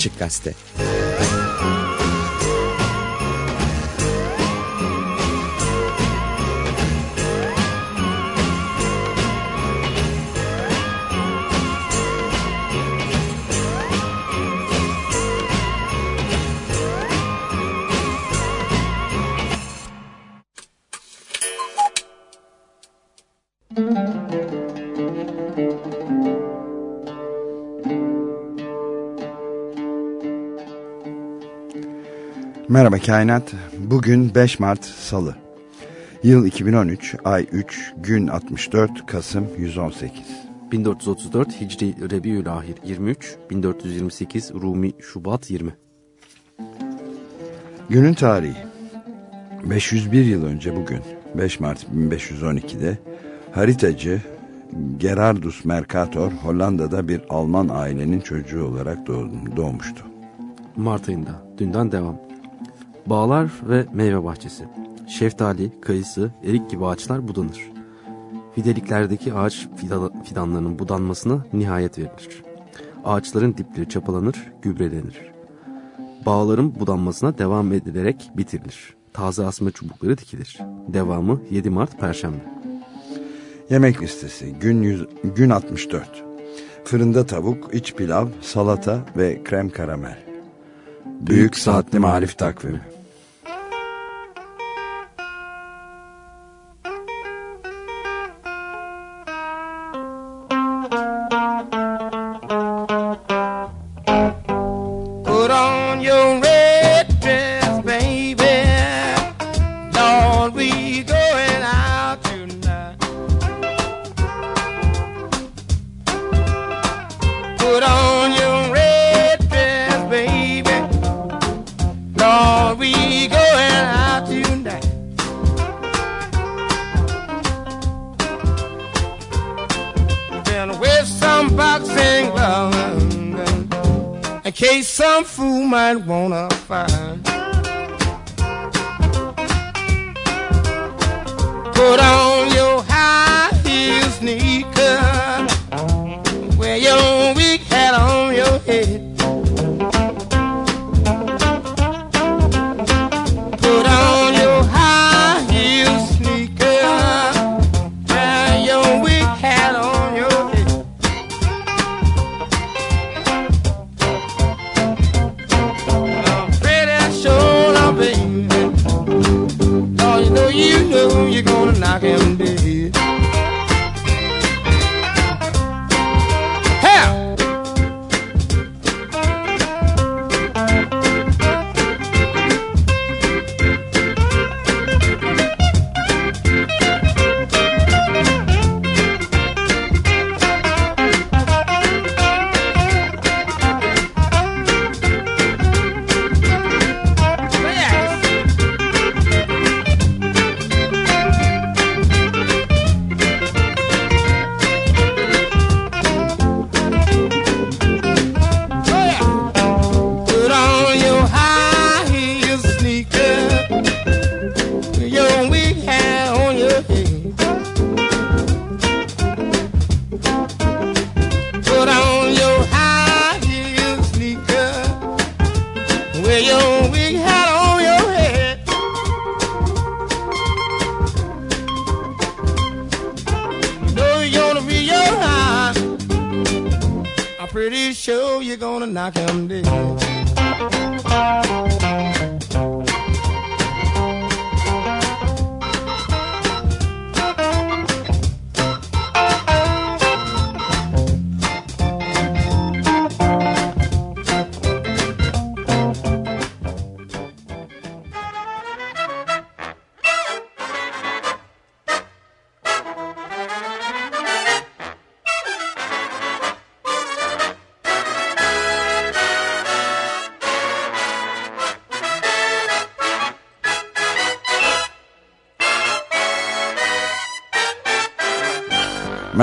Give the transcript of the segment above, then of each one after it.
Açık Gazete Merhaba Kainat. Bugün 5 Mart Salı. Yıl 2013, ay 3, gün 64, Kasım 118. 1434 Hicri Rebiülahir 23, 1428 Rumi Şubat 20. Günün tarihi. 501 yıl önce bugün 5 Mart 1512'de haritacı Gerardus Mercator Hollanda'da bir Alman ailenin çocuğu olarak doğmuştu. Mart ayında dünden devam. Bağlar ve meyve bahçesi. Şeftali, kayısı, erik gibi ağaçlar budanır. Fideliklerdeki ağaç fidanlarının budanmasına nihayet verilir. Ağaçların dipleri çapalanır, gübrelenir. Bağların budanmasına devam edilerek bitirilir. Taze asma çubukları dikilir. Devamı 7 Mart Perşembe. Yemek listesi gün, 100, gün 64. Fırında tavuk, iç pilav, salata ve krem karamel. Büyük, Saatli Marif Takvimi.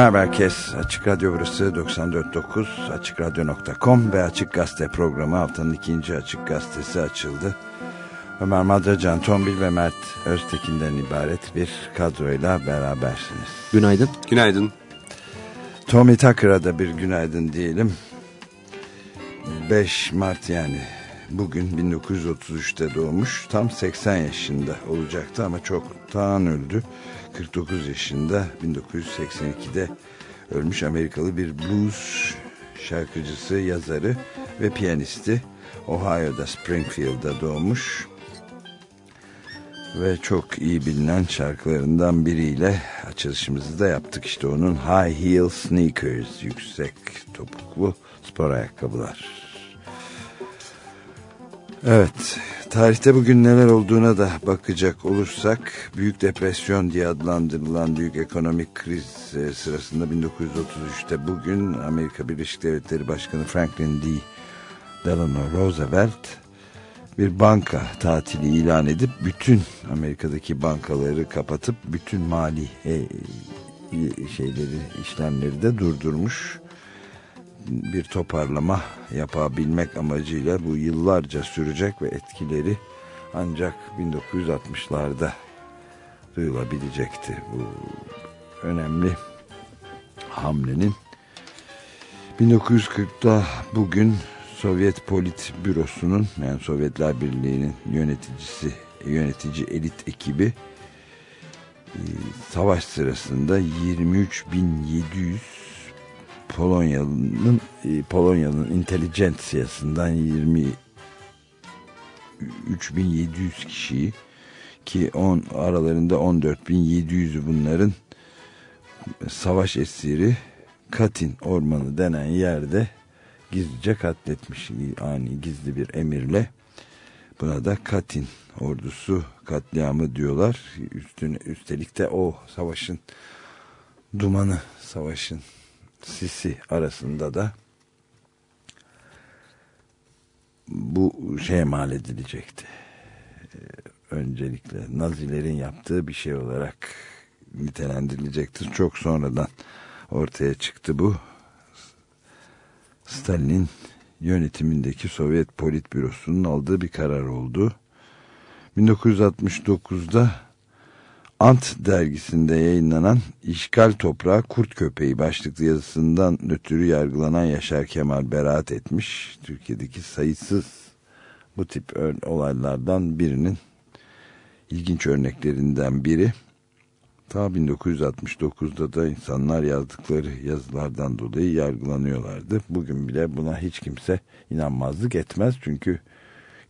Merhaba herkes. Açık Radyo burası 94.9 AçıkRadyo.com ve Açık Gazete programı haftanın ikinci Açık Gazetesi açıldı. Ömer Madra, Can Tombil ve Mert Öztekin'den ibaret bir kadroyla berabersiniz. Günaydın. Günaydın. Tommy Tucker'a da bir günaydın diyelim. 5 Mart yani bugün 1933'te doğmuş. Tam 80 yaşında olacaktı ama çoktan öldü. 49 yaşında 1982'de ölmüş Amerikalı bir blues şarkıcısı, yazarı ve piyanisti. Ohio'da Springfield'da doğmuş ve çok iyi bilinen şarkılarından biriyle açılışımızı da yaptık. İşte onun High Heel Sneakers, yüksek topuklu spor ayakkabılar. Evet, tarihte bugün neler olduğuna da bakacak olursak, Büyük Depresyon diye adlandırılan büyük ekonomik kriz e, sırasında 1933'te bugün Amerika Birleşik Devletleri Başkanı Franklin D. Delano Roosevelt bir banka tatili ilan edip bütün Amerika'daki bankaları kapatıp bütün mali e, şeyleri işlemleri de durdurmuş bir toparlama yapabilmek amacıyla bu yıllarca sürecek ve etkileri ancak 1960'larda duyulabilecekti. Bu önemli hamlenin. 1940'da bugün Sovyet Polit Bürosu'nun yani Sovyetler Birliği'nin yöneticisi yönetici elit ekibi e, savaş sırasında 23.700 Polonya'nın e, Polonya'nın intelijentsiyasından 23.700 kişiyi ki on, aralarında 14.700'ü bunların savaş esiri Katin Ormanı denen yerde gizlice katletmiş. Ani gizli bir emirle buna da Katin ordusu katliamı diyorlar. Üstüne üstelik de o savaşın dumanı savaşın sisi arasında da bu şeye mal edilecekti. Ee, öncelikle Nazilerin yaptığı bir şey olarak nitelendirilecektir çok sonradan ortaya çıktı bu. Stalin'in yönetimindeki Sovyet Politbürosu'nun aldığı bir karar oldu. 1969'da Ant dergisinde yayınlanan İşgal Toprağı Kurt Köpeği başlıklı yazısından ötürü yargılanan Yaşar Kemal beraat etmiş. Türkiye'deki sayısız bu tip olaylardan birinin ilginç örneklerinden biri. Ta 1969'da da insanlar yazdıkları yazılardan dolayı yargılanıyorlardı. Bugün bile buna hiç kimse inanmazlık etmez. Çünkü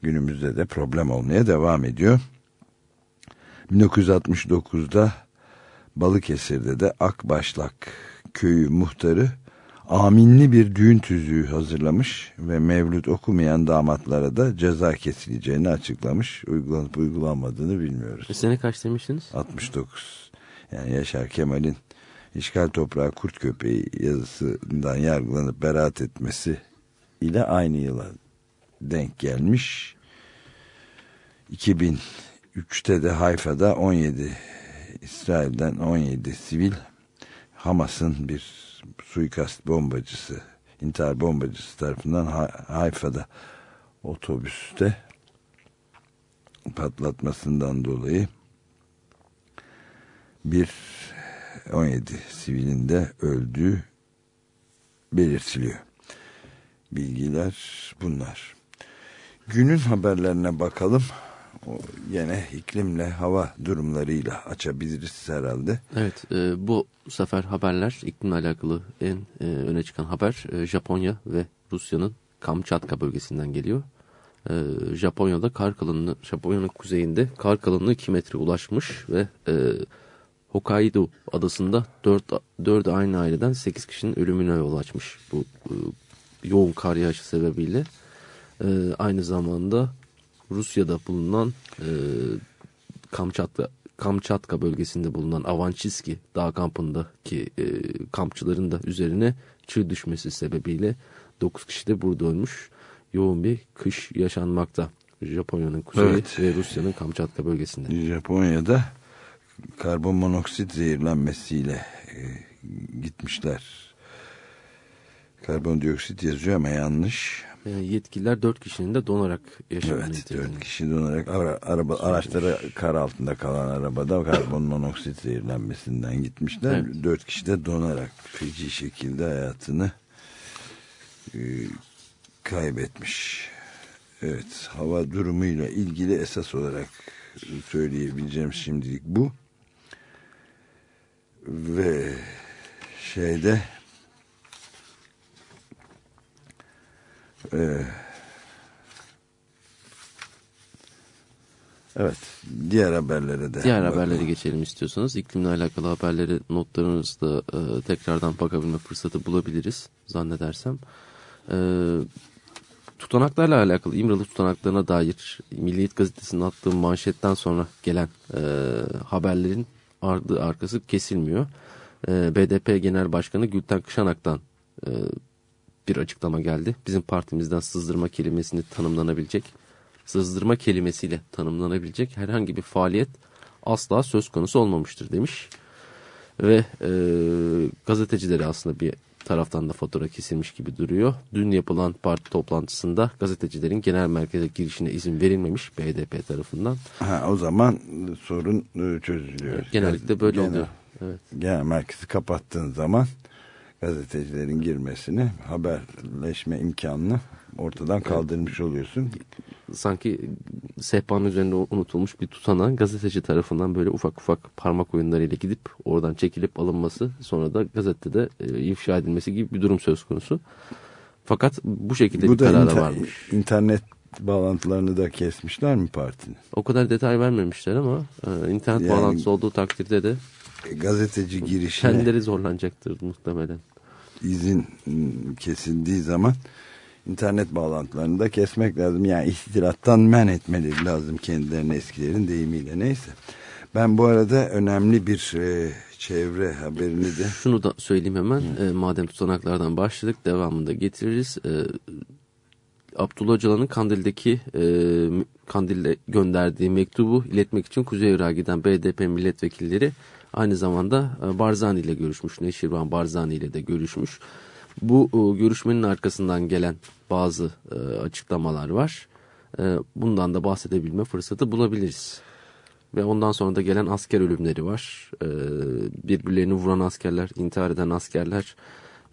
günümüzde de problem olmaya devam ediyor. 1969'da Balıkesir'de de Akbaşlak köyü muhtarı aminli bir düğün tüzüğü hazırlamış ve mevlüt okumayan damatlara da ceza kesileceğini açıklamış. Uygulanıp uygulanmadığını bilmiyoruz. E sene kaç demiştiniz? 69 yani Yaşar Kemal'in işgal toprağı kurt köpeği yazısından yargılanıp beraat etmesi ile aynı yıla denk gelmiş. 2003'te de Hayfa'da 17 İsrail'den 17 sivil Hamas'ın bir suikast bombacısı intihar bombacısı tarafından Hayfa'da otobüste patlatmasından dolayı bir 17 sivilin de öldüğü belirtiliyor. Bilgiler bunlar. Günün haberlerine bakalım. Yine iklimle, hava durumlarıyla açabiliriz herhalde. Evet, e, bu sefer haberler iklimle alakalı en e, öne çıkan haber e, Japonya ve Rusya'nın Kamçatka bölgesinden geliyor. E, Japonya'da kar kalınlığı, Japonya'nın kuzeyinde kar kalınlığı 2 metre ulaşmış ve e, Hokkaido adasında 4, 4 aynı aileden 8 kişinin ölümüne yol açmış bu e, yoğun kar yağışı sebebiyle. E, aynı zamanda Rusya'da bulunan e, Kamçatka, Kamçatka bölgesinde bulunan Avançiski dağ kampındaki e, kampçıların da üzerine çığ düşmesi sebebiyle 9 kişi de burada ölmüş. Yoğun bir kış yaşanmakta. Japonya'nın kuzeyi evet. ve Rusya'nın Kamçatka bölgesinde. Japonya'da karbon monoksit zehirlenmesiyle e, gitmişler. Karbondioksit yazıyor ama yanlış. Yani yetkililer dört kişinin de donarak yaşamını Evet dört kişi donarak ara, araba, araçları kar altında kalan arabada karbon monoksit zehirlenmesinden gitmişler. Evet. Dört kişi de donarak feci şekilde hayatını e, kaybetmiş. Evet hava durumuyla ilgili esas olarak söyleyebileceğim şimdilik bu. Ve şeyde Evet. Diğer haberlere de. Diğer bakalım. haberlere geçelim istiyorsanız. İklimle alakalı haberleri notlarınızda e, tekrardan bakabilme fırsatı bulabiliriz zannedersem. E, tutanaklarla alakalı İmralı tutanaklarına dair Milliyet Gazetesi'nin attığı manşetten sonra gelen e, haberlerin ardı arkası kesilmiyor. E, BDP Genel Başkanı Gülten Kışanak'tan e, bir açıklama geldi. Bizim partimizden sızdırma kelimesini tanımlanabilecek sızdırma kelimesiyle tanımlanabilecek herhangi bir faaliyet asla söz konusu olmamıştır demiş. Ve e, gazetecileri aslında bir taraftan da fatura kesilmiş gibi duruyor. Dün yapılan parti toplantısında gazetecilerin genel merkeze girişine izin verilmemiş BDP tarafından. Ha, o zaman sorun e, çözülüyor. Genellikle böyle genel, oluyor. Evet. Genel merkezi kapattığın zaman gazetecilerin girmesini, haberleşme imkanını ortadan kaldırmış oluyorsun. Sanki sehpanın üzerinde unutulmuş bir tutana gazeteci tarafından böyle ufak ufak parmak oyunlarıyla gidip oradan çekilip alınması sonra da gazetede e, ifşa edilmesi gibi bir durum söz konusu. Fakat bu şekilde bu bir karara inter varmış. İnternet bağlantılarını da kesmişler mi partinin? O kadar detay vermemişler ama e, internet yani, bağlantısı olduğu takdirde de gazeteci girişine kendileri zorlanacaktır muhtemelen. İzin ıı, kesildiği zaman internet bağlantılarını da kesmek lazım. Yani ihtilattan men etmeleri lazım kendilerinin eskilerin deyimiyle neyse. Ben bu arada önemli bir e, çevre haberini de... Şunu da söyleyeyim hemen. E, madem tutanaklardan başladık devamında getiririz. E, Abdullah Öcalan'ın Kandil'deki e, Kandil'e gönderdiği mektubu iletmek için Kuzey Irak'a giden BDP milletvekilleri aynı zamanda e, Barzani ile görüşmüş. Neşirvan Barzani ile de görüşmüş. Bu e, görüşmenin arkasından gelen bazı e, açıklamalar var. Bundan da bahsedebilme fırsatı bulabiliriz. Ve ondan sonra da gelen asker ölümleri var. Birbirlerini vuran askerler, intihar eden askerler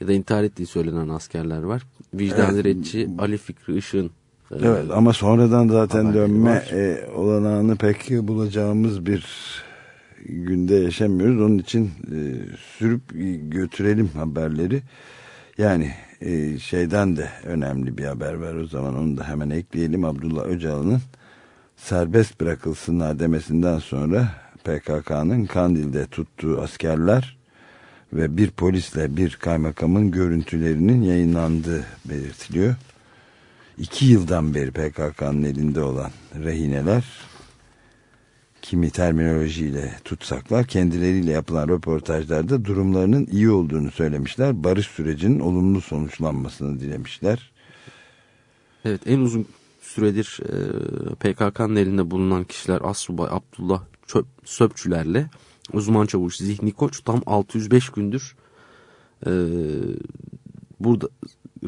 ya da intihar ettiği söylenen askerler var. Vicdan evet. Ali Fikri Işık'ın Evet ama sonradan zaten dönme e, olanağını pek bulacağımız bir günde yaşamıyoruz. Onun için e, sürüp götürelim haberleri. Yani e, şeyden de önemli bir haber var o zaman onu da hemen ekleyelim. Abdullah Öcalan'ın serbest bırakılsınlar demesinden sonra PKK'nın Kandil'de tuttuğu askerler ve bir polisle bir kaymakamın görüntülerinin yayınlandığı belirtiliyor. İki yıldan beri PKK'nın elinde olan rehineler kimi terminolojiyle tutsaklar kendileriyle yapılan röportajlarda durumlarının iyi olduğunu söylemişler. Barış sürecinin olumlu sonuçlanmasını dilemişler. Evet en uzun süredir e, PKK'nın elinde bulunan kişiler Assubay Abdullah Çöp, Söpçülerle uzman çavuş Zihni Koç tam 605 gündür e, burada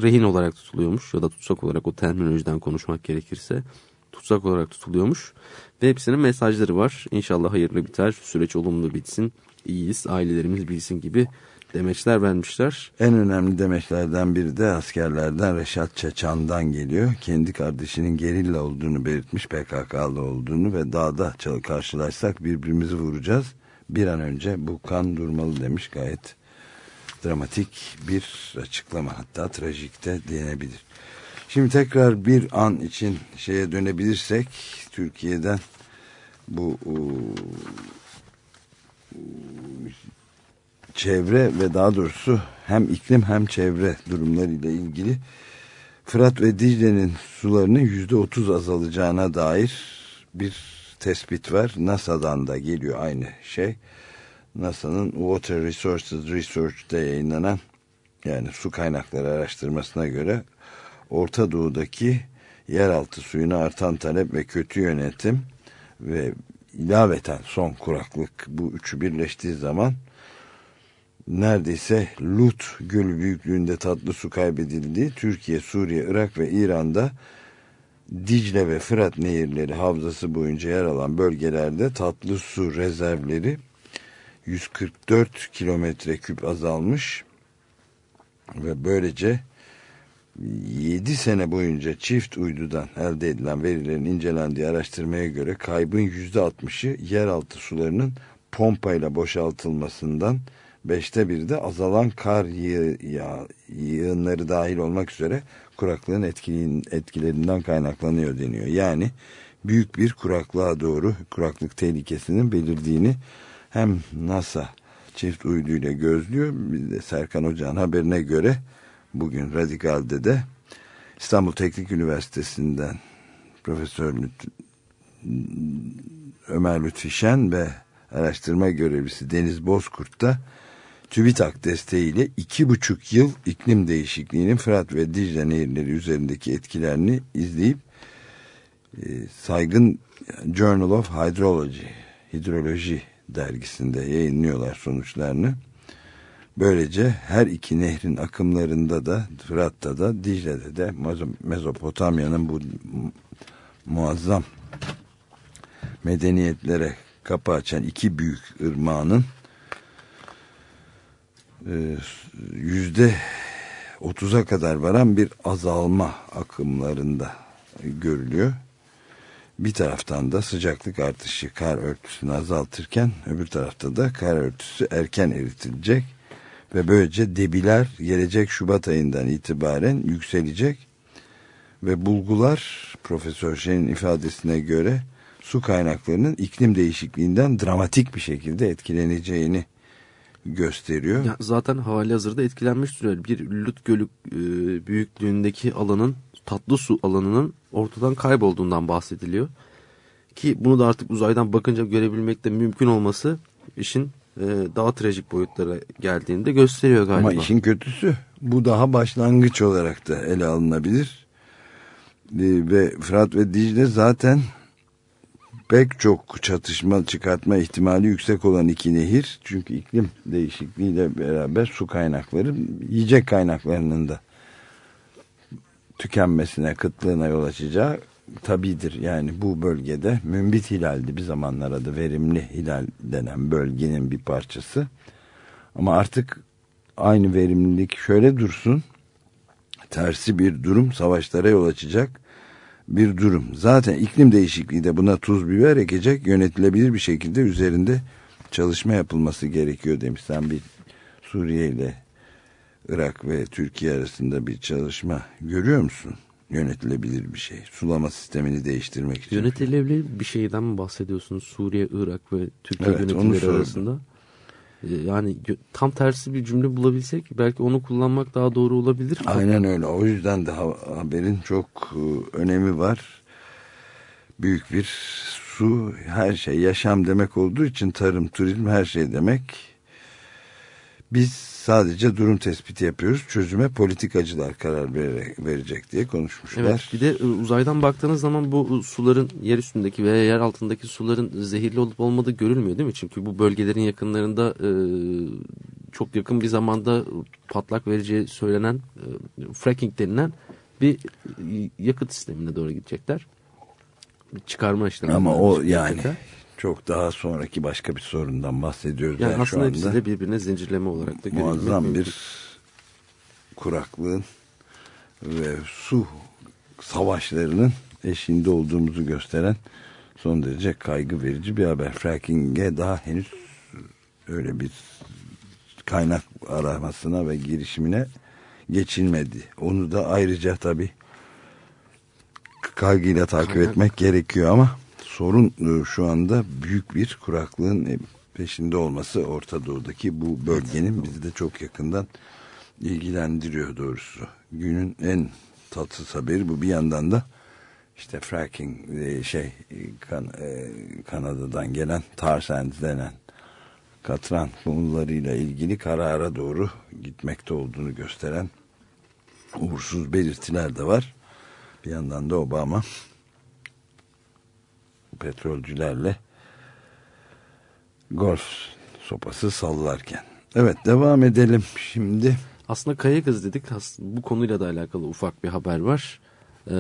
rehin olarak tutuluyormuş ya da tutsak olarak o terminolojiden konuşmak gerekirse tutsak olarak tutuluyormuş. Ve hepsinin mesajları var. İnşallah hayırlı biter, süreç olumlu bitsin, iyiyiz, ailelerimiz bilsin gibi demeçler vermişler. En önemli demeçlerden biri de askerlerden Reşat Çeçan'dan geliyor. Kendi kardeşinin gerilla olduğunu belirtmiş, PKK'lı olduğunu ve dağda karşılaşsak birbirimizi vuracağız. Bir an önce bu kan durmalı demiş gayet dramatik bir açıklama hatta trajikte denebilir. Şimdi tekrar bir an için şeye dönebilirsek Türkiye'den bu çevre ve daha doğrusu hem iklim hem çevre durumlarıyla ilgili Fırat ve Dicle'nin sularının yüzde otuz azalacağına dair bir tespit var. NASA'dan da geliyor aynı şey. NASA'nın Water Resources Research'te yayınlanan yani su kaynakları araştırmasına göre Orta Doğu'daki yeraltı suyuna artan talep ve kötü yönetim ve ilaveten son kuraklık bu üçü birleştiği zaman neredeyse Lut Gölü büyüklüğünde tatlı su kaybedildi. Türkiye, Suriye, Irak ve İran'da Dicle ve Fırat nehirleri havzası boyunca yer alan bölgelerde tatlı su rezervleri 144 kilometre küp azalmış ve böylece 7 sene boyunca çift uydudan elde edilen verilerin incelendiği araştırmaya göre kaybın %60'ı yeraltı sularının pompayla boşaltılmasından beşte bir de azalan kar yığ, yağ, yığınları dahil olmak üzere kuraklığın etkilerinden kaynaklanıyor deniyor. Yani büyük bir kuraklığa doğru kuraklık tehlikesinin belirdiğini hem NASA çift uyduyla gözlüyor. Serkan Hoca'nın haberine göre bugün Radikal'de de İstanbul Teknik Üniversitesi'nden Profesör Ömer Lütfi Şen ve araştırma görevlisi Deniz Bozkurt da TÜBİTAK desteğiyle iki buçuk yıl iklim değişikliğinin Fırat ve Dicle nehirleri üzerindeki etkilerini izleyip e, saygın Journal of Hydrology, hidroloji dergisinde yayınlıyorlar sonuçlarını. Böylece her iki nehrin akımlarında da Fırat'ta da Dicle'de de Mezopotamya'nın bu muazzam medeniyetlere kapı açan iki büyük ırmağının e, yüzde otuza kadar varan bir azalma akımlarında görülüyor. Bir taraftan da sıcaklık artışı kar örtüsünü azaltırken öbür tarafta da kar örtüsü erken eritilecek ve böylece debiler gelecek Şubat ayından itibaren yükselecek ve bulgular Profesör Şen'in ifadesine göre su kaynaklarının iklim değişikliğinden dramatik bir şekilde etkileneceğini gösteriyor. Ya zaten hali hazırda etkilenmiş duruyor. Bir Lut Gölü e, büyüklüğündeki alanın tatlı su alanının ortadan kaybolduğundan bahsediliyor. Ki bunu da artık uzaydan bakınca görebilmek de mümkün olması işin daha trajik boyutlara geldiğini de gösteriyor galiba. Ama işin kötüsü bu daha başlangıç olarak da ele alınabilir. E, ve Fırat ve Dicle zaten pek çok çatışma çıkartma ihtimali yüksek olan iki nehir. Çünkü iklim değişikliğiyle beraber su kaynakları yiyecek kaynaklarının da tükenmesine, kıtlığına yol açacağı tabidir. Yani bu bölgede mümbit hilaldi bir zamanlar adı verimli hilal denen bölgenin bir parçası. Ama artık aynı verimlilik şöyle dursun tersi bir durum savaşlara yol açacak bir durum. Zaten iklim değişikliği de buna tuz biber ekecek yönetilebilir bir şekilde üzerinde çalışma yapılması gerekiyor demiş. Sen bir Suriye ile Irak ve Türkiye arasında bir çalışma görüyor musun? Yönetilebilir bir şey. Sulama sistemini değiştirmek için. Yönetilebilir bir şeyden mi bahsediyorsunuz? Suriye, Irak ve Türkiye evet, yönetimleri arasında. Ee, yani tam tersi bir cümle bulabilsek belki onu kullanmak daha doğru olabilir. Aynen öyle. O yüzden de haberin çok e, önemi var. Büyük bir su her şey yaşam demek olduğu için tarım, turizm her şey demek. Biz sadece durum tespiti yapıyoruz. Çözüme politikacılar karar verecek diye konuşmuşlar. Evet, bir de e, uzaydan baktığınız zaman bu suların yer üstündeki veya yer altındaki suların zehirli olup olmadığı görülmüyor değil mi? Çünkü bu bölgelerin yakınlarında e, çok yakın bir zamanda patlak vereceği söylenen e, fracking denilen bir yakıt sistemine doğru gidecekler. Çıkarma işlemi. Ama o yani çok daha sonraki başka bir sorundan bahsediyoruz. Yani, yani aslında şu anda. hepsi de birbirine zincirleme olarak da Muazzam bir kuraklığın ve su savaşlarının eşiğinde olduğumuzu gösteren son derece kaygı verici bir haber. Fracking'e daha henüz öyle bir kaynak aramasına ve girişimine geçilmedi. Onu da ayrıca tabii kaygıyla takip kaynak. etmek gerekiyor ama sorun e, şu anda büyük bir kuraklığın e, peşinde olması Orta Doğu'daki bu bölgenin bizi de çok yakından ilgilendiriyor doğrusu. Günün en tatsız haberi bu bir yandan da işte fracking e, şey kan, Kanada'dan gelen tar sands denen katran konularıyla ilgili karara doğru gitmekte olduğunu gösteren uğursuz belirtiler de var. Bir yandan da Obama petrolcülerle golf sopası sallarken. Evet devam edelim şimdi. Aslında kaya gazı dedik. Bu konuyla da alakalı ufak bir haber var. Ee,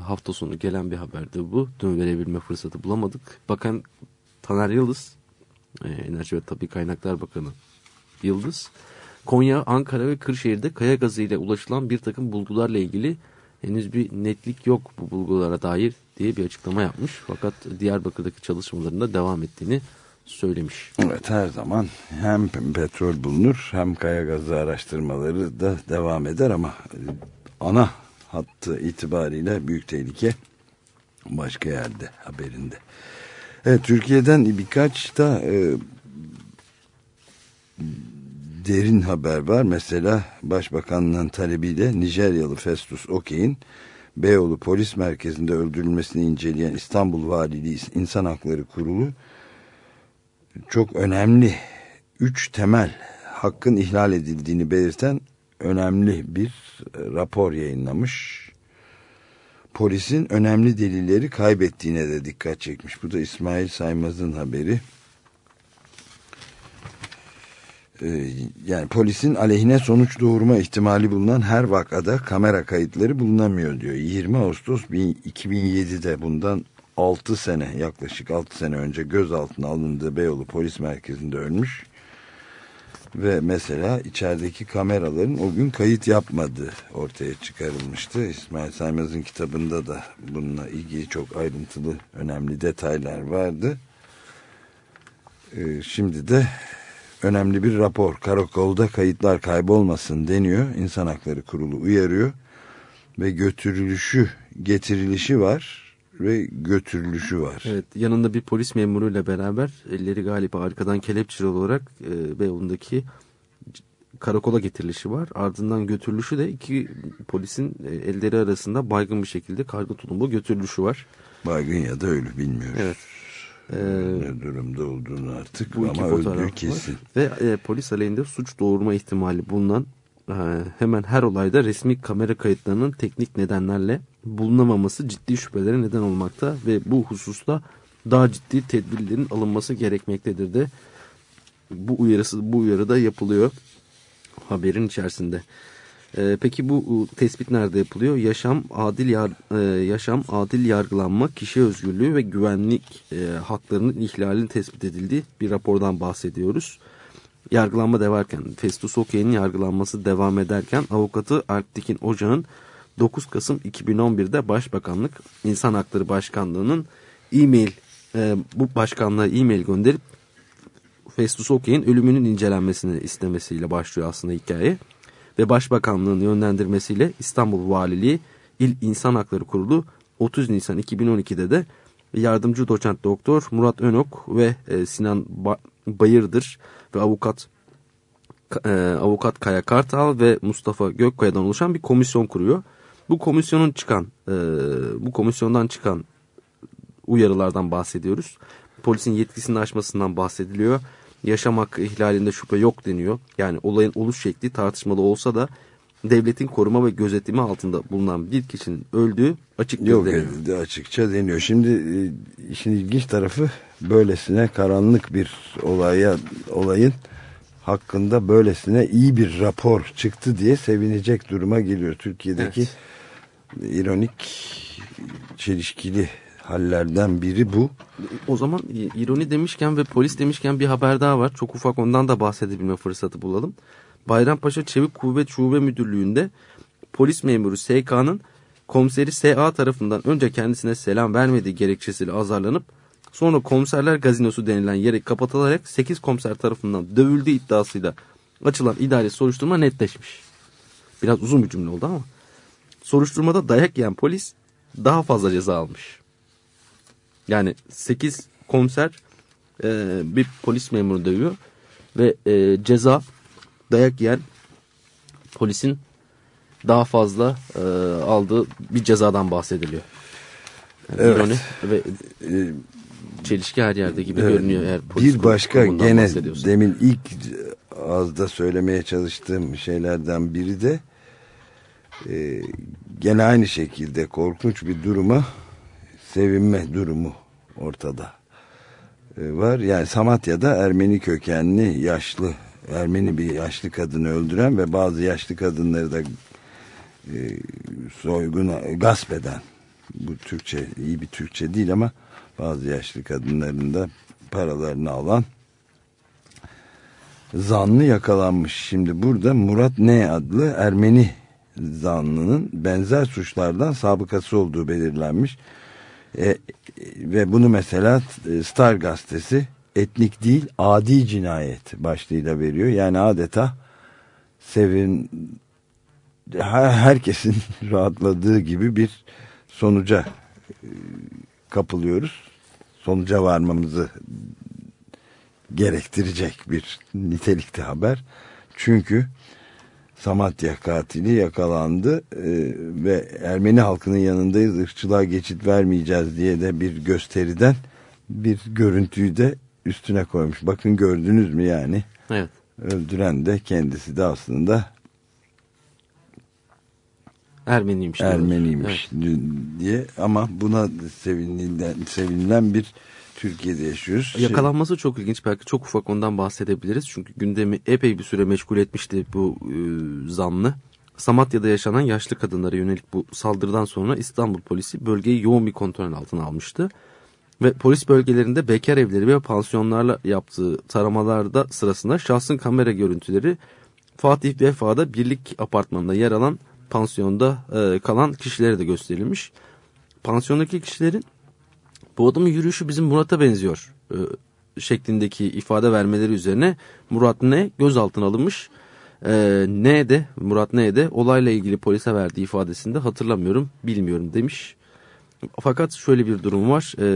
hafta sonu gelen bir haberdi bu. Dün verebilme fırsatı bulamadık. Bakan Taner Yıldız, e, Enerji ve Tabi Kaynaklar Bakanı Yıldız, Konya, Ankara ve Kırşehir'de kaya gazı ile ulaşılan bir takım bulgularla ilgili henüz bir netlik yok bu bulgulara dair diye bir açıklama yapmış. Fakat Diyarbakır'daki çalışmalarında devam ettiğini söylemiş. Evet her zaman hem petrol bulunur hem kaya gazı araştırmaları da devam eder ama ana hattı itibariyle büyük tehlike başka yerde haberinde. Evet Türkiye'den birkaç da e, derin haber var. Mesela Başbakanlığın talebiyle Nijeryalı Festus Okey'in Beyoğlu Polis Merkezi'nde öldürülmesini inceleyen İstanbul Valiliği İnsan Hakları Kurulu çok önemli üç temel hakkın ihlal edildiğini belirten önemli bir rapor yayınlamış. Polisin önemli delilleri kaybettiğine de dikkat çekmiş. Bu da İsmail Saymaz'ın haberi. Ee, yani polisin aleyhine sonuç doğurma ihtimali bulunan her vakada kamera kayıtları bulunamıyor diyor. 20 Ağustos 2007'de bundan 6 sene yaklaşık 6 sene önce gözaltına alındığı Beyoğlu polis merkezinde ölmüş. Ve mesela içerideki kameraların o gün kayıt yapmadığı ortaya çıkarılmıştı. İsmail Saymaz'ın kitabında da bununla ilgili çok ayrıntılı önemli detaylar vardı. Ee, şimdi de önemli bir rapor. Karakolda kayıtlar kaybolmasın deniyor. İnsan Hakları Kurulu uyarıyor. Ve götürülüşü, getirilişi var ve götürülüşü var. Evet, yanında bir polis memuruyla beraber elleri galiba arkadan kelepçeli olarak e, Beyoğlu'ndaki karakola getirilişi var. Ardından götürülüşü de iki polisin e, elleri arasında baygın bir şekilde kargo tulumbu götürülüşü var. Baygın ya da ölü bilmiyoruz. Evet. Ee, ne durumda olduğunu artık bu ama öldüğü kesin. Ve e, polis aleyhinde suç doğurma ihtimali bulunan e, hemen her olayda resmi kamera kayıtlarının teknik nedenlerle bulunamaması ciddi şüphelere neden olmakta ve bu hususta daha ciddi tedbirlerin alınması gerekmektedir de bu uyarısı bu uyarı da yapılıyor haberin içerisinde. Ee, peki bu tespit nerede yapılıyor? Yaşam, adil yar, e, yaşam, adil yargılanma, kişi özgürlüğü ve güvenlik e, haklarının ihlalinin tespit edildiği bir rapordan bahsediyoruz. Yargılanma devarken, Festus Okey'in yargılanması devam ederken avukatı Alptekin Ocağ'ın 9 Kasım 2011'de Başbakanlık İnsan Hakları Başkanlığı'nın e-mail e, bu başkanlığa e-mail gönderip Festus Okey'in ölümünün incelenmesini istemesiyle başlıyor aslında hikaye ve Başbakanlığın yönlendirmesiyle İstanbul Valiliği İl İnsan Hakları Kurulu 30 Nisan 2012'de de yardımcı doçent doktor Murat Önok ve e, Sinan Bayırdır ve avukat e, avukat Kaya Kartal ve Mustafa Gökkaya'dan oluşan bir komisyon kuruyor. Bu komisyonun çıkan e, bu komisyondan çıkan uyarılardan bahsediyoruz. Polisin yetkisini aşmasından bahsediliyor yaşam hakkı ihlalinde şüphe yok deniyor. Yani olayın oluş şekli tartışmalı olsa da devletin koruma ve gözetimi altında bulunan bir kişinin öldüğü açık Yok deniyor. açıkça deniyor. Şimdi e, işin ilginç tarafı böylesine karanlık bir olaya olayın hakkında böylesine iyi bir rapor çıktı diye sevinecek duruma geliyor. Türkiye'deki evet. ironik çelişkili hallerden biri bu. O zaman ironi demişken ve polis demişken bir haber daha var. Çok ufak ondan da bahsedebilme fırsatı bulalım. Bayrampaşa Çevik Kuvvet Şube Müdürlüğü'nde polis memuru SK'nın komiseri SA tarafından önce kendisine selam vermediği gerekçesiyle azarlanıp sonra komiserler gazinosu denilen yere kapatılarak 8 komiser tarafından dövüldüğü iddiasıyla açılan idari soruşturma netleşmiş. Biraz uzun bir cümle oldu ama. Soruşturmada dayak yiyen polis daha fazla ceza almış. Yani 8 komiser e, bir polis memuru dövüyor ve e, ceza dayak yiyen polisin daha fazla e, aldığı bir cezadan bahsediliyor. Yani evet. İroni ve e, çelişki her yerde gibi evet. görünüyor. Eğer bir başka gene demin ilk azda söylemeye çalıştığım şeylerden biri de e, gene aynı şekilde korkunç bir duruma sevinme durumu ortada e, var. Yani Samatya'da Ermeni kökenli yaşlı Ermeni bir yaşlı kadını öldüren ve bazı yaşlı kadınları da e, soyguna gasp eden bu Türkçe iyi bir Türkçe değil ama bazı yaşlı kadınların da paralarını alan zanlı yakalanmış. Şimdi burada Murat Ne adlı Ermeni zanlının benzer suçlardan sabıkası olduğu belirlenmiş. E, ve bunu mesela e, Star gazetesi etnik değil adi cinayet başlığıyla veriyor. Yani adeta sevin herkesin rahatladığı gibi bir sonuca e, kapılıyoruz. Sonuca varmamızı gerektirecek bir nitelikte haber. Çünkü Samatya katili yakalandı e, ve Ermeni halkının yanındayız ırkçılığa geçit vermeyeceğiz diye de bir gösteriden bir görüntüyü de üstüne koymuş. Bakın gördünüz mü yani? Evet. Öldüren de kendisi de aslında Ermeniymiş. Ermeniymiş evet. diye ama buna sevinilen, sevinilen bir Türkiye'de yaşıyoruz. Yakalanması çok ilginç. Belki çok ufak ondan bahsedebiliriz. Çünkü gündemi epey bir süre meşgul etmişti bu e, zanlı. Samatya'da yaşanan yaşlı kadınlara yönelik bu saldırıdan sonra İstanbul polisi bölgeyi yoğun bir kontrol altına almıştı. Ve polis bölgelerinde bekar evleri ve pansiyonlarla yaptığı taramalarda sırasında şahsın kamera görüntüleri Fatih Vefa'da birlik apartmanında yer alan pansiyonda e, kalan kişilere de gösterilmiş. Pansiyondaki kişilerin bu adamın yürüyüşü bizim Murat'a benziyor e, şeklindeki ifade vermeleri üzerine Murat ne gözaltına alınmış. E, ne de Murat ne de olayla ilgili polise verdiği ifadesinde hatırlamıyorum bilmiyorum demiş. Fakat şöyle bir durum var. E,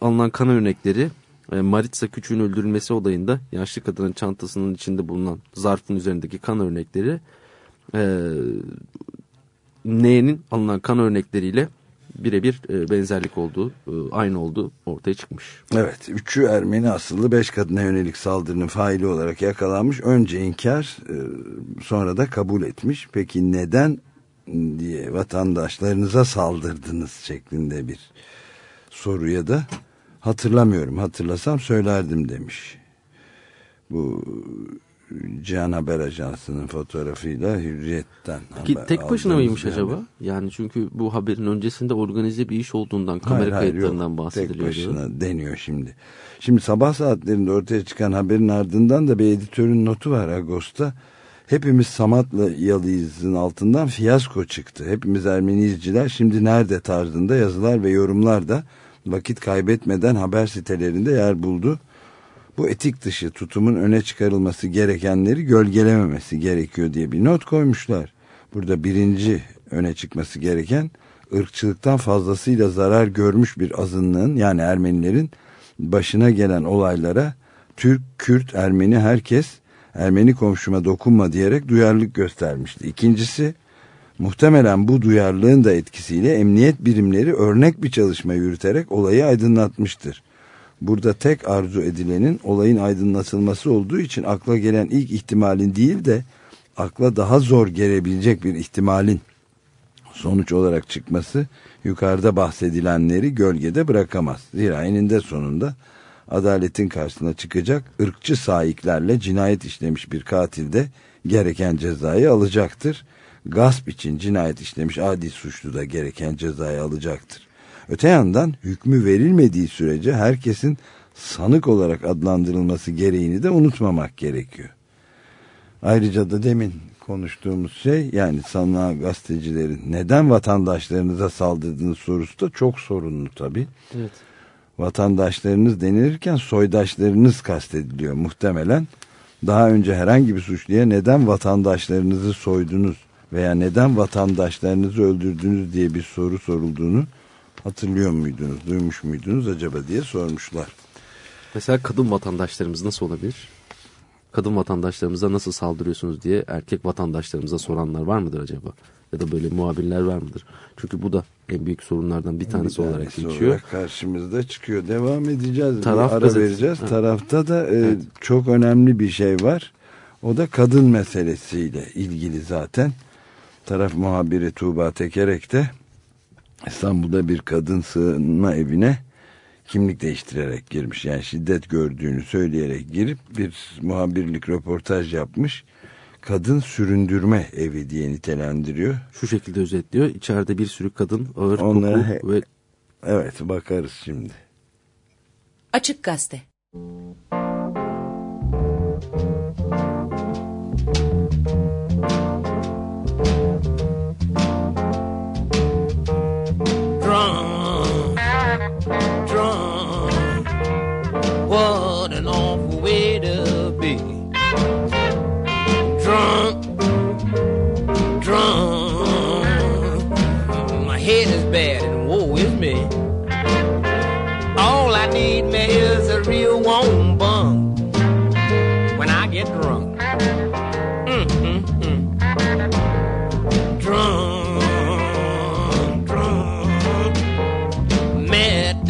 alınan kan örnekleri e, Maritza küçüğün öldürülmesi olayında yaşlı kadının çantasının içinde bulunan zarfın üzerindeki kan örnekleri e, N'nin alınan kan örnekleriyle birebir e, benzerlik olduğu, e, aynı olduğu ortaya çıkmış. Evet, üçü Ermeni asıllı beş kadına yönelik saldırının faili olarak yakalanmış. Önce inkar, e, sonra da kabul etmiş. Peki neden diye vatandaşlarınıza saldırdınız şeklinde bir soruya da hatırlamıyorum. Hatırlasam söylerdim demiş. Bu Cihan Haber Ajansı'nın fotoğrafıyla Hürriyet'ten. Peki tek başına mıymış yani. acaba? Yani çünkü bu haberin öncesinde organize bir iş olduğundan kamera hayır, kayıtlarından hayır, bahsediliyor. Tek başına deniyor şimdi. Şimdi sabah saatlerinde ortaya çıkan haberin ardından da bir editörün notu var Ağustos'ta. Hepimiz Samat'la Yalıyız'ın altından fiyasko çıktı. Hepimiz Ermeniyizciler şimdi nerede tarzında yazılar ve yorumlar da vakit kaybetmeden haber sitelerinde yer buldu bu etik dışı tutumun öne çıkarılması gerekenleri gölgelememesi gerekiyor diye bir not koymuşlar. Burada birinci öne çıkması gereken ırkçılıktan fazlasıyla zarar görmüş bir azınlığın yani Ermenilerin başına gelen olaylara Türk, Kürt, Ermeni herkes Ermeni komşuma dokunma diyerek duyarlılık göstermişti. İkincisi muhtemelen bu duyarlılığın da etkisiyle emniyet birimleri örnek bir çalışma yürüterek olayı aydınlatmıştır. Burada tek arzu edilenin olayın aydınlatılması olduğu için akla gelen ilk ihtimalin değil de akla daha zor gelebilecek bir ihtimalin sonuç olarak çıkması yukarıda bahsedilenleri gölgede bırakamaz. Zira eninde sonunda adaletin karşısına çıkacak ırkçı sahiplerle cinayet işlemiş bir katil de gereken cezayı alacaktır. Gasp için cinayet işlemiş adi suçlu da gereken cezayı alacaktır. Öte yandan hükmü verilmediği sürece herkesin sanık olarak adlandırılması gereğini de unutmamak gerekiyor. Ayrıca da demin konuştuğumuz şey yani sanığa gazetecilerin neden vatandaşlarınıza saldırdığınız sorusu da çok sorunlu tabii. Evet. Vatandaşlarınız denilirken soydaşlarınız kastediliyor muhtemelen. Daha önce herhangi bir suçluya neden vatandaşlarınızı soydunuz veya neden vatandaşlarınızı öldürdünüz diye bir soru sorulduğunu hatırlıyor muydunuz, duymuş muydunuz acaba diye sormuşlar. Mesela kadın vatandaşlarımız nasıl olabilir? Kadın vatandaşlarımıza nasıl saldırıyorsunuz diye erkek vatandaşlarımıza soranlar var mıdır acaba? Ya da böyle muhabirler var mıdır? Çünkü bu da en büyük sorunlardan bir tanesi, bir tanesi olarak geçiyor. Olarak karşımızda çıkıyor. Devam edeceğiz. Taraf bir ara vereceğiz. Ha. Tarafta da e, evet. çok önemli bir şey var. O da kadın meselesiyle ilgili zaten. Taraf muhabiri Tuğba Tekerek de İstanbul'da bir kadın sığınma evine kimlik değiştirerek girmiş. Yani şiddet gördüğünü söyleyerek girip bir muhabirlik röportaj yapmış. Kadın süründürme evi diye nitelendiriyor. Şu şekilde özetliyor. İçeride bir sürü kadın ağır Onlara koku ve... Evet bakarız şimdi. Açık Gazete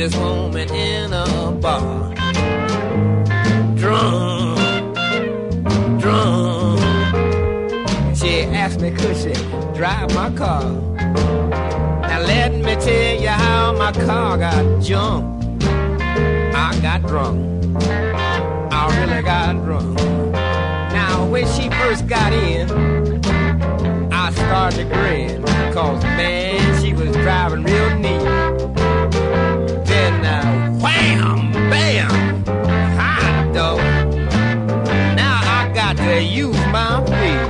this woman in a bar. Drunk, drunk. She asked me, could she drive my car? Now let me tell you how my car got jumped. I got drunk. I really got drunk. Now when she first got in, I started to grin. Cause man, she was driving real neat. Use my feet.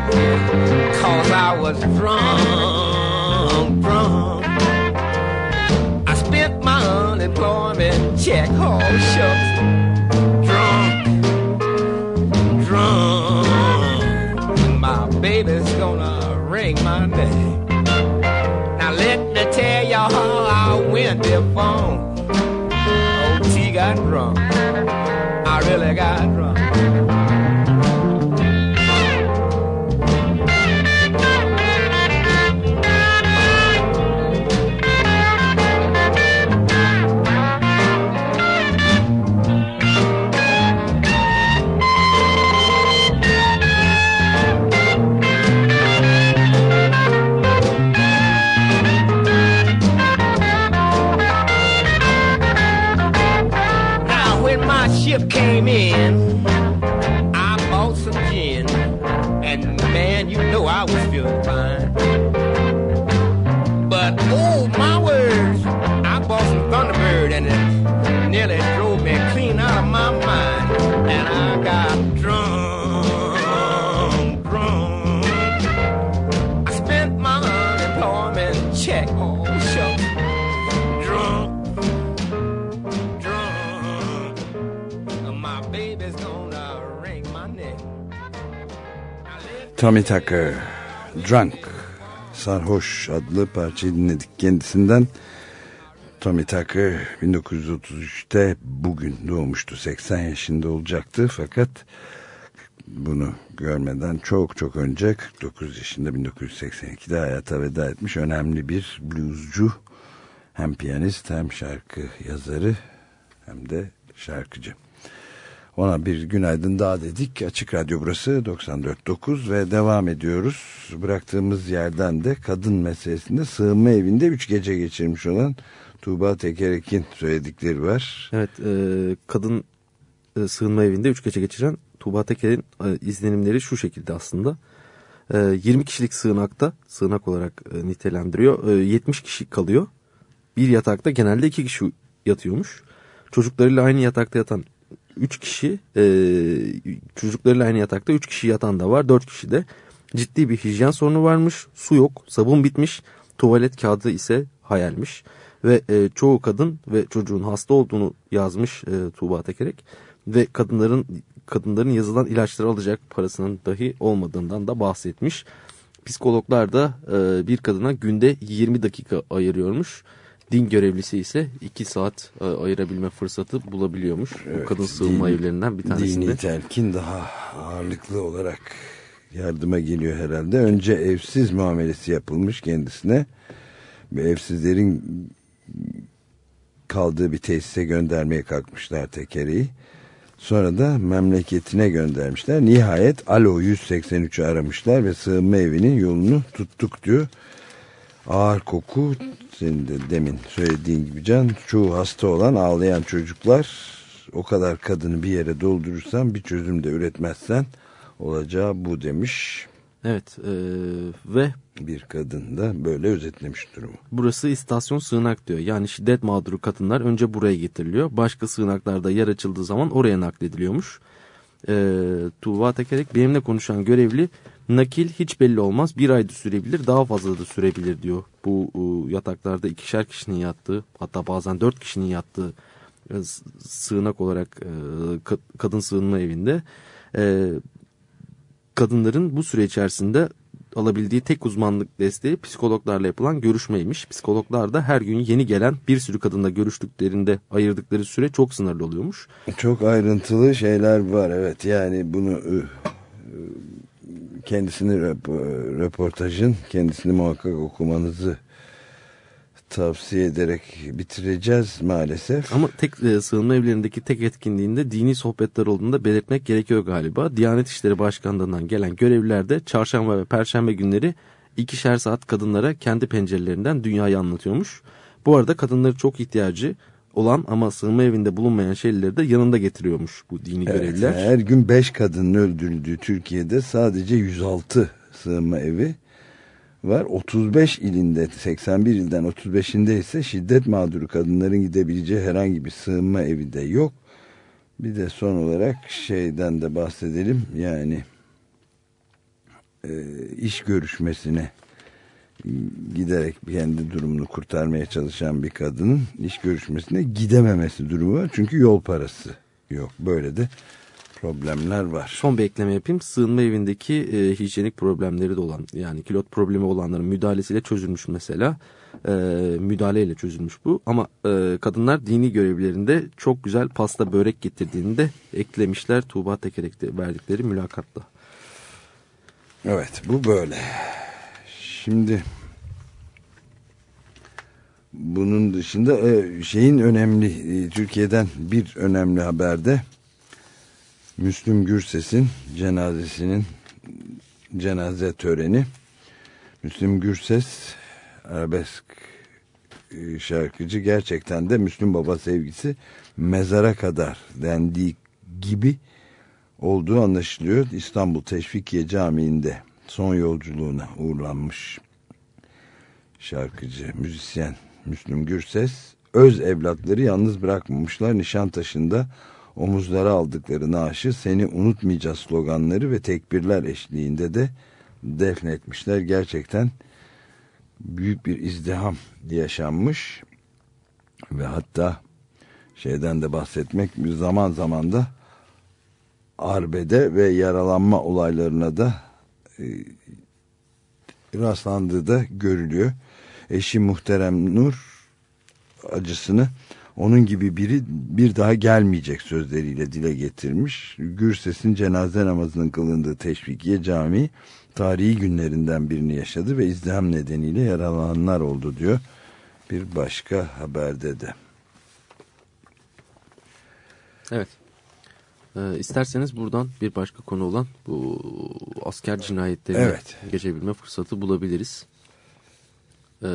Cause I was drunk, drunk. I spent my unemployment check, oh shucks. Drunk, drunk. My baby's gonna ring my name. Now let me tell you how I went the phone. Oh, she got drunk. I really got Tommy Tucker, Drunk, Sarhoş adlı parçayı dinledik kendisinden. Tommy Tucker 1933'te bugün doğmuştu. 80 yaşında olacaktı fakat bunu görmeden çok çok önce 49 yaşında 1982'de hayata veda etmiş önemli bir bluescu hem piyanist hem şarkı yazarı hem de şarkıcı. Ona bir günaydın daha dedik. Açık Radyo burası 94.9 ve devam ediyoruz. Bıraktığımız yerden de kadın meselesinde sığınma evinde 3 gece geçirmiş olan Tuğba Tekerek'in söyledikleri var. Evet, e, kadın e, sığınma evinde 3 gece geçiren Tuğba Teker'in e, izlenimleri şu şekilde aslında. E, 20 kişilik sığınakta, sığınak olarak e, nitelendiriyor. E, 70 kişi kalıyor. Bir yatakta genelde 2 kişi yatıyormuş. Çocuklarıyla aynı yatakta yatan 3 kişi, e, çocuklarıyla aynı yatakta 3 kişi yatan da var, 4 kişi de. Ciddi bir hijyen sorunu varmış, su yok, sabun bitmiş, tuvalet kağıdı ise hayalmiş. Ve e, çoğu kadın ve çocuğun hasta olduğunu yazmış e, Tuğba Tekerek. Ve kadınların kadınların yazılan ilaçları alacak parasının dahi olmadığından da bahsetmiş. Psikologlar da e, bir kadına günde 20 dakika ayırıyormuş. Din görevlisi ise 2 saat e, ayırabilme fırsatı bulabiliyormuş. Evet, Bu kadın sığınma dini- evlerinden bir tanesinde. Dini telkin daha ağırlıklı olarak yardıma geliyor herhalde. Önce evsiz muamelesi yapılmış kendisine. Ve evsizlerin kaldığı bir tesise göndermeye kalkmışlar tekeriyi. Sonra da memleketine göndermişler. Nihayet Alo 183'ü aramışlar ve sığınma evinin yolunu tuttuk diyor. Ağır koku senin de demin söylediğin gibi can çoğu hasta olan ağlayan çocuklar o kadar kadını bir yere doldurursan bir çözüm de üretmezsen olacağı bu demiş Evet e, ve bir kadın da böyle özetlemiş durumu. burası istasyon sığınak diyor. Yani şiddet mağduru kadınlar önce buraya getiriliyor. Başka sığınaklarda yer açıldığı zaman oraya naklediliyormuş. Ee, Tuğba Tekerek benimle konuşan görevli nakil hiç belli olmaz. Bir ayda sürebilir daha fazla da sürebilir diyor. Bu e, yataklarda ikişer kişinin yattığı hatta bazen dört kişinin yattığı e, sığınak olarak e, ka- kadın sığınma evinde. Kadınların bu süre içerisinde alabildiği tek uzmanlık desteği psikologlarla yapılan görüşmeymiş. Psikologlar da her gün yeni gelen bir sürü kadınla görüştüklerinde ayırdıkları süre çok sınırlı oluyormuş. Çok ayrıntılı şeyler var evet yani bunu kendisini röportajın kendisini muhakkak okumanızı tavsiye ederek bitireceğiz maalesef. Ama tek e, sığınma evlerindeki tek etkinliğinde dini sohbetler olduğunda belirtmek gerekiyor galiba. Diyanet İşleri Başkanlığı'ndan gelen görevliler de çarşamba ve perşembe günleri ikişer saat kadınlara kendi pencerelerinden dünyayı anlatıyormuş. Bu arada kadınları çok ihtiyacı olan ama sığınma evinde bulunmayan şeyleri de yanında getiriyormuş bu dini evet, görevliler. Her gün 5 kadının öldürüldüğü Türkiye'de sadece 106 sığınma evi var. 35 ilinde 81 ilden 35'inde ise şiddet mağduru kadınların gidebileceği herhangi bir sığınma evi de yok. Bir de son olarak şeyden de bahsedelim. Yani e, iş görüşmesine giderek kendi durumunu kurtarmaya çalışan bir kadının iş görüşmesine gidememesi durumu var. Çünkü yol parası yok. Böyle de problemler var. Son bir ekleme yapayım. Sığınma evindeki e, hijyenik problemleri de olan yani kilot problemi olanların müdahalesiyle çözülmüş mesela. E, müdahaleyle çözülmüş bu. Ama e, kadınlar dini görevlerinde çok güzel pasta börek getirdiğini de eklemişler Tuğba Tekerek'te verdikleri mülakatta. Evet bu böyle. Şimdi bunun dışında e, şeyin önemli e, Türkiye'den bir önemli haberde Müslüm Gürses'in cenazesinin cenaze töreni Müslüm Gürses arabesk e, şarkıcı gerçekten de Müslüm Baba sevgisi mezara kadar dendiği gibi olduğu anlaşılıyor. İstanbul Teşvikiye Camii'nde son yolculuğuna uğurlanmış şarkıcı, müzisyen Müslüm Gürses öz evlatları yalnız bırakmamışlar. Nişantaşı'nda omuzlara aldıkları naaşı seni unutmayacağız sloganları ve tekbirler eşliğinde de defnetmişler. Gerçekten büyük bir izdiham yaşanmış ve hatta şeyden de bahsetmek zaman zaman da arbede ve yaralanma olaylarına da rastlandığı da görülüyor. Eşi Muhterem Nur acısını onun gibi biri bir daha gelmeyecek sözleriyle dile getirmiş. Gürses'in cenaze namazının kılındığı Teşvikiye Camii tarihi günlerinden birini yaşadı ve izdiham nedeniyle yaralananlar oldu diyor. Bir başka haberde de. Evet. Ee, isterseniz buradan bir başka konu olan bu asker cinayetlerine evet. geçebilme fırsatı bulabiliriz. Ee,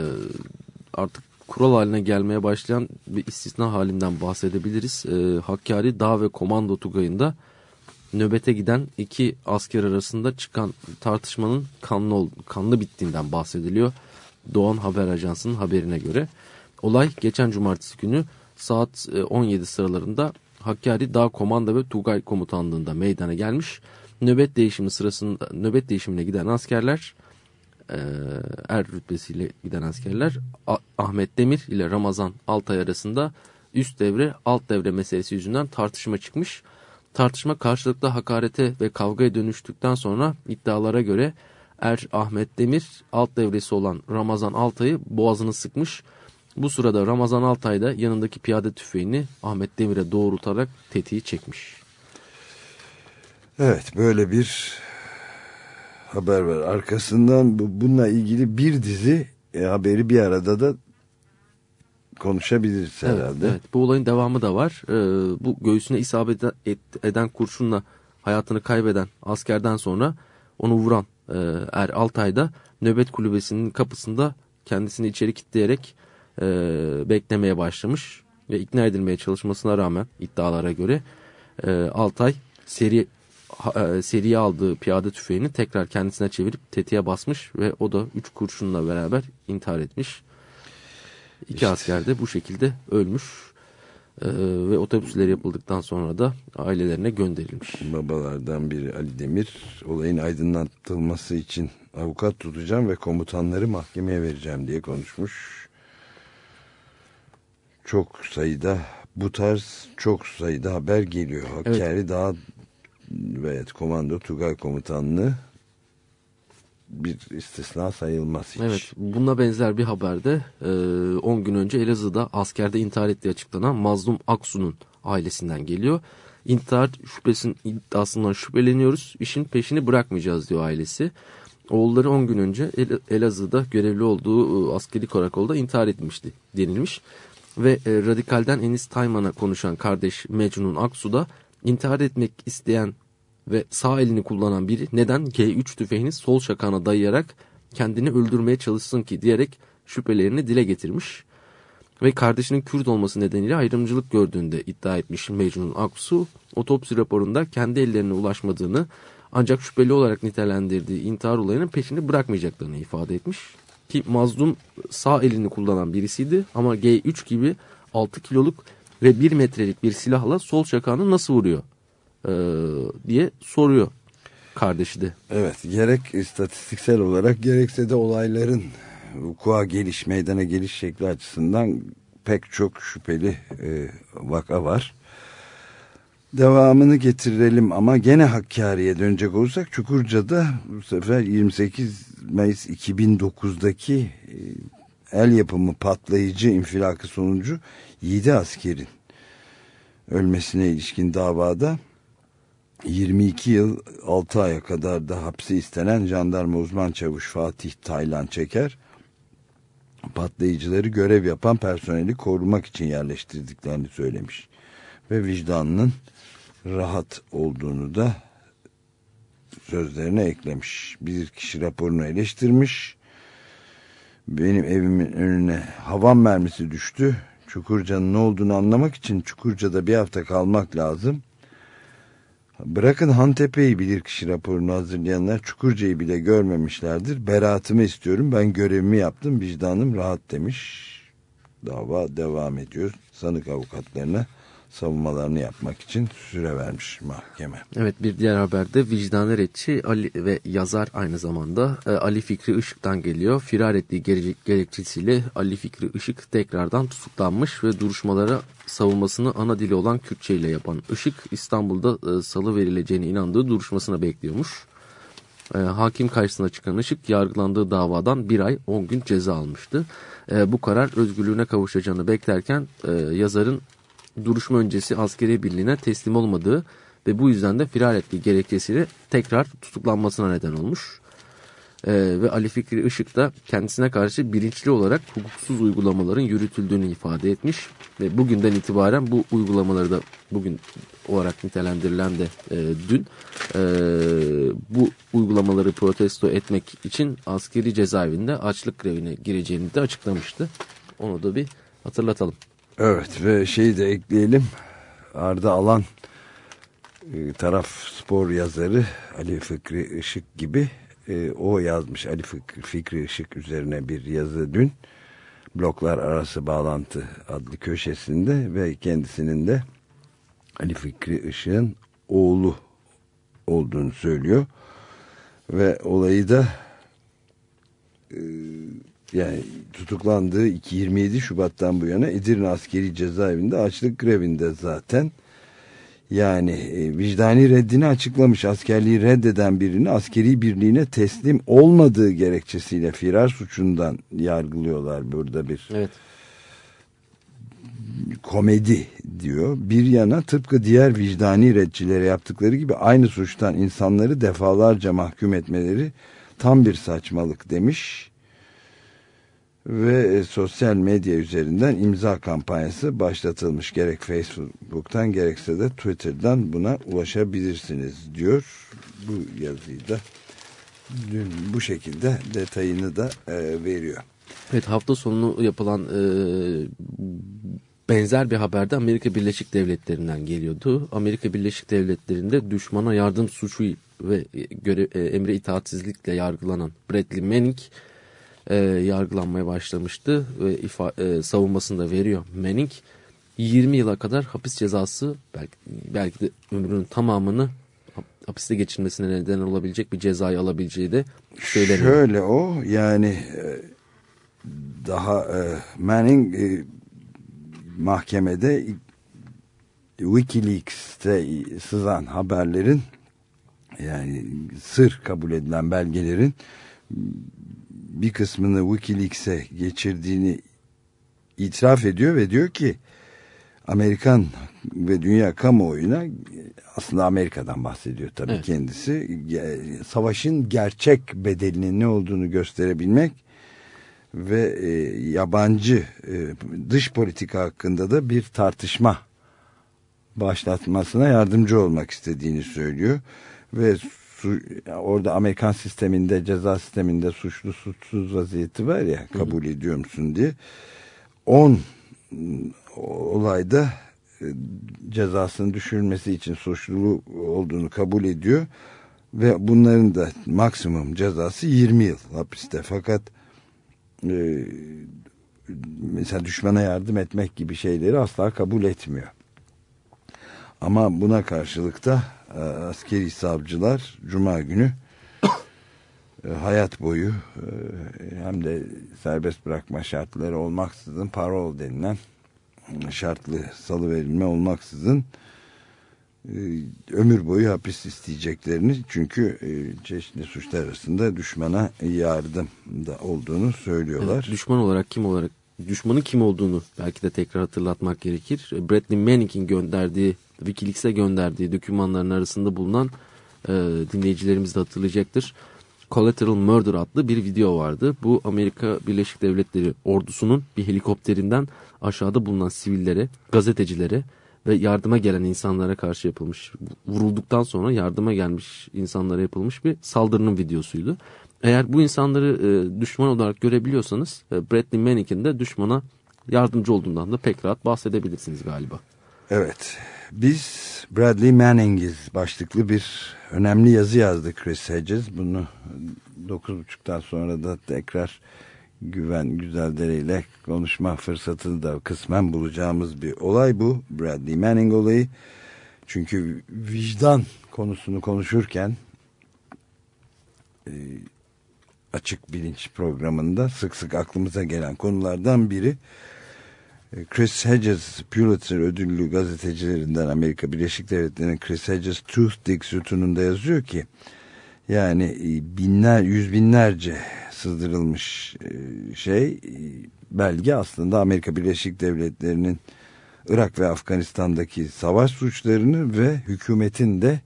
artık kural haline gelmeye başlayan bir istisna halinden bahsedebiliriz. E, Hakkari Dağ ve Komando Tugayı'nda nöbete giden iki asker arasında çıkan tartışmanın kanlı, kanlı bittiğinden bahsediliyor. Doğan Haber Ajansı'nın haberine göre. Olay geçen cumartesi günü saat 17 e, sıralarında Hakkari Dağ Komando ve Tugay Komutanlığı'nda meydana gelmiş. Nöbet değişimi sırasında nöbet değişimine giden askerler e, er rütbesiyle giden askerler Ahmet Demir ile Ramazan Altay arasında üst devre alt devre meselesi yüzünden tartışma çıkmış. Tartışma karşılıklı hakarete ve kavgaya dönüştükten sonra iddialara göre Er Ahmet Demir alt devresi olan Ramazan Altay'ı boğazını sıkmış. Bu sırada Ramazan Altay da yanındaki piyade tüfeğini Ahmet Demir'e doğrultarak tetiği çekmiş. Evet böyle bir haber var. Arkasından bununla ilgili bir dizi e, haberi bir arada da konuşabiliriz evet, herhalde. Evet, bu olayın devamı da var. Ee, bu göğsüne isabet eden kurşunla hayatını kaybeden askerden sonra onu vuran e, Er Altay'da nöbet kulübesinin kapısında kendisini içeri kilitleyerek e, beklemeye başlamış ve ikna edilmeye çalışmasına rağmen iddialara göre e, Altay seri e, seriye aldığı piyade tüfeğini tekrar kendisine çevirip tetiğe basmış ve o da üç kurşunla beraber intihar etmiş. İki işte. asker de bu şekilde ölmüş ee, ve otobüsleri yapıldıktan sonra da ailelerine gönderilmiş. Babalardan biri Ali Demir olayın aydınlatılması için avukat tutacağım ve komutanları mahkemeye vereceğim diye konuşmuş. Çok sayıda bu tarz çok sayıda haber geliyor. Hakkari evet. daha evet, Komando Tugay Komutanlığı bir istisna sayılmaz hiç. Evet buna benzer bir haberde 10 e, gün önce Elazığ'da askerde intihar ettiği açıklanan Mazlum Aksu'nun ailesinden geliyor. İntihar şüphesinin iddiasından şüpheleniyoruz. İşin peşini bırakmayacağız diyor ailesi. Oğulları 10 gün önce Elazığ'da görevli olduğu e, askeri karakolda intihar etmişti denilmiş. Ve e, radikalden Enis Tayman'a konuşan kardeş Mecnun Aksu da intihar etmek isteyen ve sağ elini kullanan biri neden G3 tüfeğini sol şakağına dayayarak kendini öldürmeye çalışsın ki diyerek şüphelerini dile getirmiş. Ve kardeşinin Kürt olması nedeniyle ayrımcılık gördüğünde iddia etmiş Mecnun Aksu otopsi raporunda kendi ellerine ulaşmadığını ancak şüpheli olarak nitelendirdiği intihar olayının peşini bırakmayacaklarını ifade etmiş. Ki mazlum sağ elini kullanan birisiydi ama G3 gibi 6 kiloluk ve 1 metrelik bir silahla sol şakağını nasıl vuruyor ee, diye soruyor kardeşi de. Evet gerek istatistiksel olarak gerekse de olayların vuku'a geliş meydana geliş şekli açısından pek çok şüpheli e, vaka var devamını getirelim ama gene Hakkari'ye dönecek olursak Çukurca'da bu sefer 28 Mayıs 2009'daki e, el yapımı patlayıcı infilakı sonucu 7 askerin ölmesine ilişkin davada 22 yıl 6 aya kadar da hapsi istenen jandarma uzman çavuş Fatih Taylan Çeker patlayıcıları görev yapan personeli korumak için yerleştirdiklerini söylemiş ve vicdanının rahat olduğunu da sözlerine eklemiş. Bir kişi raporunu eleştirmiş. Benim evimin önüne havan mermisi düştü. Çukurca'nın ne olduğunu anlamak için Çukurca'da bir hafta kalmak lazım. Bırakın Hantepe'yi bilir kişi raporunu hazırlayanlar Çukurca'yı bile görmemişlerdir. Beraatımı istiyorum ben görevimi yaptım vicdanım rahat demiş. Dava devam ediyor. Sanık avukatlarına savunmalarını yapmak için süre vermiş mahkeme. Evet bir diğer haberde vicdan eretçi Ali ve yazar aynı zamanda e, Ali Fikri Işık'tan geliyor. Firar ettiği gerekçesiyle Ali Fikri Işık tekrardan tutuklanmış ve duruşmalara savunmasını ana dili olan Kürtçe ile yapan Işık İstanbul'da e, salı verileceğine inandığı duruşmasına bekliyormuş. E, hakim karşısına çıkan Işık yargılandığı davadan bir ay 10 gün ceza almıştı. Bu karar özgürlüğüne kavuşacağını beklerken yazarın duruşma öncesi askeri birliğine teslim olmadığı ve bu yüzden de firar ettiği gerekçesiyle tekrar tutuklanmasına neden olmuş. Ee, ve Ali Fikri Işık da kendisine karşı bilinçli olarak hukuksuz uygulamaların yürütüldüğünü ifade etmiş. Ve bugünden itibaren bu uygulamaları da bugün olarak nitelendirilen de e, dün e, bu uygulamaları protesto etmek için askeri cezaevinde açlık grevine gireceğini de açıklamıştı. Onu da bir hatırlatalım. Evet ve şeyi de ekleyelim. Arda Alan e, taraf spor yazarı Ali Fikri Işık gibi. E, o yazmış Ali Fikri, Fikri Işık üzerine bir yazı dün. Bloklar arası bağlantı adlı köşesinde ve kendisinin de Ali Fikri Işık'ın oğlu olduğunu söylüyor. Ve olayı da e, yani tutuklandığı 27 Şubat'tan bu yana Edirne Askeri Cezaevinde açlık grevinde zaten. Yani e, vicdani reddini açıklamış askerliği reddeden birini askeri birliğine teslim olmadığı gerekçesiyle firar suçundan yargılıyorlar burada bir evet. komedi diyor. Bir yana tıpkı diğer vicdani redçilere yaptıkları gibi aynı suçtan insanları defalarca mahkum etmeleri tam bir saçmalık demiş ve e, sosyal medya üzerinden imza kampanyası başlatılmış. Gerek Facebook'tan gerekse de Twitter'dan buna ulaşabilirsiniz diyor. Bu yazıyı da dün bu şekilde detayını da e, veriyor. Evet hafta sonu yapılan e, benzer bir haberde Amerika Birleşik Devletleri'nden geliyordu. Amerika Birleşik Devletleri'nde düşmana yardım suçu ve göre, e, emre itaatsizlikle yargılanan Bradley Manning e, yargılanmaya başlamıştı ve ifa, e, savunmasını da veriyor Manning. 20 yıla kadar hapis cezası belki, belki de ömrünün tamamını hapiste geçirmesine neden olabilecek bir cezayı alabileceği de söyleniyor. Şöyle o yani e, daha e, Manning e, mahkemede Wikileaks'te sızan haberlerin yani sır kabul edilen belgelerin bir kısmını Wikileaks'e geçirdiğini itiraf ediyor ve diyor ki Amerikan ve dünya kamuoyuna aslında Amerika'dan bahsediyor tabii evet. kendisi. Savaşın gerçek bedelinin ne olduğunu gösterebilmek ve e, yabancı e, dış politika hakkında da bir tartışma başlatmasına yardımcı olmak istediğini söylüyor. Ve su, orada Amerikan sisteminde ceza sisteminde suçlu suçsuz vaziyeti var ya kabul hı hı. ediyor musun diye. 10 olayda e, cezasının düşürülmesi için suçluluğu olduğunu kabul ediyor ve bunların da maksimum cezası 20 yıl hapiste fakat e, mesela düşmana yardım etmek gibi şeyleri asla kabul etmiyor. Ama buna karşılık da e, askeri savcılar Cuma günü e, hayat boyu e, hem de serbest bırakma şartları olmaksızın parol denilen şartlı salı verilme olmaksızın e, ömür boyu hapis isteyeceklerini çünkü e, çeşitli suçlar arasında düşmana yardım da olduğunu söylüyorlar. Evet, düşman olarak kim olarak düşmanın kim olduğunu belki de tekrar hatırlatmak gerekir. Bradley Manning'in gönderdiği Wikileaks'e gönderdiği dokümanların arasında bulunan e, dinleyicilerimiz de hatırlayacaktır. Collateral Murder adlı bir video vardı. Bu Amerika Birleşik Devletleri ordusunun bir helikopterinden aşağıda bulunan sivillere, gazetecilere ve yardıma gelen insanlara karşı yapılmış, vurulduktan sonra yardıma gelmiş insanlara yapılmış bir saldırının videosuydu. Eğer bu insanları e, düşman olarak görebiliyorsanız e, Bradley Manning'in de düşmana yardımcı olduğundan da pek rahat bahsedebilirsiniz galiba. Evet. Biz Bradley Manning'iz başlıklı bir önemli yazı yazdı Chris Hedges. Bunu 9.30'dan sonra da tekrar Güven Güzeldere ile konuşma fırsatını da kısmen bulacağımız bir olay bu. Bradley Manning olayı. Çünkü vicdan konusunu konuşurken e, açık bilinç programında sık sık aklımıza gelen konulardan biri Chris Hedges Pulitzer ödüllü gazetecilerinden Amerika Birleşik Devletleri'nin Chris Hedges Truth Dig sütununda yazıyor ki yani e, binler yüz binlerce sızdırılmış e, şey belge aslında Amerika Birleşik Devletleri'nin Irak ve Afganistan'daki savaş suçlarını ve hükümetin de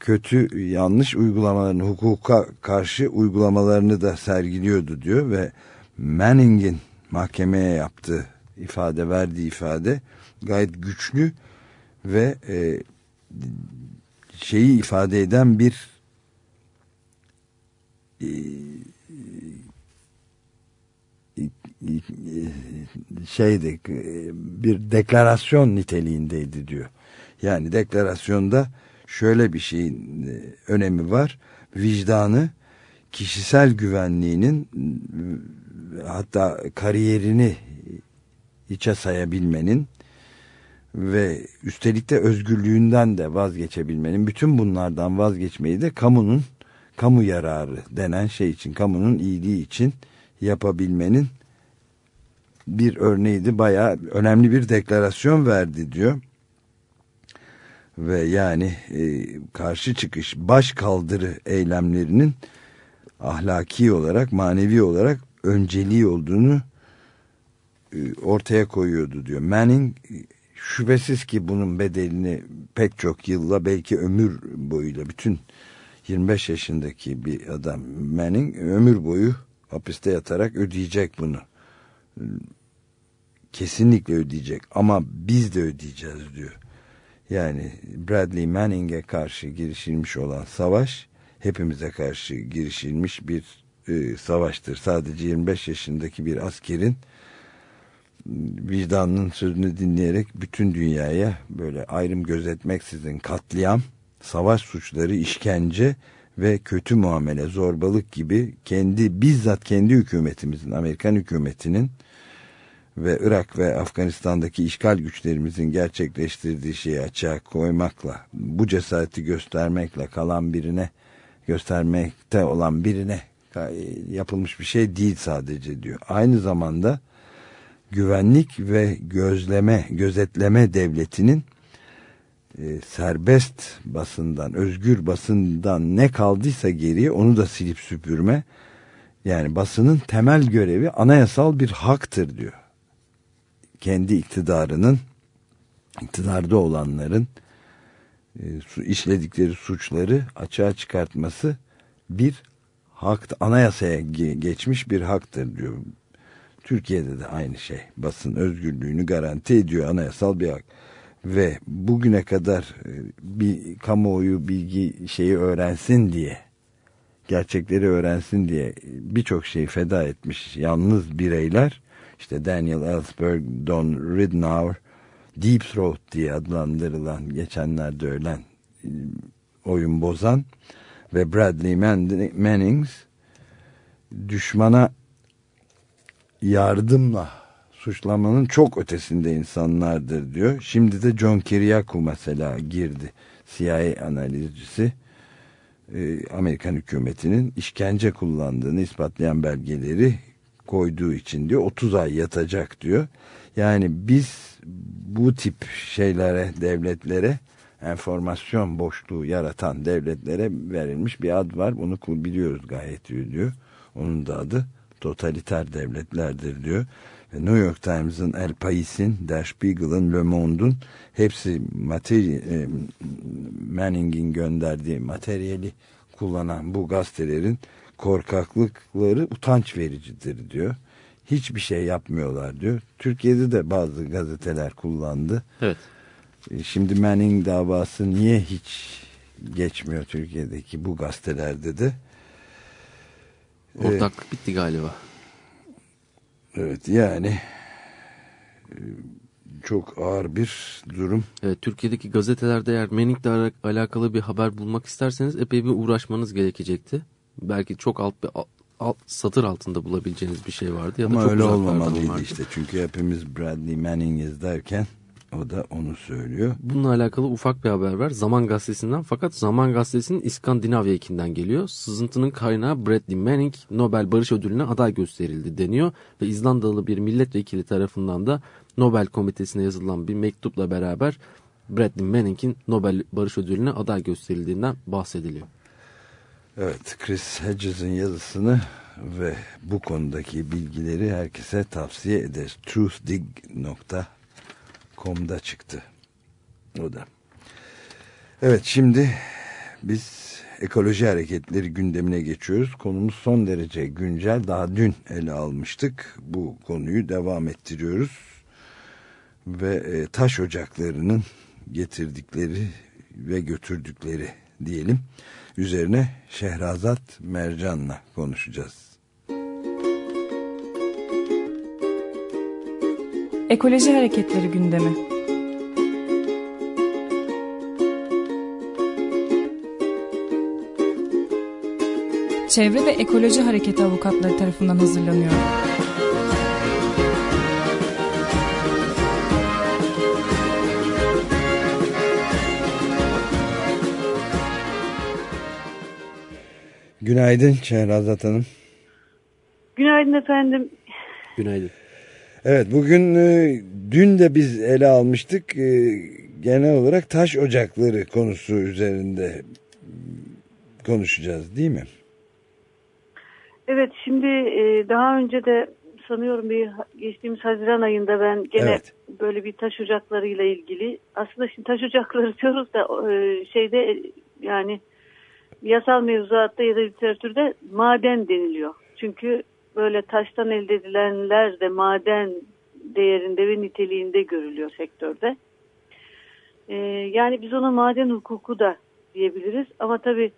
kötü yanlış uygulamalarını hukuka karşı uygulamalarını da sergiliyordu diyor ve Manning'in mahkemeye yaptığı ifade verdiği ifade gayet güçlü ve e, şeyi ifade eden bir e, şeydi bir deklarasyon niteliğindeydi diyor. Yani deklarasyonda şöyle bir şeyin e, önemi var. Vicdanı kişisel güvenliğinin hatta kariyerini hiçe sayabilmenin ve üstelik de özgürlüğünden de vazgeçebilmenin bütün bunlardan vazgeçmeyi de kamunun kamu yararı denen şey için kamunun iyiliği için yapabilmenin bir örneğiydi. Bayağı önemli bir deklarasyon verdi diyor. Ve yani e, karşı çıkış baş kaldırı eylemlerinin ahlaki olarak manevi olarak önceliği olduğunu ortaya koyuyordu diyor. Manning şüphesiz ki bunun bedelini pek çok yılla belki ömür boyuyla bütün 25 yaşındaki bir adam Manning ömür boyu hapiste yatarak ödeyecek bunu. Kesinlikle ödeyecek ama biz de ödeyeceğiz diyor. Yani Bradley Manning'e karşı girişilmiş olan savaş hepimize karşı girişilmiş bir e, savaştır. Sadece 25 yaşındaki bir askerin vicdanının sözünü dinleyerek bütün dünyaya böyle ayrım gözetmeksizin katliam, savaş suçları, işkence ve kötü muamele, zorbalık gibi kendi bizzat kendi hükümetimizin, Amerikan hükümetinin ve Irak ve Afganistan'daki işgal güçlerimizin gerçekleştirdiği şeyi açığa koymakla, bu cesareti göstermekle kalan birine, göstermekte olan birine yapılmış bir şey değil sadece diyor. Aynı zamanda güvenlik ve gözleme, gözetleme devletinin e, serbest basından, özgür basından ne kaldıysa geriye onu da silip süpürme. Yani basının temel görevi anayasal bir haktır diyor. Kendi iktidarının, iktidarda olanların e, işledikleri suçları açığa çıkartması bir hak, anayasaya geçmiş bir haktır diyor. Türkiye'de de aynı şey. Basın özgürlüğünü garanti ediyor anayasal bir hak. Ve bugüne kadar e, bir kamuoyu bilgi şeyi öğrensin diye gerçekleri öğrensin diye birçok şeyi feda etmiş yalnız bireyler işte Daniel Ellsberg, Don Ridnour, Deep Throat diye adlandırılan geçenlerde ölen e, oyun bozan ve Bradley Mannings düşmana yardımla suçlamanın çok ötesinde insanlardır diyor. Şimdi de John Kiriakou mesela girdi. CIA analizcisi e, Amerikan hükümetinin işkence kullandığını ispatlayan belgeleri koyduğu için diyor 30 ay yatacak diyor. Yani biz bu tip şeylere devletlere enformasyon boşluğu yaratan devletlere verilmiş bir ad var. Bunu biliyoruz gayet iyi diyor. Onun da adı totaliter devletlerdir diyor. Ve New York Times'ın El Pais'in, Der Spiegel'ın, Le Monde'un hepsi materi, e, Manning'in gönderdiği materyali kullanan bu gazetelerin korkaklıkları utanç vericidir diyor. Hiçbir şey yapmıyorlar diyor. Türkiye'de de bazı gazeteler kullandı. Evet. E, şimdi Manning davası niye hiç geçmiyor Türkiye'deki bu gazetelerde de? Ortaklık ee, bitti galiba. Evet yani e, çok ağır bir durum. Evet, Türkiye'deki gazetelerde eğer Manning'le alakalı bir haber bulmak isterseniz epey bir uğraşmanız gerekecekti. Belki çok alt bir alt, satır altında bulabileceğiniz bir şey vardı. Ya Ama da çok öyle olmamalıydı işte. Çünkü hepimiz Bradley Manning'iz derken o da onu söylüyor. Bununla alakalı ufak bir haber var. Zaman Gazetesi'nden fakat Zaman Gazetesi'nin İskandinavya ekinden geliyor. Sızıntının kaynağı Bradley Manning Nobel Barış Ödülü'ne aday gösterildi deniyor. Ve İzlandalı bir milletvekili tarafından da Nobel Komitesi'ne yazılan bir mektupla beraber Bradley Manning'in Nobel Barış Ödülü'ne aday gösterildiğinden bahsediliyor. Evet Chris Hedges'in yazısını ve bu konudaki bilgileri herkese tavsiye ederiz. truthdig.com'da çıktı. O da. Evet şimdi biz ekoloji hareketleri gündemine geçiyoruz. Konumuz son derece güncel. Daha dün ele almıştık. Bu konuyu devam ettiriyoruz. Ve e, taş ocaklarının getirdikleri ve götürdükleri diyelim üzerine Şehrazat Mercan'la konuşacağız. Ekoloji Hareketleri gündemi. Çevre ve Ekoloji Hareketi avukatları tarafından hazırlanıyor. Günaydın Şehrazat Hanım. Günaydın efendim. Günaydın. Evet bugün e, dün de biz ele almıştık e, genel olarak taş ocakları konusu üzerinde konuşacağız değil mi? Evet şimdi e, daha önce de sanıyorum bir geçtiğimiz Haziran ayında ben gene evet. böyle bir taş ocaklarıyla ilgili aslında şimdi taş ocakları diyoruz da şeyde yani yasal mevzuatta ya da literatürde maden deniliyor. Çünkü böyle taştan elde edilenler de maden değerinde ve niteliğinde görülüyor sektörde. Ee, yani biz ona maden hukuku da diyebiliriz ama tabii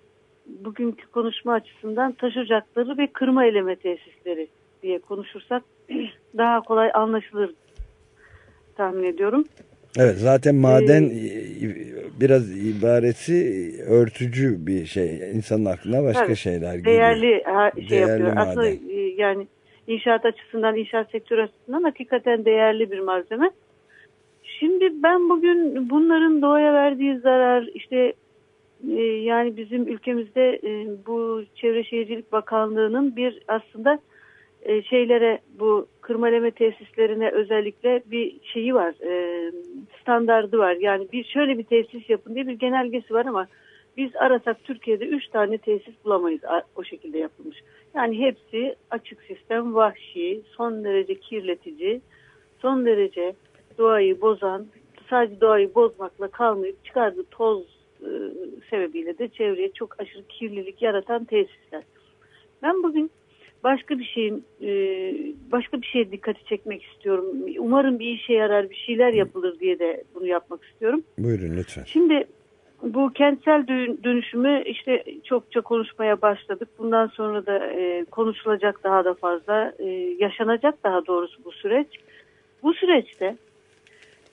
bugünkü konuşma açısından taş ocakları ve kırma eleme tesisleri diye konuşursak daha kolay anlaşılır tahmin ediyorum. Evet zaten maden ee, biraz ibaresi örtücü bir şey. İnsanın aklına başka evet, şeyler geliyor. Değerli şey değerli yapıyor. Maden. Aslında yani inşaat açısından, inşaat sektörü açısından hakikaten değerli bir malzeme. Şimdi ben bugün bunların doğaya verdiği zarar, işte e, yani bizim ülkemizde e, bu Çevre Şehircilik Bakanlığı'nın bir aslında e, şeylere bu kırmaleme tesislerine özellikle bir şeyi var e, standardı var yani bir şöyle bir tesis yapın diye bir genelgesi var ama biz arasak Türkiye'de 3 tane tesis bulamayız o şekilde yapılmış. Yani hepsi açık sistem, vahşi, son derece kirletici, son derece doğayı bozan, sadece doğayı bozmakla kalmayıp çıkardığı toz e, sebebiyle de çevreye çok aşırı kirlilik yaratan tesisler. Ben bugün başka bir şeyin e, başka bir şeye dikkati çekmek istiyorum. Umarım bir işe yarar bir şeyler yapılır diye de bunu yapmak istiyorum. Buyurun lütfen. Şimdi bu kentsel dönüşümü işte çokça konuşmaya başladık. Bundan sonra da e, konuşulacak daha da fazla, e, yaşanacak daha doğrusu bu süreç. Bu süreçte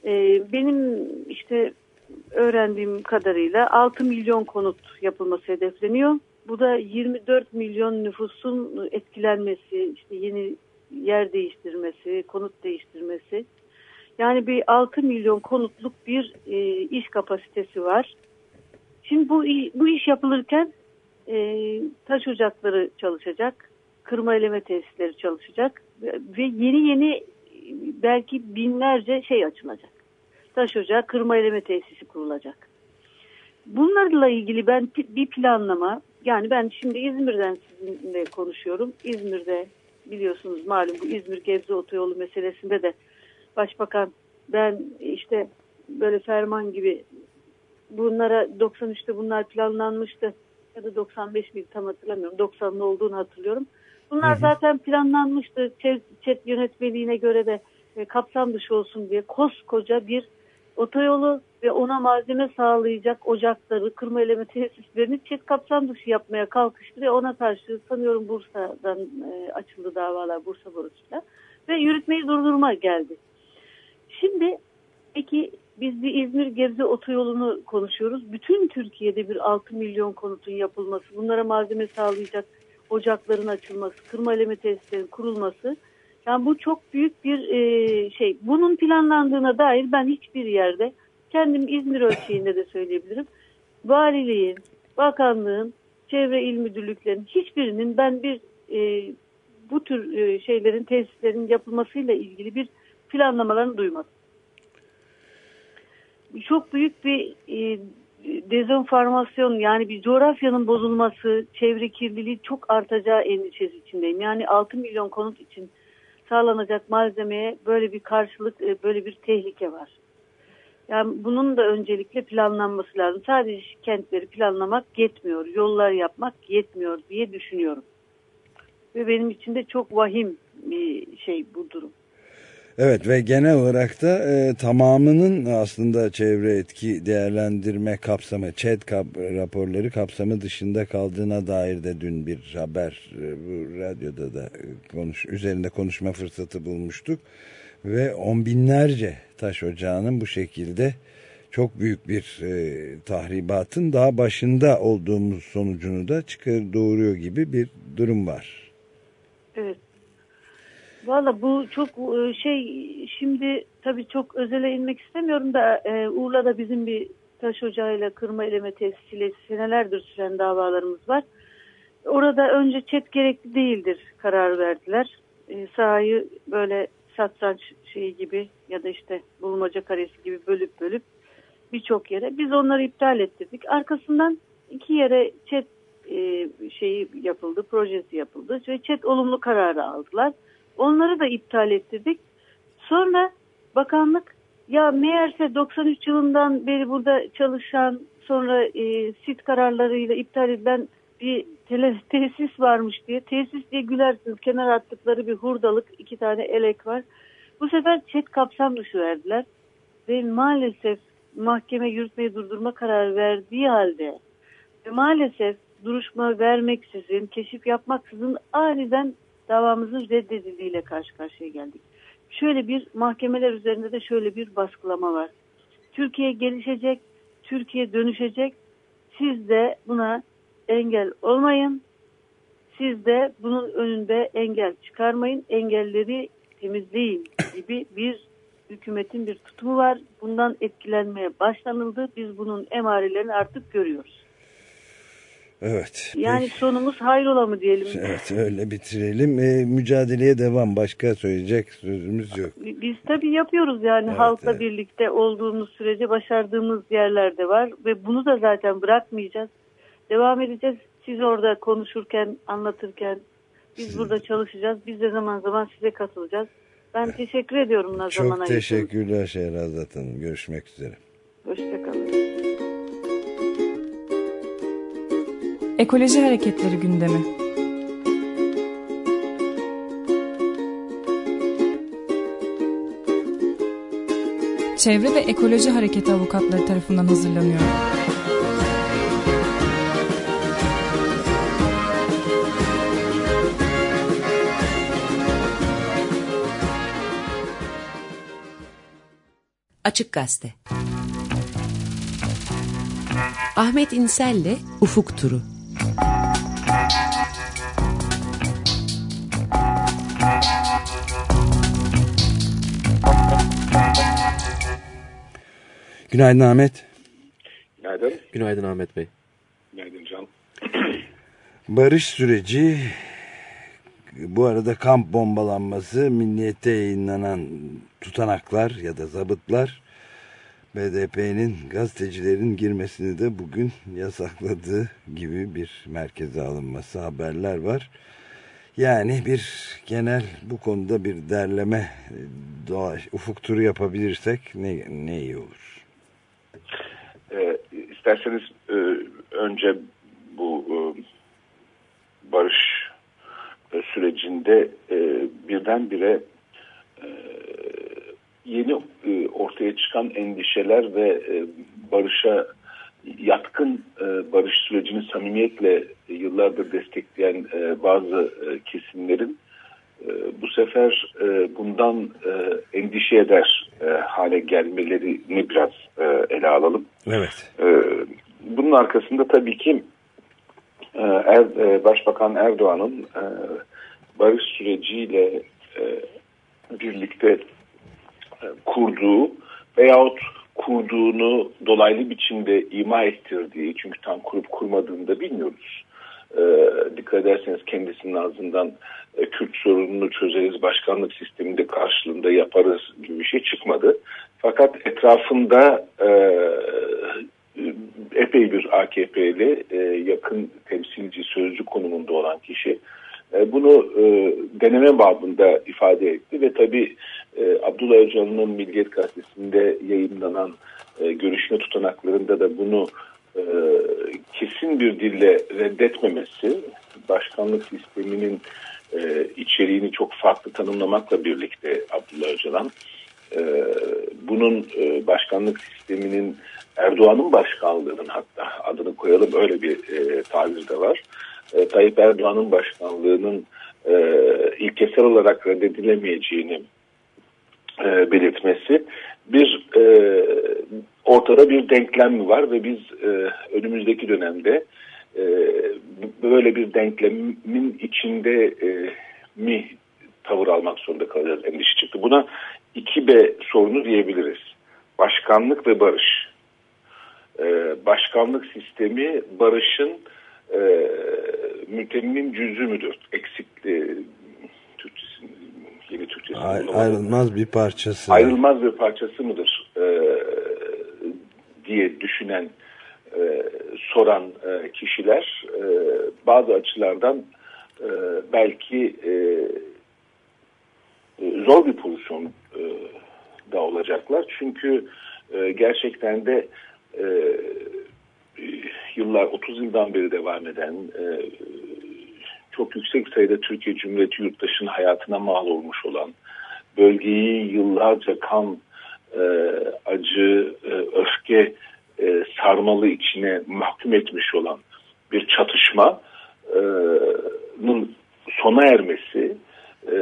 e, benim işte öğrendiğim kadarıyla 6 milyon konut yapılması hedefleniyor. Bu da 24 milyon nüfusun etkilenmesi, işte yeni yer değiştirmesi, konut değiştirmesi. Yani bir 6 milyon konutluk bir e, iş kapasitesi var. Şimdi bu, bu iş yapılırken e, taş ocakları çalışacak, kırma eleme tesisleri çalışacak ve yeni yeni belki binlerce şey açılacak. Taş ocağı, kırma eleme tesisi kurulacak. Bunlarla ilgili ben bir planlama, yani ben şimdi İzmir'den sizinle konuşuyorum. İzmir'de biliyorsunuz malum bu İzmir Gebze Otoyolu meselesinde de Başbakan ben işte böyle ferman gibi bunlara 93'te bunlar planlanmıştı ya da 95 miydi tam hatırlamıyorum. 90'lı olduğunu hatırlıyorum. Bunlar hı hı. zaten planlanmıştı. Çet yönetmeliğine göre de e, kapsam dışı olsun diye koskoca bir otoyolu ve ona malzeme sağlayacak ocakları, kırma eleme tesislerini çet kapsam dışı yapmaya kalkıştı ve ona karşı sanıyorum Bursa'dan e, açıldı davalar Bursa borusuyla ve yürütmeyi durdurma geldi. Şimdi peki biz bir İzmir Gebze otoyolunu konuşuyoruz. Bütün Türkiye'de bir 6 milyon konutun yapılması, bunlara malzeme sağlayacak ocakların açılması, kırma eleme tesislerin kurulması. Yani bu çok büyük bir e, şey. Bunun planlandığına dair ben hiçbir yerde kendim İzmir ölçeğinde de söyleyebilirim. Valiliğin, bakanlığın, çevre il müdürlüklerinin hiçbirinin ben bir e, bu tür e, şeylerin tesislerin yapılmasıyla ilgili bir planlamalarını duymadım çok büyük bir e, dezenformasyon yani bir coğrafyanın bozulması, çevre kirliliği çok artacağı endişesi içindeyim. Yani 6 milyon konut için sağlanacak malzemeye böyle bir karşılık, e, böyle bir tehlike var. Yani bunun da öncelikle planlanması lazım. Sadece kentleri planlamak yetmiyor, yollar yapmak yetmiyor diye düşünüyorum. Ve benim için de çok vahim bir şey bu durum. Evet ve genel olarak da e, tamamının aslında çevre etki değerlendirme kapsamı, ÇED kap, raporları kapsamı dışında kaldığına dair de dün bir haber e, bu radyoda da e, konuş, üzerinde konuşma fırsatı bulmuştuk. Ve on binlerce taş ocağının bu şekilde çok büyük bir e, tahribatın daha başında olduğumuz sonucunu da çıkar doğuruyor gibi bir durum var. Evet Valla bu çok e, şey şimdi tabii çok özele inmek istemiyorum da e, Urla'da bizim bir taş ocağıyla kırma eleme tesisiyle senelerdir süren davalarımız var. Orada önce çet gerekli değildir karar verdiler. E, sahayı böyle satranç şeyi gibi ya da işte bulmaca karesi gibi bölüp bölüp birçok yere biz onları iptal ettirdik. Arkasından iki yere çet e, şeyi yapıldı, projesi yapıldı ve çet olumlu kararı aldılar. Onları da iptal ettirdik. Sonra bakanlık ya meğerse 93 yılından beri burada çalışan sonra e, sit kararlarıyla iptal edilen bir tele, tesis varmış diye. Tesis diye gülersiniz kenar attıkları bir hurdalık iki tane elek var. Bu sefer çet kapsam dışı verdiler. Ve maalesef mahkeme yürütmeyi durdurma kararı verdiği halde ve maalesef duruşma vermeksizin, keşif yapmaksızın aniden davamızın reddedildiğiyle karşı karşıya geldik. Şöyle bir mahkemeler üzerinde de şöyle bir baskılama var. Türkiye gelişecek, Türkiye dönüşecek. Siz de buna engel olmayın. Siz de bunun önünde engel çıkarmayın. Engelleri temizleyin gibi bir hükümetin bir tutumu var. Bundan etkilenmeye başlanıldı. Biz bunun emarelerini artık görüyoruz. Evet. Yani Peki. sonumuz hayrola mı diyelim? Evet öyle bitirelim. Ee, mücadeleye devam. Başka söyleyecek sözümüz yok. Biz tabii yapıyoruz yani Evet, halkla evet. birlikte olduğumuz sürece başardığımız yerler de var ve bunu da zaten bırakmayacağız. Devam edeceğiz. Siz orada konuşurken, anlatırken biz burada çalışacağız. Biz de zaman zaman size katılacağız. Ben teşekkür ediyorum Nazan Çok teşekkürler Şehrazat Hanım. Görüşmek üzere. Hoşçakalın. Ekoloji Hareketleri gündemi. Çevre ve Ekoloji Hareketi avukatları tarafından hazırlanıyor. Açık Gazete Ahmet İnsel'le Ufuk Turu Günaydın Ahmet. Günaydın. Günaydın Ahmet Bey. Günaydın Can. Barış süreci bu arada kamp bombalanması milliyete yayınlanan tutanaklar ya da zabıtlar BDP'nin gazetecilerin girmesini de bugün yasakladığı gibi bir merkeze alınması haberler var. Yani bir genel bu konuda bir derleme doğa, ufuk turu yapabilirsek ne, ne iyi olur. Ee, isterseniz e, önce bu e, barış e, sürecinde e, birdenbire e, yeni e, ortaya çıkan endişeler ve e, barışa yatkın e, barış sürecini samimiyetle yıllardır destekleyen e, bazı e, kesimlerin e, bu sefer e, bundan e, endişe eder e, hale gelmelerini biraz e, ele alalım. Evet. E, bunun arkasında tabii ki e, er, e, Başbakan Erdoğan'ın e, barış süreciyle e, birlikte e, kurduğu veyahut kurduğunu dolaylı biçimde ima ettirdiği çünkü tam kurup kurmadığını da bilmiyoruz. E, dikkat ederseniz kendisinin ağzından e, Kürt sorununu çözeriz, başkanlık sisteminde karşılığında yaparız gibi bir şey çıkmadı. Fakat etrafında e, epey bir AKP'li e, yakın temsilci sözcü konumunda olan kişi e, bunu e, deneme babında ifade etti ve tabi e, Abdullah Öcalan'ın Milliyet Gazetesi'nde yayınlanan e, görüşme tutanaklarında da bunu e, kesin bir dille reddetmemesi başkanlık sisteminin e, içeriğini çok farklı tanımlamakla birlikte Abdullah Öcalan e, bunun e, başkanlık sisteminin Erdoğan'ın başkanlığının hatta adını koyalım öyle bir e, tabir de var. E, Tayyip Erdoğan'ın başkanlığının e, ilkesel olarak reddedilemeyeceğini e, belirtmesi bir e, ortada bir denklem mi var ve biz e, önümüzdeki dönemde e, böyle bir denklemin içinde e, mi tavır almak zorunda kalacağız endişe çıktı. Buna 2B sorunu diyebiliriz. Başkanlık ve barış. Ee, başkanlık sistemi barışın e, mütemmin cüzü müdür? Eksik e, yeni Türkçesi. Ay, ayrılmaz bir parçası. Ayrılmaz bir parçası mıdır? E, diye düşünen, e, soran e, kişiler e, bazı açılardan e, belki e, zor bir pozisyon e, da olacaklar. Çünkü e, gerçekten de e, yıllar 30 yıldan beri devam eden e, çok yüksek sayıda Türkiye Cumhuriyeti yurttaşının hayatına mal olmuş olan bölgeyi yıllarca kan, e, acı, e, öfke e, sarmalı içine mahkum etmiş olan bir çatışmanın sona ermesi e,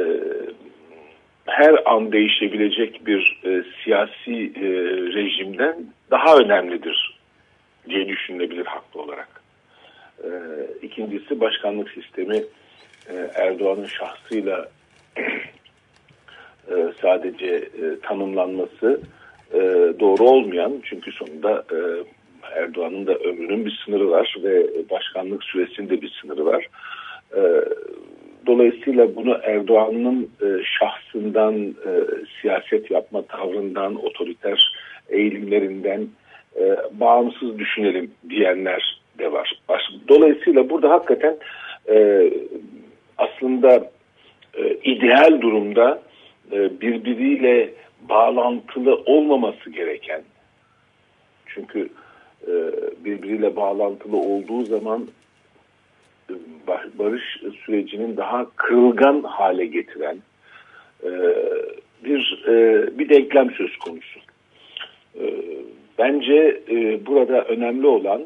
her an değişebilecek bir e, siyasi e, rejimden daha önemlidir diye düşünülebilir haklı olarak. E, ikincisi başkanlık sistemi e, Erdoğan'ın şahsıyla e, sadece e, tanımlanması e, doğru olmayan çünkü sonunda Erdoğan'ın da ömrünün bir sınırı var ve başkanlık süresinde bir sınırı var. Dolayısıyla bunu Erdoğan'ın şahsından, siyaset yapma tavrından, otoriter eğilimlerinden bağımsız düşünelim diyenler de var. Dolayısıyla burada hakikaten aslında ideal durumda e, birbiriyle bağlantılı olmaması gereken çünkü e, birbiriyle bağlantılı olduğu zaman e, barış sürecinin daha kırılgan hale getiren e, bir e, bir denklem söz konusu. Bence burada önemli olan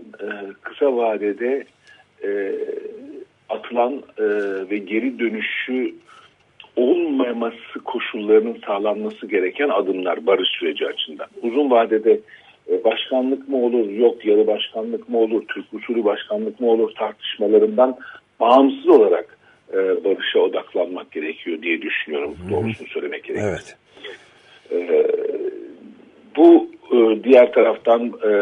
kısa vadede atılan ve geri dönüşü olmaması koşullarının sağlanması gereken adımlar barış süreci açısından. Uzun vadede e, başkanlık mı olur, yok yarı başkanlık mı olur, Türk usulü başkanlık mı olur tartışmalarından bağımsız olarak e, barışa odaklanmak gerekiyor diye düşünüyorum. Hı hı. Doğrusunu söylemek gerekiyor. Evet. E, bu e, diğer taraftan e,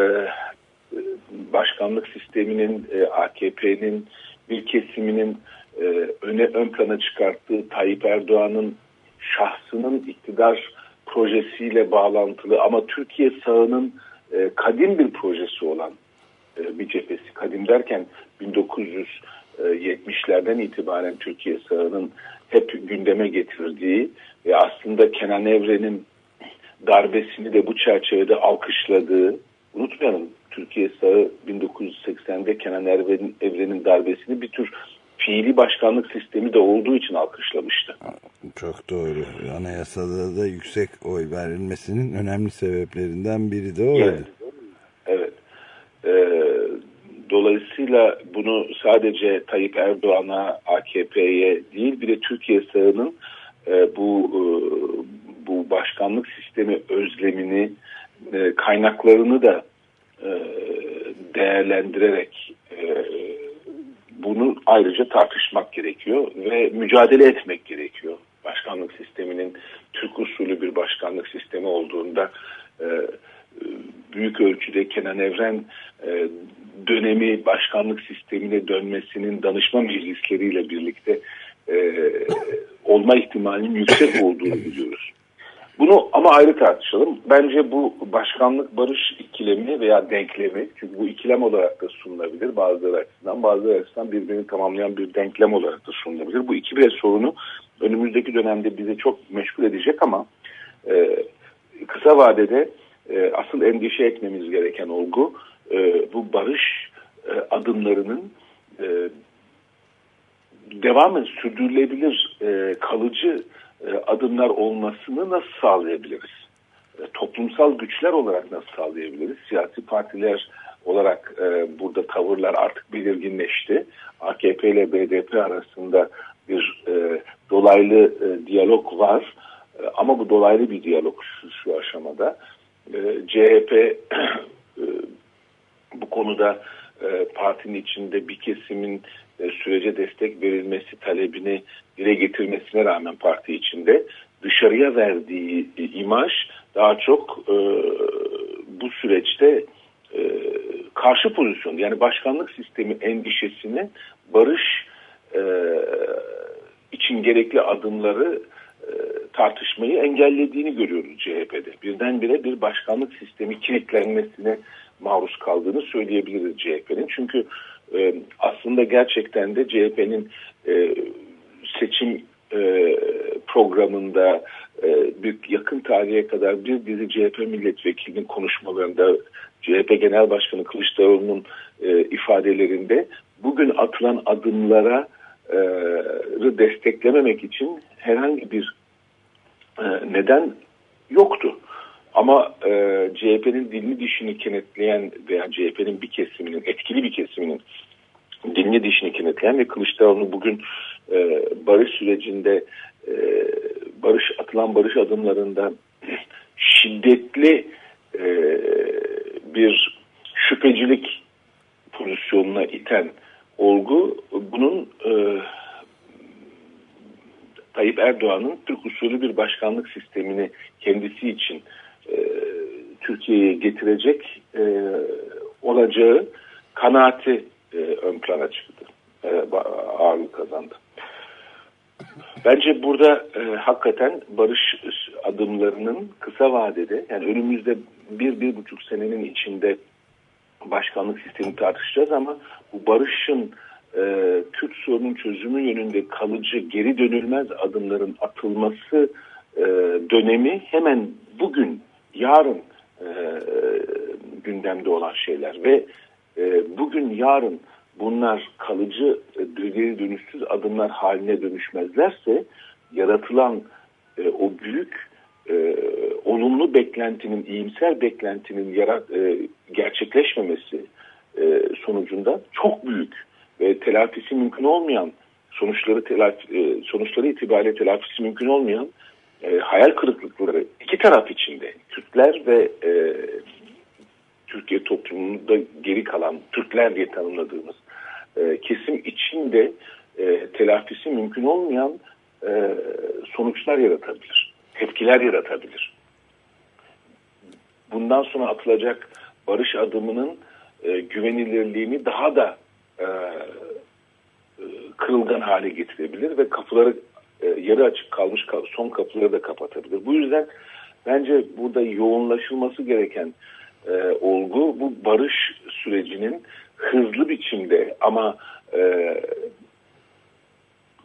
başkanlık sisteminin, e, AKP'nin bir kesiminin e, öne ön plana çıkarttığı Tayyip Erdoğan'ın şahsının iktidar projesiyle bağlantılı ama Türkiye sağının e, kadim bir projesi olan e, bir cephesi. Kadim derken 1970'lerden itibaren Türkiye sağının hep gündeme getirdiği ve aslında Kenan Evren'in darbesini de bu çerçevede alkışladığı, unutmayalım Türkiye sağı 1980'de Kenan Evren'in darbesini bir tür fiili başkanlık sistemi de olduğu için alkışlamıştı. Çok doğru. Anayasada da yüksek oy verilmesinin önemli sebeplerinden biri de oydu. Evet. evet. Ee, dolayısıyla bunu sadece Tayyip Erdoğan'a, AKP'ye değil bir de Türkiye sağının e, bu e, bu başkanlık sistemi özlemini, e, kaynaklarını da e, değerlendirerek e, bunu ayrıca tartışmak gerekiyor ve mücadele etmek gerekiyor. Başkanlık sisteminin Türk usulü bir başkanlık sistemi olduğunda e, büyük ölçüde Kenan Evren e, dönemi başkanlık sistemine dönmesinin danışma meclisleriyle birlikte e, olma ihtimalinin yüksek olduğunu biliyoruz. Bunu ama ayrı tartışalım. Bence bu başkanlık barış ikilemi veya denklemi, çünkü bu ikilem olarak da sunulabilir bazıları açısından, bazıları açısından birbirini tamamlayan bir denklem olarak da sunulabilir. Bu iki bir sorunu önümüzdeki dönemde bizi çok meşgul edecek ama e, kısa vadede e, asıl endişe etmemiz gereken olgu e, bu barış e, adımlarının e, devamen sürdürülebilir, e, kalıcı adımlar olmasını nasıl sağlayabiliriz? E, toplumsal güçler olarak nasıl sağlayabiliriz? Siyasi partiler olarak e, burada tavırlar artık belirginleşti. AKP ile BDP arasında bir e, dolaylı e, diyalog var. E, ama bu dolaylı bir diyalog şu, şu aşamada. E, CHP e, bu konuda e, partinin içinde bir kesimin e, sürece destek verilmesi talebini dile getirmesine rağmen parti içinde dışarıya verdiği imaj daha çok e, bu süreçte e, karşı pozisyon yani başkanlık sistemi endişesini barış e, için gerekli adımları e, tartışmayı engellediğini görüyoruz CHP'de. Birdenbire bir başkanlık sistemi kilitlenmesine maruz kaldığını söyleyebiliriz CHP'nin. Çünkü e, aslında gerçekten de CHP'nin e, seçim e, programında e, büyük yakın tarihe kadar bir dizi CHP milletvekilinin konuşmalarında CHP Genel Başkanı Kılıçdaroğlu'nun e, ifadelerinde bugün atılan adımlara e, desteklememek için herhangi bir e, neden yoktu. Ama e, CHP'nin dilini dişini kenetleyen veya CHP'nin bir kesiminin, etkili bir kesiminin dilini dişini kenetleyen ve Kılıçdaroğlu bugün e, barış sürecinde e, barış atılan barış adımlarında şiddetli e, bir şüphecilik pozisyonuna iten olgu bunun e, Tayyip Erdoğan'ın Türk usulü bir başkanlık sistemini kendisi için Türkiye'ye getirecek e, olacağı kanaati e, ön plana çıktı. E, ağırlık kazandı. Bence burada e, hakikaten barış adımlarının kısa vadede yani önümüzde bir, bir buçuk senenin içinde başkanlık sistemi tartışacağız ama bu barışın e, Kürt sorunun çözümü yönünde kalıcı geri dönülmez adımların atılması e, dönemi hemen bugün yarın e, gündemde olan şeyler. Ve e, bugün yarın bunlar kalıcı e, geri dönüşsüz adımlar haline dönüşmezlerse yaratılan e, o büyük e, olumlu beklentinin, iyimser beklentinin yarat, e, gerçekleşmemesi e, sonucunda çok büyük ve telafisi mümkün olmayan sonuçları telafi, e, sonuçları itibariyle telafisi mümkün olmayan e, hayal kırıklıkları iki taraf içinde Kürtler ve e, Türkiye toplumunda geri kalan Türkler diye tanımladığımız e, kesim içinde e, telafisi mümkün olmayan e, sonuçlar yaratabilir, tepkiler yaratabilir. Bundan sonra atılacak barış adımının e, güvenilirliğini daha da e, e kırılgan hale getirebilir ve kapıları e, yarı açık kalmış son kapıları da kapatabilir. Bu yüzden bence burada yoğunlaşılması gereken e, olgu bu barış sürecinin hızlı biçimde ama e,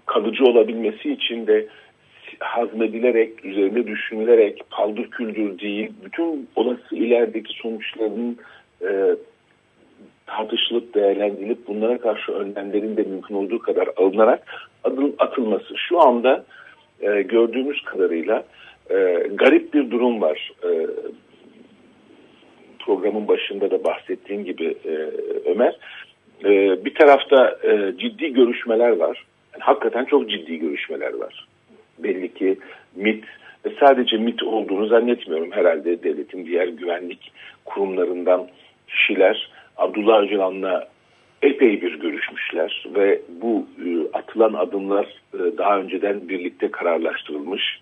kalıcı olabilmesi için de hazmedilerek, üzerinde düşünülerek, paldır küldür değil, bütün olası ilerideki sonuçlarının e, tartışılıp değerlendirilip bunlara karşı önlemlerin de mümkün olduğu kadar alınarak adım atılması. Şu anda e, gördüğümüz kadarıyla e, garip bir durum var. E, programın başında da bahsettiğim gibi e, Ömer. E, bir tarafta e, ciddi görüşmeler var. Yani hakikaten çok ciddi görüşmeler var. Belli ki MIT ve sadece MIT olduğunu zannetmiyorum. Herhalde devletin diğer güvenlik kurumlarından kişiler Abdullah Öcalan'la epey bir görüşmüşler ve bu e, atılan adımlar e, daha önceden birlikte kararlaştırılmış.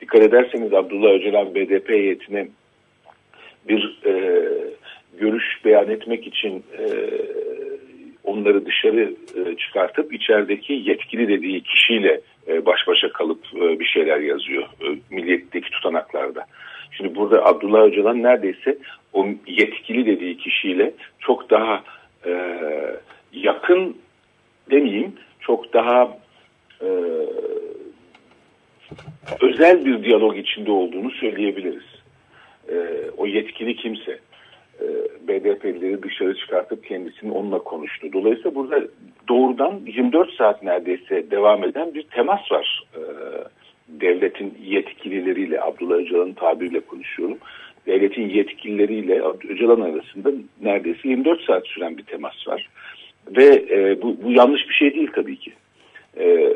Dikkat ederseniz Abdullah Öcalan BDP heyetine bir e, görüş beyan etmek için e, onları dışarı e, çıkartıp içerideki yetkili dediği kişiyle e, baş başa kalıp e, bir şeyler yazıyor e, milliyetteki tutanaklarda. Şimdi burada Abdullah Öcalan neredeyse o yetkili dediği kişiyle çok daha e, yakın demeyeyim çok daha e, özel bir diyalog içinde olduğunu söyleyebiliriz e, o yetkili kimse e, BDP'lileri dışarı çıkartıp kendisinin onunla konuştu. Dolayısıyla burada doğrudan 24 saat neredeyse devam eden bir temas var. E, devletin yetkilileriyle, Abdullah Öcalan'ın tabiriyle konuşuyorum. Devletin yetkilileriyle Öcalan arasında neredeyse 24 saat süren bir temas var. Ve e, bu, bu yanlış bir şey değil tabii ki. E,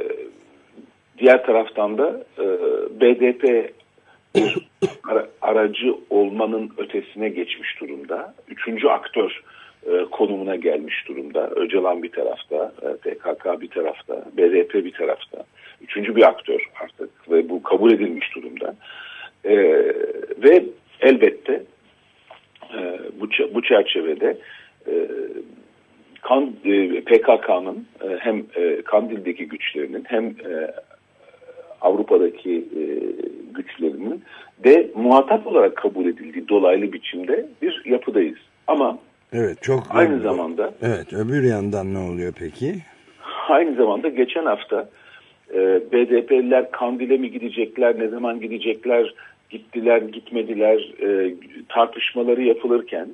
diğer taraftan da e, BDP aracı olmanın ötesine geçmiş durumda. Üçüncü aktör e, konumuna gelmiş durumda. Öcalan bir tarafta, e, PKK bir tarafta, BDP bir tarafta. Üçüncü bir aktör artık ve bu kabul edilmiş durumda. E, ve elbette e, bu, bu çerçevede e, kan, e, PKK'nın e, hem e, Kandil'deki güçlerinin hem e, Avrupa'daki e, güçlerinin de muhatap olarak kabul edildiği dolaylı biçimde bir yapıdayız. Ama evet çok aynı öbür, zamanda evet öbür yandan ne oluyor peki? Aynı zamanda geçen hafta e, BDP'liler Kandil'e mi gidecekler, ne zaman gidecekler, gittiler, gitmediler e, tartışmaları yapılırken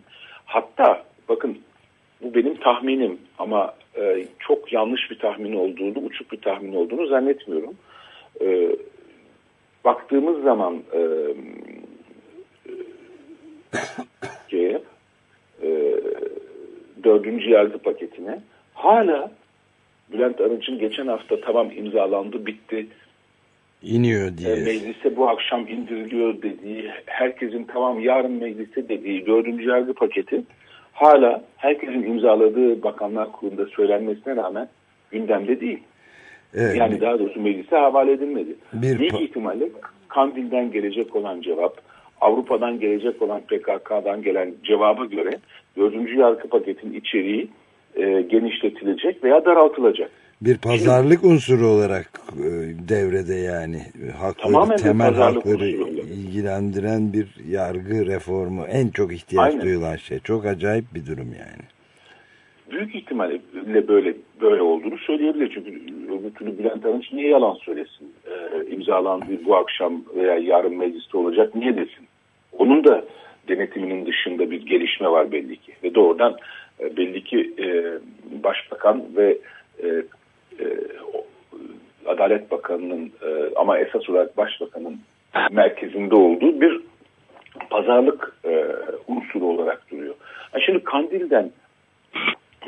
hatta bakın bu benim tahminim ama e, çok yanlış bir tahmin olduğunu, uçuk bir tahmin olduğunu zannetmiyorum. E, baktığımız zaman e, şeye, e, dördüncü yargı paketine hala Bülent Arınç'ın geçen hafta tamam imzalandı bitti iniyor diye. E, meclise bu akşam indiriliyor dediği, herkesin tamam yarın meclise dediği dördüncü yargı paketi hala herkesin imzaladığı bakanlar kurulunda söylenmesine rağmen gündemde değil. Evet. Yani daha doğrusu meclise havale edilmedi. Bir Büyük ihtimalle Kandil'den gelecek olan cevap, Avrupa'dan gelecek olan PKK'dan gelen cevaba göre dördüncü yargı paketin içeriği e, genişletilecek veya daraltılacak. Bir pazarlık Şimdi, unsuru olarak e, devrede yani hakları, temel hakları ilgilendiren bir yargı reformu en çok ihtiyaç Aynen. duyulan şey. Çok acayip bir durum yani. Büyük ihtimalle böyle böyle olduğunu söyleyebilir. Çünkü öbür türlü Bülent Arınç niye yalan söylesin? Ee, imzalandı bu akşam veya yarın mecliste olacak niye desin? Onun da denetiminin dışında bir gelişme var belli ki. Ve doğrudan e, belli ki e, Başbakan ve e, e, Adalet Bakanı'nın e, ama esas olarak Başbakan'ın merkezinde olduğu bir pazarlık e, unsuru olarak duruyor. Yani şimdi Kandil'den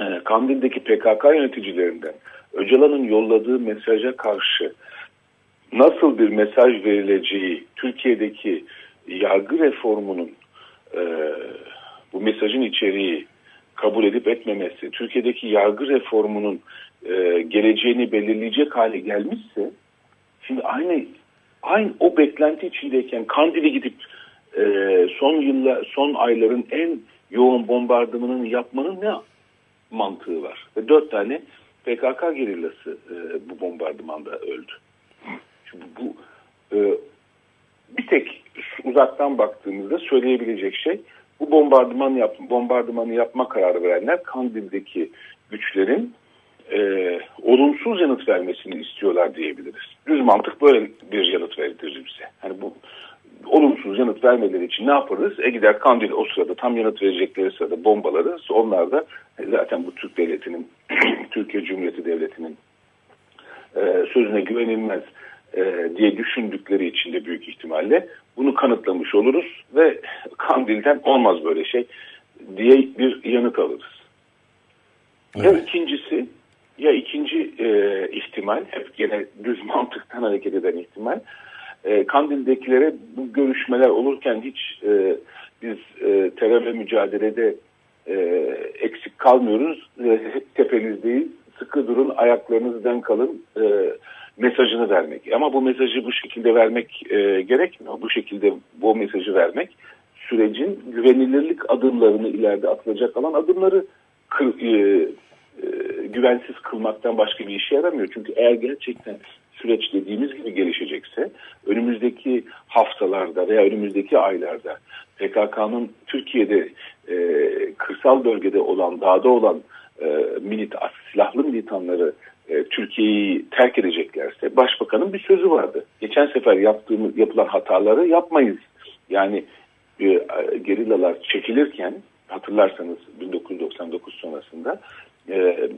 e, Kandil'deki PKK yöneticilerinden Öcalan'ın yolladığı mesaja karşı nasıl bir mesaj verileceği Türkiye'deki yargı reformunun e, bu mesajın içeriği kabul edip etmemesi, Türkiye'deki yargı reformunun e, geleceğini belirleyecek hale gelmişse, şimdi aynı aynı o beklenti içindeyken Kandil'e gidip e, son yıllar, son ayların en yoğun bombardımanını yapmanın ne mantığı var? Ve dört tane PKK gerillası e, bu bombardımanda öldü. Şimdi bu e, bir tek uzaktan baktığımızda söyleyebilecek şey bu bombardıman yap, bombardımanı yapma kararı verenler Kandil'deki güçlerin e, olumsuz yanıt vermesini istiyorlar diyebiliriz. Düz mantık böyle bir yanıt verir bize. Hani bu olumsuz yanıt vermeleri için ne yaparız? E gider Kandil o sırada tam yanıt verecekleri sırada bombaları onlar da zaten bu Türk devletinin Türkiye Cumhuriyeti devletinin e, sözüne güvenilmez e, diye düşündükleri için de büyük ihtimalle bunu kanıtlamış oluruz ve Kandil'den olmaz böyle şey diye bir yanıt alırız. Evet. Ya ikincisi ya ikinci e, ihtimal hep gene düz mantıktan hareket eden ihtimal e, Kandil'dekilere bu görüşmeler olurken hiç e, biz e, terörle mücadelede e, eksik kalmıyoruz. E, hep tepenizdeyiz. Sıkı durun, ayaklarınızdan kalın. E, mesajını vermek. Ama bu mesajı bu şekilde vermek e, gerekmiyor. Bu şekilde bu mesajı vermek sürecin güvenilirlik adımlarını ileride atılacak olan adımları kır, e, e, güvensiz kılmaktan başka bir işe yaramıyor. Çünkü eğer gerçekten süreç dediğimiz gibi gelişecekse önümüzdeki haftalarda veya önümüzdeki aylarda PKK'nın Türkiye'de e, kırsal bölgede olan, dağda olan e, milit, silahlı militanları e, Türkiye'yi terk edeceklerse başbakanın bir sözü vardı. Geçen sefer yaptığımız yapılan hataları yapmayız. Yani e, gerillalar çekilirken hatırlarsanız 1999 sonrasında e,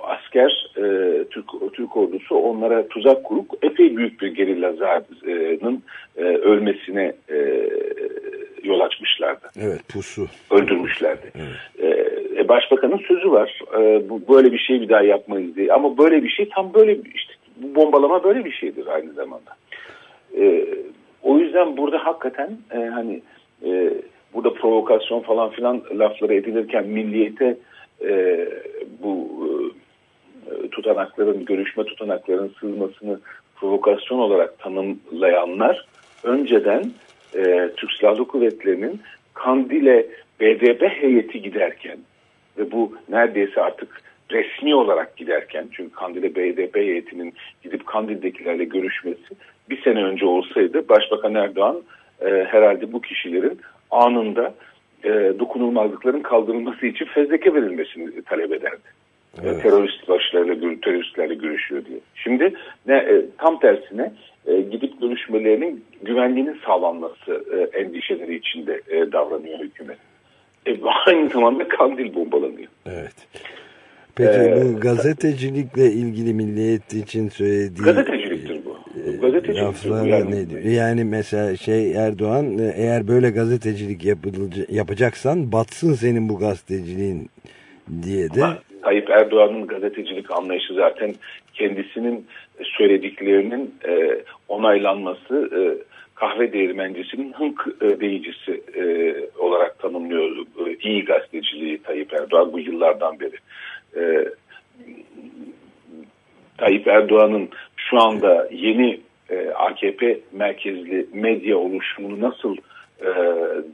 asker e, Türk Türk ordusu onlara tuzak kurup epey büyük bir gerillanın e, ölmesine e, yol açmışlardı. Evet pusu. Öldürmüşlerdi. Evet. E, e, başbakanın sözü var. E, bu böyle bir şey bir daha yapmayız diye. Ama böyle bir şey tam böyle işte bu bombalama böyle bir şeydir aynı zamanda. E, o yüzden burada hakikaten e, hani e, burada provokasyon falan filan lafları edilirken milliyete e, bu e, tutanakların, görüşme tutanakların sızmasını provokasyon olarak tanımlayanlar önceden e, Türk Silahlı Kuvvetleri'nin Kandil'e BDP heyeti giderken ve bu neredeyse artık resmi olarak giderken çünkü Kandil'e BDP heyetinin gidip Kandil'dekilerle görüşmesi bir sene önce olsaydı Başbakan Erdoğan e, herhalde bu kişilerin anında e, dokunulmazlıkların kaldırılması için fezleke verilmesini talep ederdi. E, evet. Terörist başlarıyla, teröristlerle görüşüyor diye. Şimdi ne, e, tam tersine e, gidip görüşmelerinin güvenliğinin sağlanması e, endişeleri içinde e, davranıyor hükümet e, aynı zamanda Kandil bombalanıyor. Evet. Peki ee, bu gazetecilikle ilgili milliyet için söylediği gazeteciliktir laflar yani. ne diyor? Yani mesela şey Erdoğan e, eğer böyle gazetecilik yapacaksan batsın senin bu gazeteciliğin diye de. Ama Tayyip Erdoğan'ın gazetecilik anlayışı zaten kendisinin söylediklerinin e, onaylanması e, kahve değirmencisinin hınk e, deyicisi e, olarak tanımlıyor e, iyi gazeteciliği Tayyip Erdoğan bu yıllardan beri. E, Tayyip Erdoğan'ın şu anda yeni e, AKP merkezli medya oluşumunu nasıl e,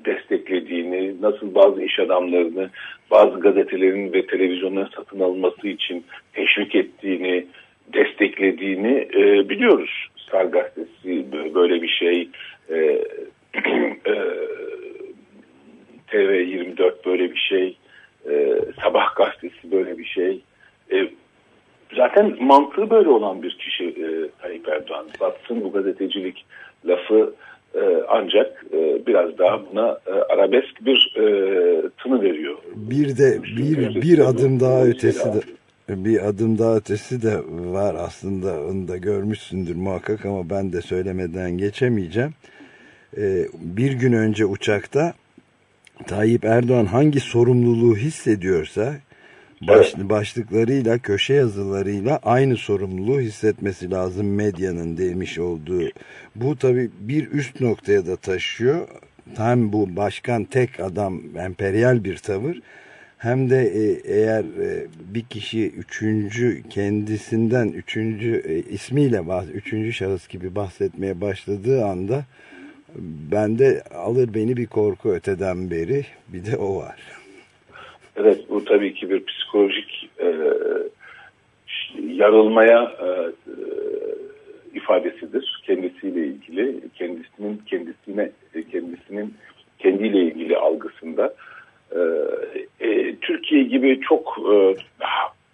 desteklediğini, nasıl bazı iş adamlarını bazı gazetelerin ve televizyonların satın alınması için teşvik ettiğini, desteklediğini e, biliyoruz. Star Gazetesi böyle bir şey, e, e, TV24 böyle bir şey, e, Sabah Gazetesi böyle bir şey. E, zaten mantığı böyle olan bir kişi e, Tayyip Erdoğan. Batsın bu gazetecilik lafı e, ancak e, biraz daha buna e, arabesk bir e, tını veriyor. Bir de bir bir adım daha ötesi de bir adım daha ötesi de var aslında onu da görmüşsündür muhakkak ama ben de söylemeden geçemeyeceğim. Ee, bir gün önce uçakta Tayyip Erdoğan hangi sorumluluğu hissediyorsa baş, evet. başlıklarıyla köşe yazılarıyla aynı sorumluluğu hissetmesi lazım medyanın demiş olduğu. Bu tabi bir üst noktaya da taşıyor. Hem bu başkan tek adam emperyal bir tavır hem de e, eğer e, bir kişi üçüncü kendisinden üçüncü e, ismiyle üçüncü şahıs gibi bahsetmeye başladığı anda bende alır beni bir korku öteden beri bir de o var. Evet bu tabii ki bir psikolojik e, yarılmaya e, ifadesidir. Kendisiyle ilgili kendisinin kendisine kendisinin kendiyle ilgili algısında. E, e, Türkiye gibi çok e,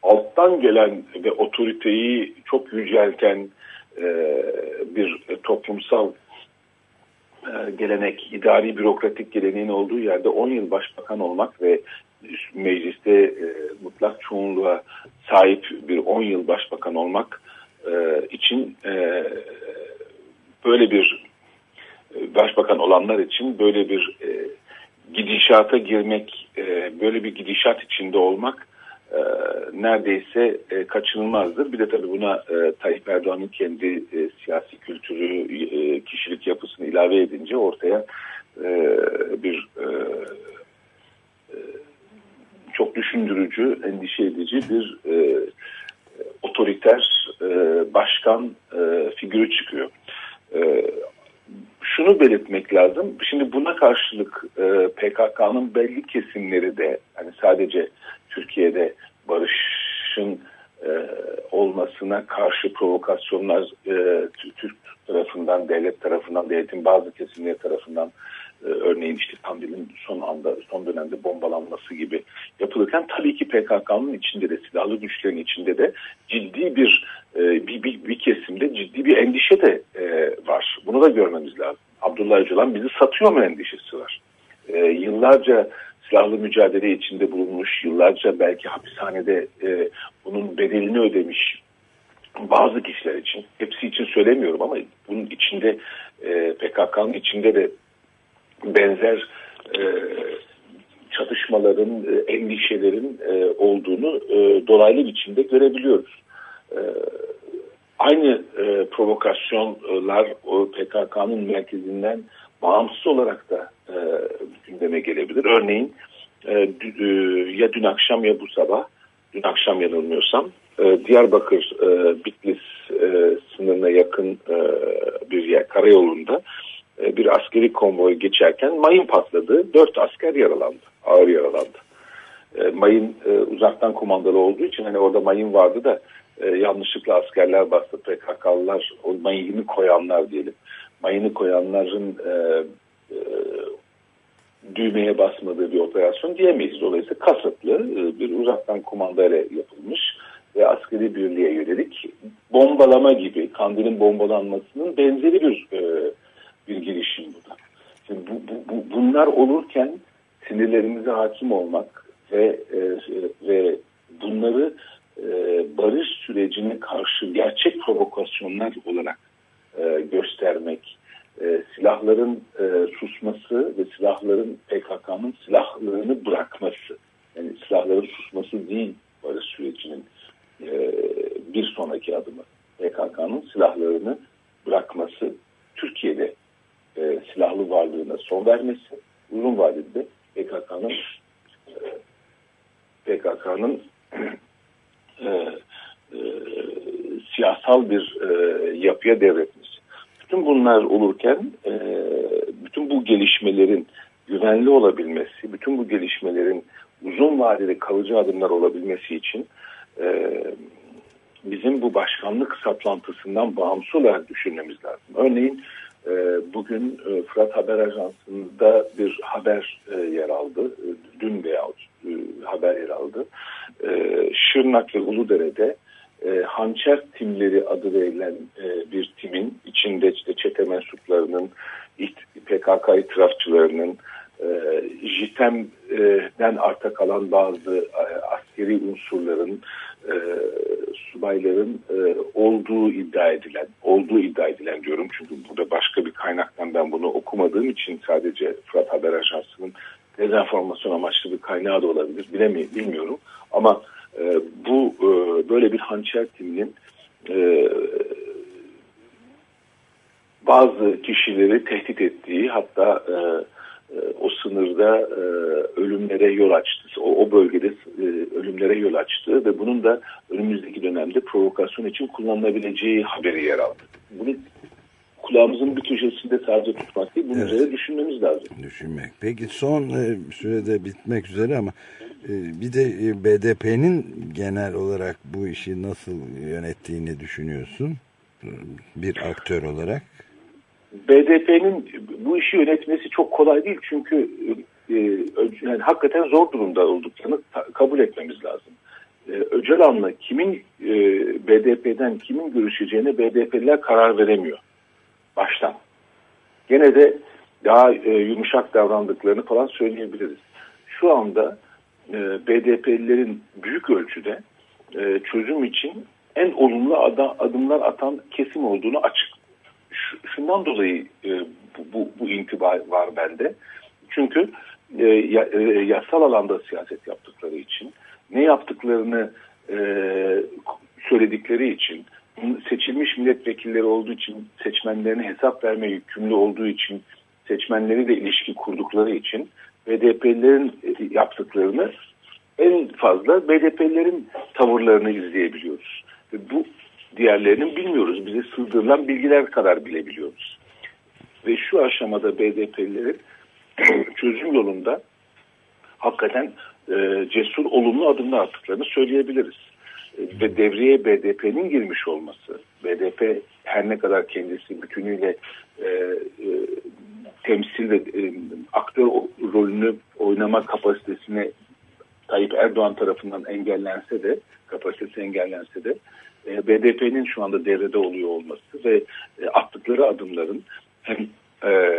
alttan gelen ve otoriteyi çok yücelten e, bir toplumsal e, gelenek, idari bürokratik geleneğin olduğu yerde 10 yıl başbakan olmak ve mecliste e, mutlak çoğunluğa sahip bir 10 yıl başbakan olmak e, için e, böyle bir e, başbakan olanlar için böyle bir e, gidişata girmek, e, böyle bir gidişat içinde olmak e, neredeyse e, kaçınılmazdır. Bir de tabii buna e, Tayyip Erdoğan'ın kendi e, siyasi kültürü, e, kişilik yapısını ilave edince ortaya e, bir e, e, çok düşündürücü, endişe edici bir e, otoriter e, başkan e, figürü çıkıyor. E, şunu belirtmek lazım. Şimdi buna karşılık e, PKK'nın belli kesimleri de hani sadece Türkiye'de barışın e, olmasına karşı provokasyonlar e, Türk tarafından, devlet tarafından, devletin bazı kesimleri tarafından e, örneğin işte Kandil'in son anda son dönemde bombalanması gibi yapılırken tabii ki PKK'nın içinde de silahlı güçlerin içinde de ciddi bir e, bir, bir, bir kesimde ciddi bir endişe de e, var. Bunu da görmemiz lazım. Abdullah Öcalan bizi satıyor mu endişesi var. Yıllarca silahlı mücadele içinde bulunmuş, yıllarca belki hapishanede bunun bedelini ödemiş bazı kişiler için, hepsi için söylemiyorum ama bunun içinde PKK'nın içinde de benzer e, çatışmaların, e, endişelerin e, olduğunu e, dolaylı biçimde görebiliyoruz. E, aynı e, provokasyonlar PKK'nın merkezinden bağımsız olarak da e, gündeme gelebilir. Örneğin e, e, ya dün akşam ya bu sabah, dün akşam yanılmıyorsam e, Diyarbakır e, Bitlis e, sınırına yakın e, bir yer karayolunda bir askeri konvoy geçerken mayın patladı. Dört asker yaralandı, ağır yaralandı. E, mayın e, uzaktan kumandalı olduğu için hani orada mayın vardı da e, yanlışlıkla askerler bastı. PKK'lılar o mayını koyanlar diyelim. Mayını koyanların e, e, düğmeye basmadığı bir operasyon diyemeyiz. Dolayısıyla kasıtlı e, bir uzaktan kumandayla yapılmış ve askeri birliğe yönelik bombalama gibi kandilin bombalanmasının benzeri bir e, bir girişim bu da. Şimdi bu, bu, bu, bunlar olurken sinirlerimize hakim olmak ve e, ve bunları e, barış sürecine karşı gerçek provokasyonlar olarak e, göstermek, e, silahların e, susması ve silahların PKK'nın silahlarını bırakması, yani silahların susması değil barış sürecinin e, bir sonraki adımı. PKK'nın silahlarını bırakması, Türkiye'de e, silahlı varlığına son vermesi, uzun vadede PKK'nın e, PKK'nın e, e, siyasal bir e, yapıya devretmesi. Bütün bunlar olurken e, bütün bu gelişmelerin güvenli olabilmesi, bütün bu gelişmelerin uzun vadeli kalıcı adımlar olabilmesi için e, bizim bu başkanlık saplantısından bağımsız olarak düşünmemiz lazım. Örneğin bugün e, Fırat Haber Ajansı'nda bir haber e, yer aldı. E, dün veya haber yer aldı. Şırnak ve Uludere'de hançer timleri adı verilen bir timin içinde işte çete mensuplarının, PKK itirafçılarının, e, JITEM'den arta kalan bazı e, askeri unsurların, e, subayların e, olduğu iddia edilen, olduğu iddia edilen diyorum. Çünkü burada başka bir kaynaktan ben bunu okumadığım için sadece Fırat Haber Ajansı'nın dezenformasyon amaçlı bir kaynağı da olabilir, bilemiyorum, bilmiyorum. Ama e, bu e, böyle bir hançer timinin e, bazı kişileri tehdit ettiği hatta e, o sınırda e, ölümlere yol açtı. O, o bölgede e, ölümlere yol açtı ve bunun da önümüzdeki dönemde provokasyon için kullanılabileceği haberi yer aldı. Bunu kulağımızın bir köşesinde sadece tutmak değil, bunun evet. üzerine düşünmemiz lazım. Düşünmek. Peki son e, sürede bitmek üzere ama e, bir de e, BDP'nin genel olarak bu işi nasıl yönettiğini düşünüyorsun? Bir aktör olarak. BDP'nin bu işi yönetmesi çok kolay değil çünkü e, yani hakikaten zor durumda olduklarını kabul etmemiz lazım. E, Öcalan'la kimin e, BDP'den kimin görüşeceğine BDP'liler karar veremiyor baştan. Gene de daha e, yumuşak davrandıklarını falan söyleyebiliriz. Şu anda e, BDP'lilerin büyük ölçüde e, çözüm için en olumlu adımlar atan kesim olduğunu açık. Şundan dolayı e, bu, bu, bu intiba var bende. Çünkü e, e, yasal alanda siyaset yaptıkları için, ne yaptıklarını e, söyledikleri için, seçilmiş milletvekilleri olduğu için, seçmenlerine hesap verme yükümlü olduğu için, seçmenleriyle ilişki kurdukları için BDP'lilerin yaptıklarını en fazla BDP'lilerin tavırlarını izleyebiliyoruz. Bu diğerlerinin bilmiyoruz. Bize sığdırılan bilgiler kadar bilebiliyoruz. Ve şu aşamada BDP'lilerin çözüm yolunda hakikaten e, cesur, olumlu adımlar attıklarını söyleyebiliriz. E, ve devreye BDP'nin girmiş olması, BDP her ne kadar kendisi bütünüyle e, e, temsil ve e, aktör rolünü oynama kapasitesine Tayyip Erdoğan tarafından engellense de, kapasitesi engellense de e, BDP'nin şu anda devrede oluyor olması ve e, attıkları adımların hem e,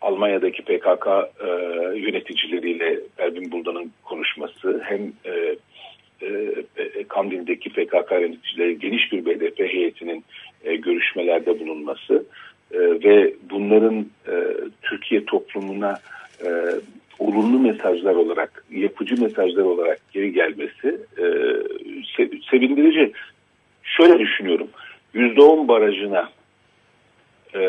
Almanya'daki PKK e, yöneticileriyle Erbil Buldan'ın konuşması hem e, e, Kandil'deki PKK yöneticileri geniş bir BDP heyetinin e, görüşmelerde bulunması e, ve bunların e, Türkiye toplumuna e, olumlu mesajlar olarak, yapıcı mesajlar olarak geri gelmesi e, sevindirici. Şöyle düşünüyorum, %10 barajına e,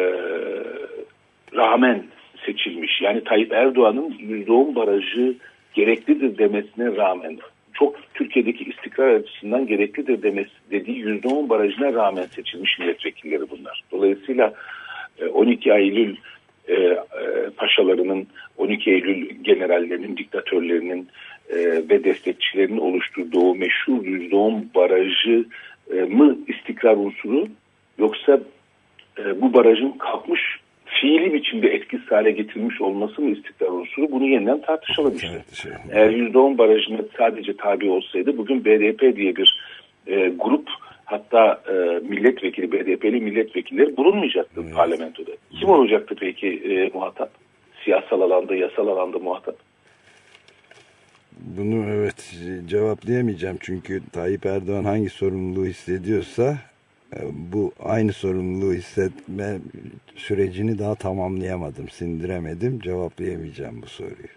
rağmen seçilmiş, yani Tayyip Erdoğan'ın %10 barajı gereklidir demesine rağmen çok Türkiye'deki istikrar açısından gereklidir demesi dediği %10 barajına rağmen seçilmiş milletvekilleri bunlar. Dolayısıyla 12 e, Eylül e, e, paşalarının, 12 Eylül generallerinin, diktatörlerinin e, ve destekçilerinin oluşturduğu meşhur %10 barajı e, mı istikrar unsuru yoksa e, bu barajın kalkmış fiili biçimde etkisiz hale getirilmiş olması mı istikrar unsuru bunu yeniden tartışalım işte. Evet, şey. Eğer %10 barajına sadece tabi olsaydı bugün BDP diye bir e, grup hatta e, milletvekili BDP'li milletvekilleri bulunmayacaktı evet. parlamentoda. Kim olacaktı peki e, muhatap? Siyasal alanda, yasal alanda muhatap. Bunu evet cevaplayamayacağım çünkü Tayyip Erdoğan hangi sorumluluğu hissediyorsa e, bu aynı sorumluluğu hissetme sürecini daha tamamlayamadım, sindiremedim, cevaplayamayacağım bu soruyu.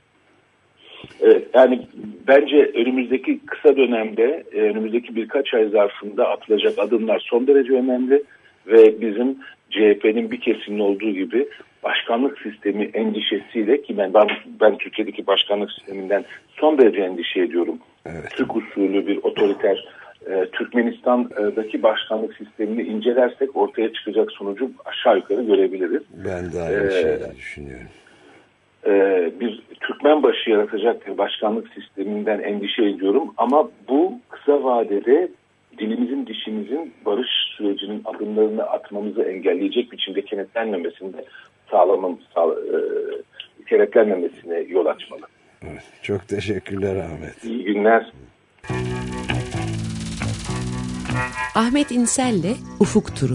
Evet, yani bence önümüzdeki kısa dönemde, e, önümüzdeki birkaç ay zarfında atılacak adımlar son derece önemli ve bizim CHP'nin bir kesiminin olduğu gibi başkanlık sistemi endişesiyle ki ben, ben, ben Türkiye'deki başkanlık sisteminden son derece endişe ediyorum. Evet. Türk usulü bir otoriter e, Türkmenistan'daki başkanlık sistemini incelersek ortaya çıkacak sonucu aşağı yukarı görebiliriz. Ben de aynı ee, şeyi düşünüyorum. E, bir Türkmen başı yaratacak bir başkanlık sisteminden endişe ediyorum. Ama bu kısa vadede dilimizin dişimizin barış sürecinin adımlarını atmamızı engelleyecek biçimde kenetlenmemesinde sağlamam, sağ, e, kenetlenmemesine yol açmalı. Evet, çok teşekkürler Ahmet. İyi günler. Ahmet İnsel'le Ufuk Turu.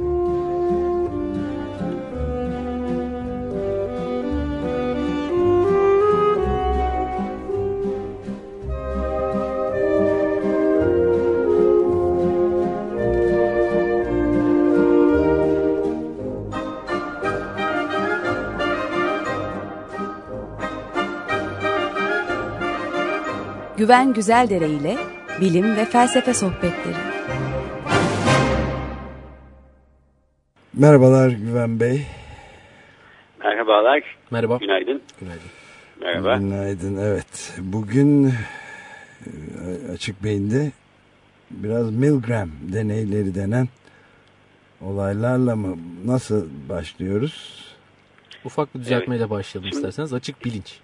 Güven Güzeldere ile bilim ve felsefe sohbetleri. Merhabalar Güven Bey. Merhabalar. Merhaba. Günaydın. Günaydın. Merhaba. Günaydın. Evet. Bugün e, açık beyinde biraz Milgram deneyleri denen olaylarla mı nasıl başlıyoruz? Ufak bir düzeltmeyle Evet. başlayalım isterseniz. Açık bilinç.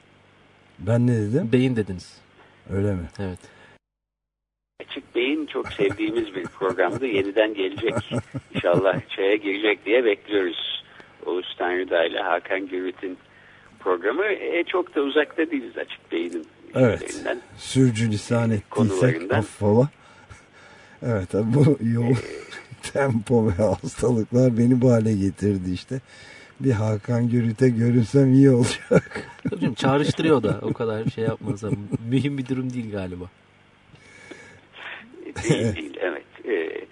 Ben ne dedim? Beyin dediniz. Öyle mi? Evet. Açık Bey'in çok sevdiğimiz bir programdı. Yeniden gelecek. İnşallah çaya girecek diye bekliyoruz. Oğuz Tanrıdağ ile Hakan Gürüt'ün programı. E, çok da uzakta değiliz Açık Bey'in Evet. işlerinden. Sürcülisan ettiysek Konularından. affola. Evet bu yoğun tempo ve hastalıklar beni bu hale getirdi işte. Bir Hakan Gürüt'e görünsem iyi olacak. Tabii canım, çağrıştırıyor da o kadar şey yapmanıza. Mühim bir durum değil galiba. Değil değil evet. E,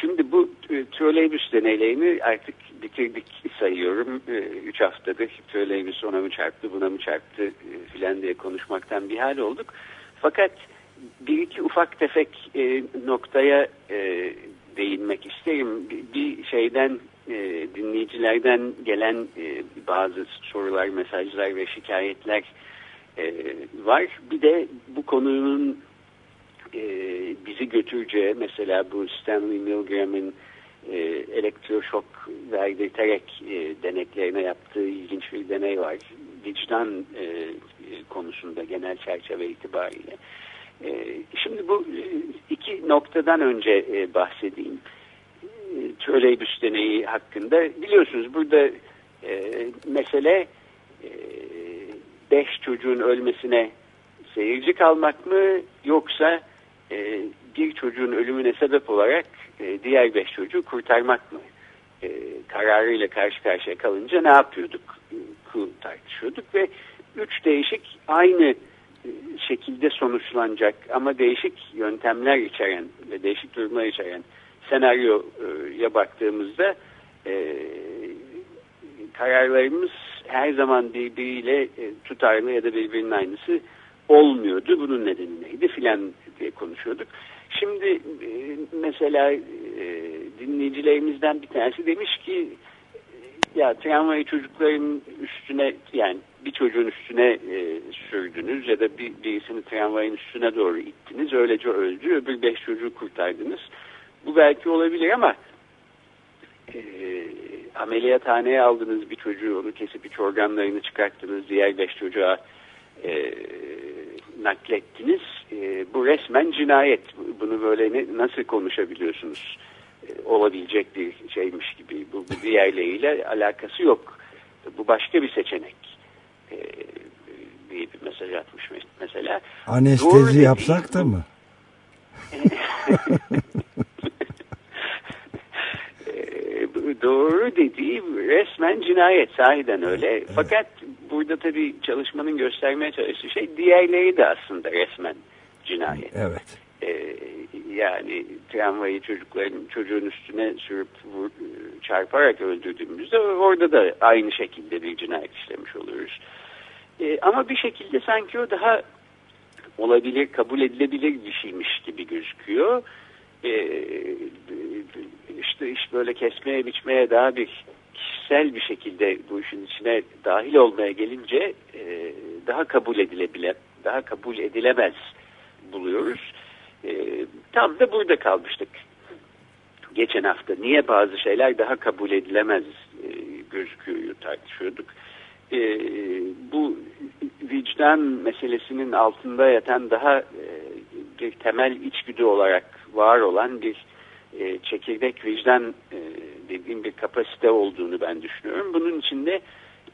şimdi bu e, troleybüs deneylerini artık bitirdik sayıyorum. E, üç haftadır troleybüs ona mı çarptı buna mı çarptı e, filan diye konuşmaktan bir hal olduk. Fakat bir iki ufak tefek e, noktaya e, değinmek isterim. Bir, bir şeyden e, dinleyicilerden gelen e, bazı sorular, mesajlar ve şikayetler e, var. Bir de bu konunun bizi götüreceği mesela bu Stanley Milgram'ın e, elektroşok verdirterek e, deneklerine yaptığı ilginç bir deney var. Vicdan konusunda genel çerçeve itibariyle. Şimdi bu iki noktadan önce bahsedeyim. E, Troleybüs deneyi hakkında. Biliyorsunuz burada e, mesele e, beş çocuğun ölmesine seyirci kalmak mı yoksa e, bir çocuğun ölümüne sebep olarak e, diğer beş çocuğu kurtarmak mı e, kararıyla karşı karşıya kalınca ne yapıyorduk tartışıyorduk ve üç değişik aynı e, şekilde sonuçlanacak ama değişik yöntemler içeren ve değişik durumlar içeren senaryoya baktığımızda e, kararlarımız her zaman birbiriyle e, tutarlı ya da birbirinin aynısı olmuyordu. Bunun nedeni neydi filan diye konuşuyorduk. Şimdi e, mesela e, dinleyicilerimizden bir tanesi demiş ki ya travmayı çocukların üstüne yani bir çocuğun üstüne e, sürdünüz ya da bir, birisini tramvayın üstüne doğru ittiniz. Öylece öldü. Öbür beş çocuğu kurtardınız. Bu belki olabilir ama e, ameliyathaneye aldınız bir çocuğu onu kesip iç organlarını çıkarttınız. Diğer beş çocuğa e, naklettiniz. E, bu resmen cinayet. Bunu böyle ne, nasıl konuşabiliyorsunuz? E, olabilecek bir şeymiş gibi. Bu, bu diğerleriyle alakası yok. Bu başka bir seçenek. E, diye bir mesaj atmış mesela. Anestezi Doğru yapsak da mı? Ee, doğru dediği resmen cinayet sahiden öyle. Fakat burada tabii çalışmanın göstermeye çalıştığı şey diğerleri de aslında resmen cinayet. Evet. Ee, yani tramvayı çocukların çocuğun üstüne sürüp vur, çarparak öldürdüğümüzde orada da aynı şekilde bir cinayet işlemiş oluyoruz. Ee, ama bir şekilde sanki o daha olabilir, kabul edilebilir bir şeymiş gibi gözüküyor. E, işte iş böyle kesmeye biçmeye daha bir kişisel bir şekilde bu işin içine dahil olmaya gelince e, daha kabul edilebile daha kabul edilemez buluyoruz. E, tam da burada kalmıştık. Geçen hafta niye bazı şeyler daha kabul edilemez e, gözüküyor tartışıyorduk. E, bu vicdan meselesinin altında yatan daha e, bir temel içgüdü olarak var olan bir e, çekirdek vicdan e, dediğim bir kapasite olduğunu ben düşünüyorum. Bunun içinde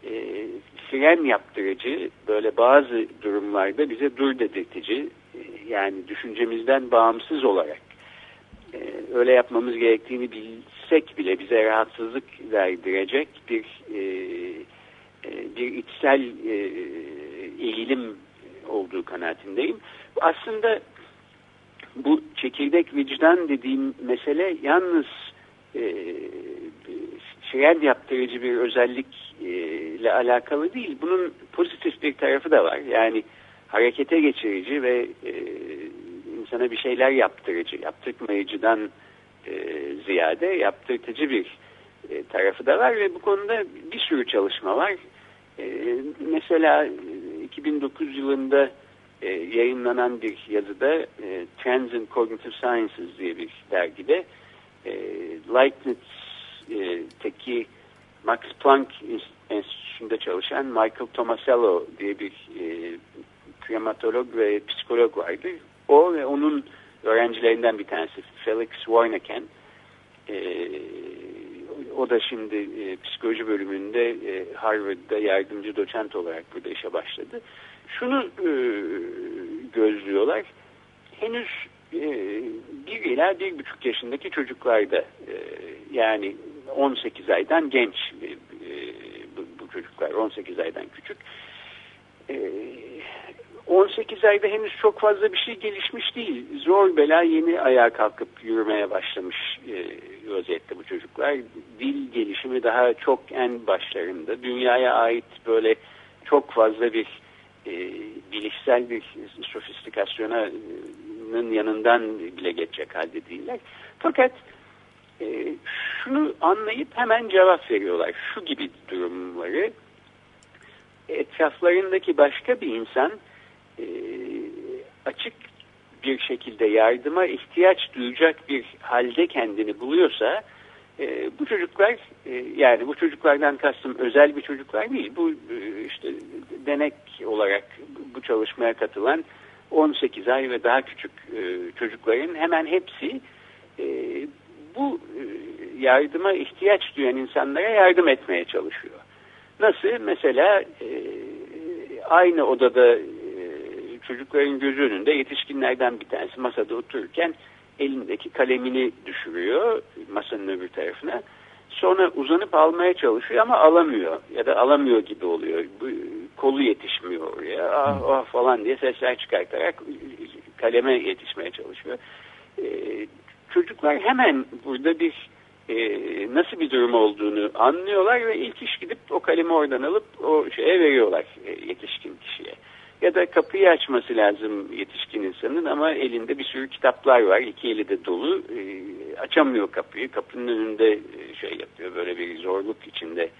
e, fren yaptırıcı, böyle bazı durumlarda bize dur dedirtici, e, yani düşüncemizden bağımsız olarak e, öyle yapmamız gerektiğini bilsek bile bize rahatsızlık verdirecek bir e, e, bir içsel e, eğilim olduğu kanaatindeyim. Aslında bu çekirdek vicdan dediğim mesele yalnız e, şiren yaptırıcı bir özellikle alakalı değil. Bunun pozitif bir tarafı da var. Yani harekete geçirici ve e, insana bir şeyler yaptırıcı, yaptırmayıcıdan e, ziyade yaptırtıcı bir e, tarafı da var ve bu konuda bir sürü çalışma var. E, mesela 2009 yılında e, yayınlanan bir yazıda e, Trends in Cognitive Sciences diye bir dergide e, Leibniz'teki Max Planck Enstitüsü'nde çalışan Michael Tomasello diye bir e, primatolog ve psikolog vardı. O ve onun öğrencilerinden bir tanesi Felix Warneken e, o da şimdi e, psikoloji bölümünde e, Harvard'da yardımcı doçent olarak burada işe başladı. Şunu e, gözlüyorlar. Henüz e, bir ila bir buçuk yaşındaki çocuklarda e, yani 18 aydan genç e, bu, bu çocuklar 18 aydan küçük. E, 18 ayda henüz çok fazla bir şey gelişmiş değil. Zor bela yeni ayağa kalkıp yürümeye başlamış e, vaziyette bu çocuklar. Dil gelişimi daha çok en başlarında. Dünyaya ait böyle çok fazla bir e, bilişsel bir sofistikasyonun yanından bile geçecek halde değiller. Fakat e, şunu anlayıp hemen cevap veriyorlar. Şu gibi durumları etraflarındaki başka bir insan e, açık bir şekilde yardıma ihtiyaç duyacak bir halde kendini buluyorsa e, bu çocuklar e, yani bu çocuklardan kastım özel bir çocuklar değil bu e, işte denek olarak bu çalışmaya katılan 18 ay ve daha küçük e, çocukların hemen hepsi e, bu e, yardıma ihtiyaç duyan insanlara yardım etmeye çalışıyor. Nasıl? Mesela e, aynı odada çocukların gözü önünde yetişkinlerden bir tanesi masada otururken elindeki kalemini düşürüyor masanın öbür tarafına. Sonra uzanıp almaya çalışıyor ama alamıyor ya da alamıyor gibi oluyor. Bu, kolu yetişmiyor ya ah, ah falan diye sesler çıkartarak kaleme yetişmeye çalışıyor. Ee, çocuklar hemen burada bir e, nasıl bir durum olduğunu anlıyorlar ve ilk iş gidip o kalemi oradan alıp o şeye veriyorlar e, yetişkin kişiye ya da kapıyı açması lazım yetişkin insanın ama elinde bir sürü kitaplar var. iki eli de dolu. E, açamıyor kapıyı. Kapının önünde e, şey yapıyor. Böyle bir zorluk içinde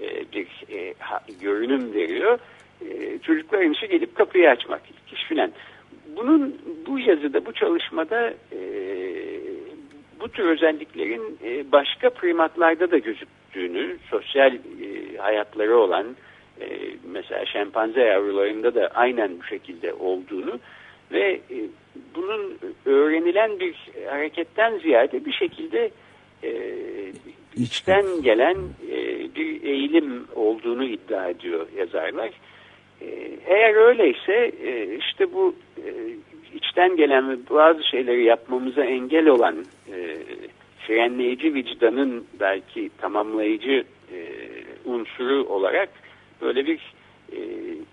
e, bir e, görünüm veriyor. E, çocukların işi gelip kapıyı açmak. İş filan. Bunun bu yazıda, bu çalışmada bu tür özelliklerin başka primatlarda da gözüktüğünü, sosyal hayatları olan e, mesela şempanze yavrularında da aynen bu şekilde olduğunu ve e, bunun öğrenilen bir hareketten ziyade bir şekilde e, içten gelen e, bir eğilim olduğunu iddia ediyor yazarlar. E, eğer öyleyse e, işte bu e, içten gelen ve bazı şeyleri yapmamıza engel olan e, frenleyici vicdanın belki tamamlayıcı e, unsuru olarak böyle bir e,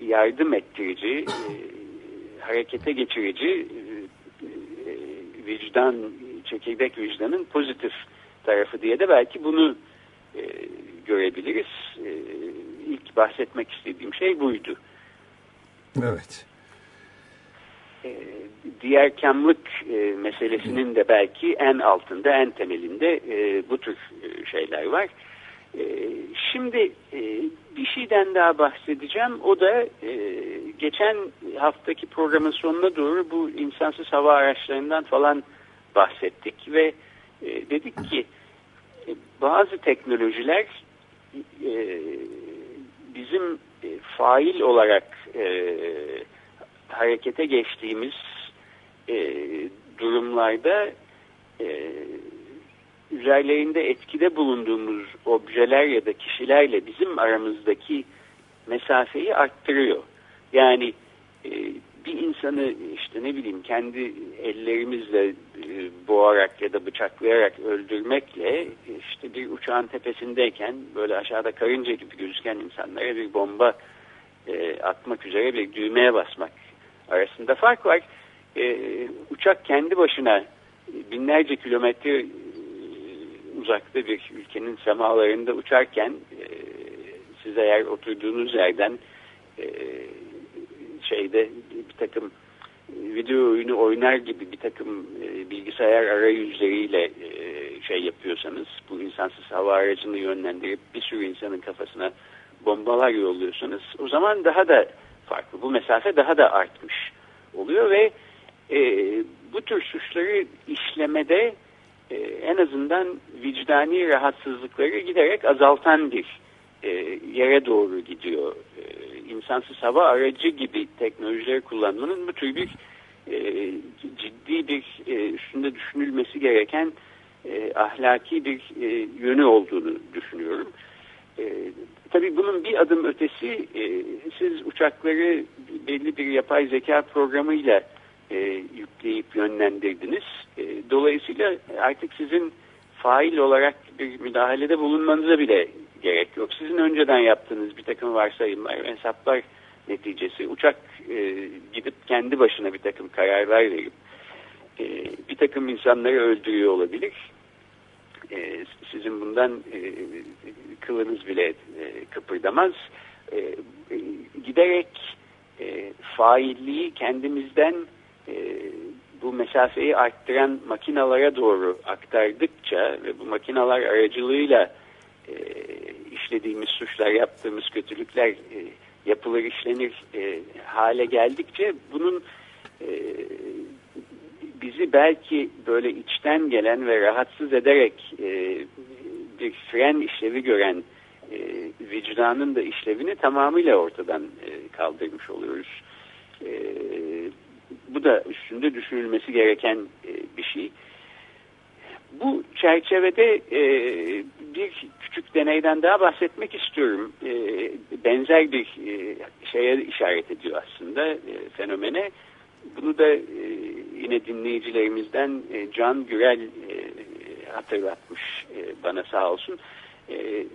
yardım ettirici, e, harekete geçirici e, vicdan, çekirdek vicdanın pozitif tarafı diye de belki bunu e, görebiliriz. E, ilk bahsetmek istediğim şey buydu. Evet. e, diğer kamlık e, meselesinin de belki en altında, en temelinde e, bu tür şeyler var. Şimdi bir şeyden daha bahsedeceğim. O da e, geçen haftaki programın sonuna doğru bu insansız hava araçlarından falan bahsettik ve e, dedik ki e, bazı teknolojiler e, bizim e, fail olarak e, harekete geçtiğimiz e, durumlarda e, üzerlerinde etkide bulunduğumuz objeler ya da kişilerle bizim aramızdaki mesafeyi arttırıyor. Yani e, bir insanı işte ne bileyim kendi ellerimizle e, boğarak ya da bıçaklayarak öldürmekle işte bir uçağın tepesindeyken böyle aşağıda karınca gibi gözüken insanlara bir bomba e, atmak üzere bir düğmeye basmak arasında fark var. E, uçak kendi başına binlerce kilometre uzakta bir ülkenin semalarında uçarken e, siz eğer oturduğunuz yerden e, şeyde bir takım video oyunu oynar gibi bir takım e, bilgisayar arayüzleriyle e, şey yapıyorsanız bu insansız hava aracını yönlendirip bir sürü insanın kafasına bombalar yolluyorsanız o zaman daha da farklı. Bu mesafe daha da artmış oluyor ve e, bu tür suçları işlemede e, en azından vicdani rahatsızlıkları giderek azaltan bir e, yere doğru gidiyor. E, insansız hava aracı gibi teknolojileri kullanmanın bu tür bir e, ciddi bir e, üstünde düşünülmesi gereken e, ahlaki bir e, yönü olduğunu düşünüyorum. E, tabii bunun bir adım ötesi e, siz uçakları belli bir yapay zeka programıyla e, yükleyip yönlendirdiniz. E, dolayısıyla artık sizin fail olarak bir müdahalede bulunmanıza bile gerek yok. Sizin önceden yaptığınız bir takım varsayımlar, hesaplar neticesi uçak e, gidip kendi başına bir takım kararlar verip e, bir takım insanları öldürüyor olabilir. E, sizin bundan e, kılınız bile e, kıpırdamaz. E, giderek e, failliği kendimizden e, bu mesafeyi arttıran makinalara doğru aktardıkça ve bu makinalar aracılığıyla e, işlediğimiz suçlar, yaptığımız kötülükler e, yapılır, işlenir e, hale geldikçe bunun e, bizi belki böyle içten gelen ve rahatsız ederek e, bir fren işlevi gören e, vicdanın da işlevini tamamıyla ortadan e, kaldırmış oluyoruz. E, bu da üstünde düşünülmesi gereken e, bir şey. Bu çerçevede e, bir küçük deneyden daha bahsetmek istiyorum. E, benzer bir e, şeye işaret ediyor aslında e, fenomene. Bunu da e, yine dinleyicilerimizden e, Can Gürel e, hatırlatmış e, bana sağ olsun. E,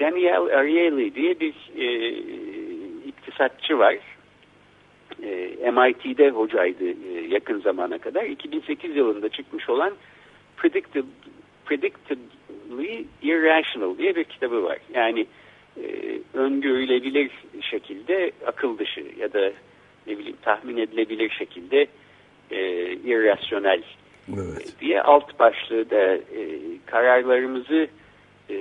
Daniel Ariely diye bir e, iktisatçı var. E, MIT'de hocaydı e, yakın zamana kadar. 2008 yılında çıkmış olan Predicted, Predictably Irrational diye bir kitabı var. Yani e, öngörülebilir şekilde akıl dışı ya da ne bileyim tahmin edilebilir şekilde e, irrasyonel evet. diye alt başlığı da e, kararlarımızı e,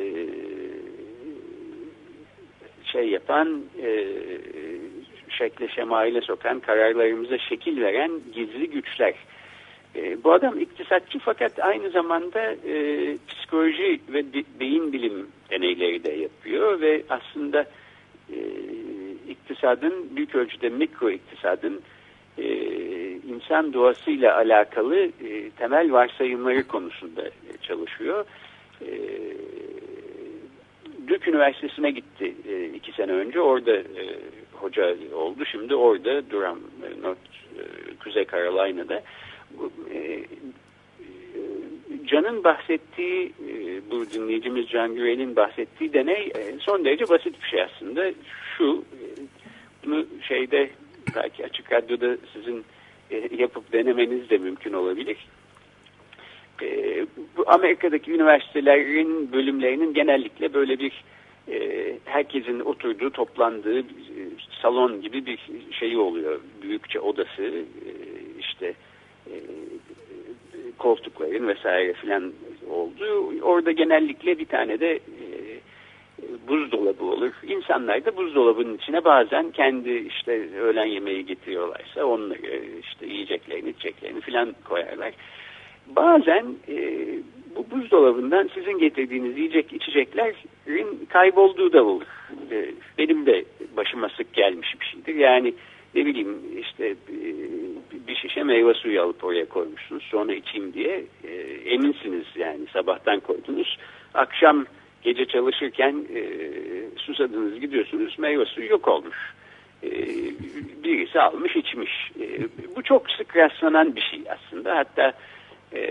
şey yapan e, şekle şemaile sokan kararlarımıza şekil veren gizli güçler. E, bu adam iktisatçı fakat aynı zamanda e, psikoloji ve beyin bilim deneyleri de yapıyor ve aslında e, iktisadın büyük ölçüde mikro iktisadın e, insan doğasıyla alakalı e, temel varsayımları konusunda çalışıyor. E, Duke Üniversitesi'ne gitti e, iki sene önce. Orada e, hoca oldu. Şimdi orada Durham, e, North, e, Kuzey Carolina'da. E, Can'ın bahsettiği, e, bu dinleyicimiz Can Gürel'in bahsettiği deney e, son derece basit bir şey aslında. Şu, e, bunu şeyde belki açık radyoda sizin e, yapıp denemeniz de mümkün olabilir. E, bu Amerika'daki üniversitelerin bölümlerinin genellikle böyle bir e, herkesin oturduğu, toplandığı e, salon gibi bir şeyi oluyor. Büyükçe odası, e, işte e, koltukların vesaire filan oldu. Orada genellikle bir tane de e, buzdolabı olur. İnsanlar da buzdolabının içine bazen kendi işte öğlen yemeği getiriyorlarsa onları işte yiyeceklerini, içeceklerini filan koyarlar. Bazen e, bu buzdolabından sizin getirdiğiniz yiyecek içeceklerin kaybolduğu da olur. E, benim de başıma sık gelmiş bir şeydir. Yani ne bileyim işte e, bir şişe meyve suyu alıp oraya koymuşsunuz sonra içeyim diye e, eminsiniz yani sabahtan koydunuz. Akşam gece çalışırken e, susadınız gidiyorsunuz meyve suyu yok olmuş. E, birisi almış içmiş. E, bu çok sık rastlanan bir şey aslında. Hatta e,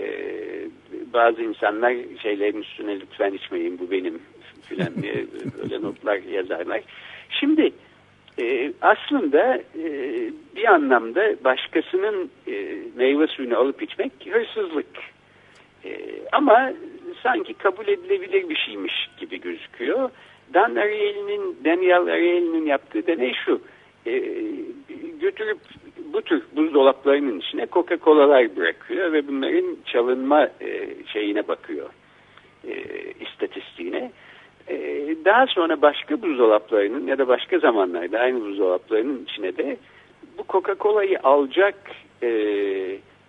bazı insanlar şeylerin üstüne lütfen içmeyin bu benim filan diye öyle notlar yazarlar. Şimdi e, aslında e, bir anlamda başkasının e, meyve suyunu alıp içmek hırsızlık. E, ama sanki kabul edilebilir bir şeymiş gibi gözüküyor. Dan Ariely'nin, Daniel Ariely'nin yaptığı deney şu. E, götürüp bu tür buzdolaplarının içine Coca-Cola'lar bırakıyor ve bunların çalınma e, şeyine bakıyor. E, istatistiğine. E, daha sonra başka buzdolaplarının ya da başka zamanlarda aynı buzdolaplarının içine de bu Coca-Cola'yı alacak e,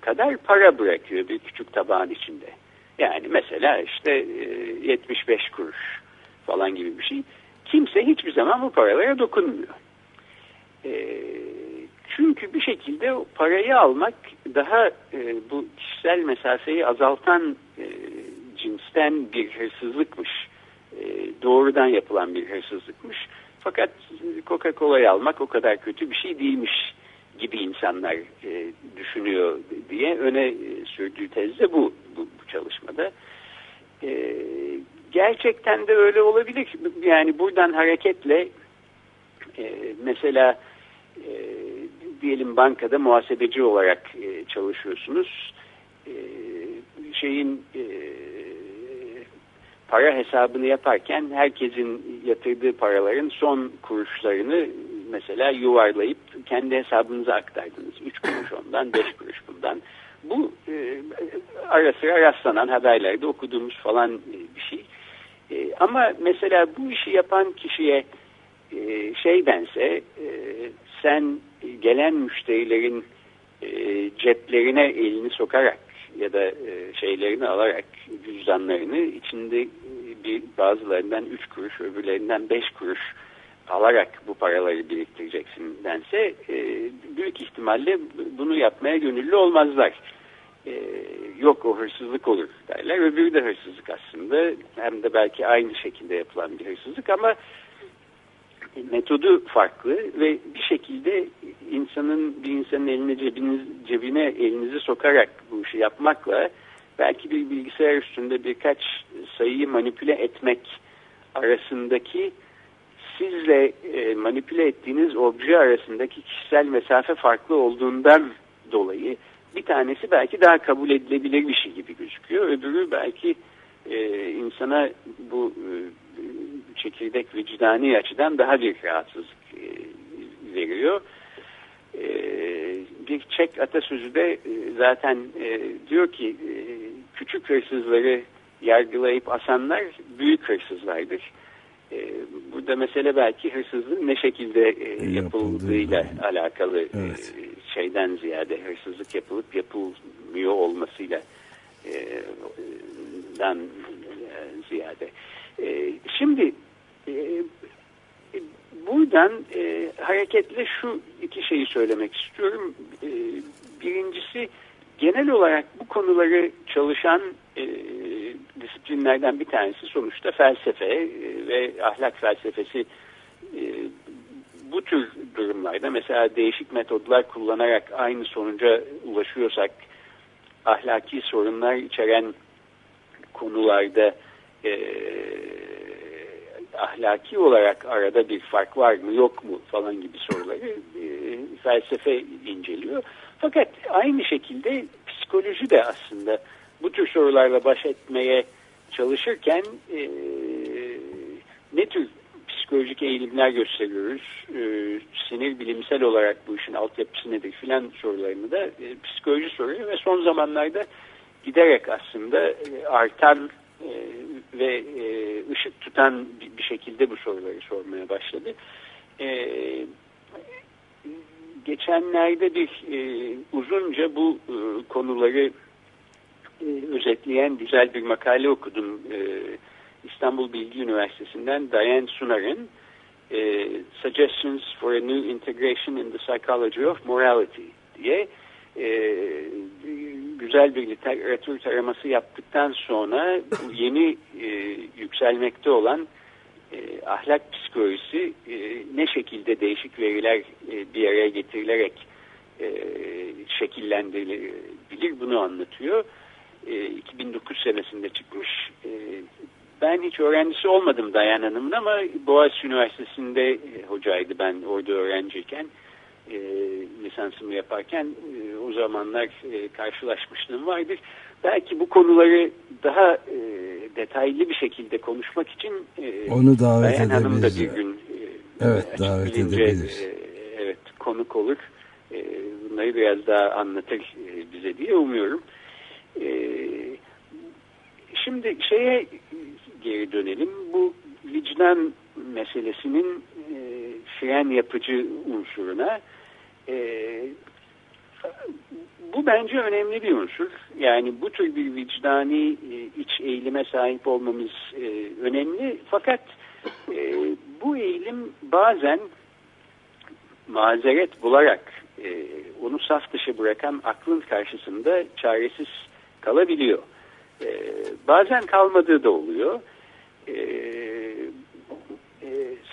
kadar para bırakıyor bir küçük tabağın içinde. Yani mesela işte e, 75 kuruş falan gibi bir şey. Kimse hiçbir zaman bu paralara dokunmuyor. E, çünkü bir şekilde parayı almak daha e, bu kişisel mesafeyi azaltan e, cinsten bir hırsızlıkmış. E, doğrudan yapılan bir hırsızlıkmış. Fakat Coca-Cola'yı almak o kadar kötü bir şey değilmiş gibi insanlar e, düşünüyor diye öne e, sürdüğü tezde bu, bu, bu çalışmada. E, gerçekten de öyle olabilir. Yani buradan hareketle e, mesela e, diyelim bankada muhasebeci olarak e, çalışıyorsunuz. Şeyin para hesabını yaparken herkesin yatırdığı paraların son kuruşlarını mesela yuvarlayıp kendi hesabınıza aktardınız. 3 kuruş ondan, 5 kuruş bundan. Bu e, ara sıra rastlanan haberlerde okuduğumuz falan bir şey. Ama mesela bu işi yapan kişiye e, şey dense e, sen gelen müşterilerin e, ceplerine elini sokarak ya da e, şeylerini alarak cüzdanlarını içinde bir bazılarından 3 kuruş öbürlerinden 5 kuruş alarak bu paraları biriktireceksin dense büyük ihtimalle bunu yapmaya gönüllü olmazlar. Yok o hırsızlık olur derler. Öbürü de hırsızlık aslında. Hem de belki aynı şekilde yapılan bir hırsızlık ama metodu farklı ve bir şekilde insanın bir insanın eline cebiniz, cebine elinizi sokarak bu işi yapmakla belki bir bilgisayar üstünde birkaç sayıyı manipüle etmek arasındaki sizle e, manipüle ettiğiniz obje arasındaki kişisel mesafe farklı olduğundan dolayı bir tanesi belki daha kabul edilebilir bir şey gibi gözüküyor. Öbürü belki e, insana bu e, çekirdek vicdani açıdan daha bir rahatsızlık e, veriyor. E, bir Çek atasözü de e, zaten diyor ki küçük hırsızları yargılayıp asanlar büyük hırsızlardır. Burada mesele belki hırsızlığın ne şekilde yapıldığıyla Yapıldı. alakalı evet. şeyden ziyade hırsızlık yapılıp yapılmıyor olmasıyla dan ziyade. E, şimdi e, buradan e, hareketle şu iki şeyi söylemek istiyorum. E, birincisi genel olarak bu konuları çalışan disiplinlerden bir tanesi sonuçta felsefe ve ahlak felsefesi bu tür durumlarda mesela değişik metodlar kullanarak aynı sonuca ulaşıyorsak ahlaki sorunlar içeren konularda e, ahlaki olarak arada bir fark var mı yok mu falan gibi soruları e, felsefe inceliyor. Fakat aynı şekilde psikoloji de aslında bu tür sorularla baş etmeye çalışırken e, ne tür psikolojik eğilimler gösteriyoruz. E, sinir bilimsel olarak bu işin altyapısı nedir filan sorularını da e, psikoloji soruyor ve son zamanlarda giderek aslında e, artan ve e, ışık tutan bir, şekilde bu soruları sormaya başladı. E, geçenlerde bir e, uzunca bu e, konuları e, özetleyen güzel bir makale okudum. E, İstanbul Bilgi Üniversitesi'nden Diane Sunar'ın e, Suggestions for a New Integration in the Psychology of Morality diye e, güzel bir literatür taraması yaptıktan sonra bu yeni e, yükselmekte olan e, ahlak psikolojisi e, ne şekilde değişik veriler e, bir araya getirilerek e, şekillendirilebilir bunu anlatıyor. E, 2009 senesinde çıkmış. E, ben hiç öğrencisi olmadım Dayan Hanım'ın ama Boğaziçi Üniversitesi'nde e, hocaydı ben orada öğrenciyken. E, lisansımı yaparken e, o zamanlar e, karşılaşmışlığım vardır. Belki bu konuları daha e, detaylı bir şekilde konuşmak için e, onu davet Dayan Hanım da edebiliriz. bir gün e, evet davet edebiliriz. E, evet konuk olur. E, bunları biraz daha anlatır e, bize diye umuyorum. E, şimdi şeye geri dönelim. Bu vicdan meselesinin e, fren yapıcı unsuruna e, bu bence önemli bir unsur. Yani bu tür bir vicdani e, iç eğilime sahip olmamız e, önemli. Fakat e, bu eğilim bazen mazeret bularak onu saf dışı bırakan aklın karşısında çaresiz kalabiliyor. Bazen kalmadığı da oluyor. E,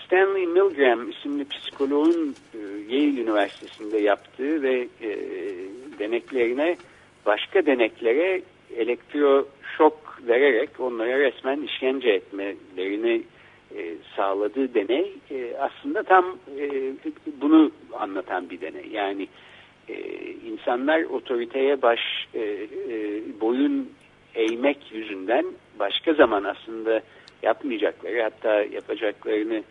Stanley Milgram isimli psikoloğun e, Yale Üniversitesi'nde yaptığı ve e, deneklerine başka deneklere elektroşok vererek onlara resmen işkence etmelerini e, sağladığı deney e, aslında tam e, bunu anlatan bir deney. Yani e, insanlar otoriteye baş e, e, boyun eğmek yüzünden başka zaman aslında yapmayacakları hatta yapacaklarını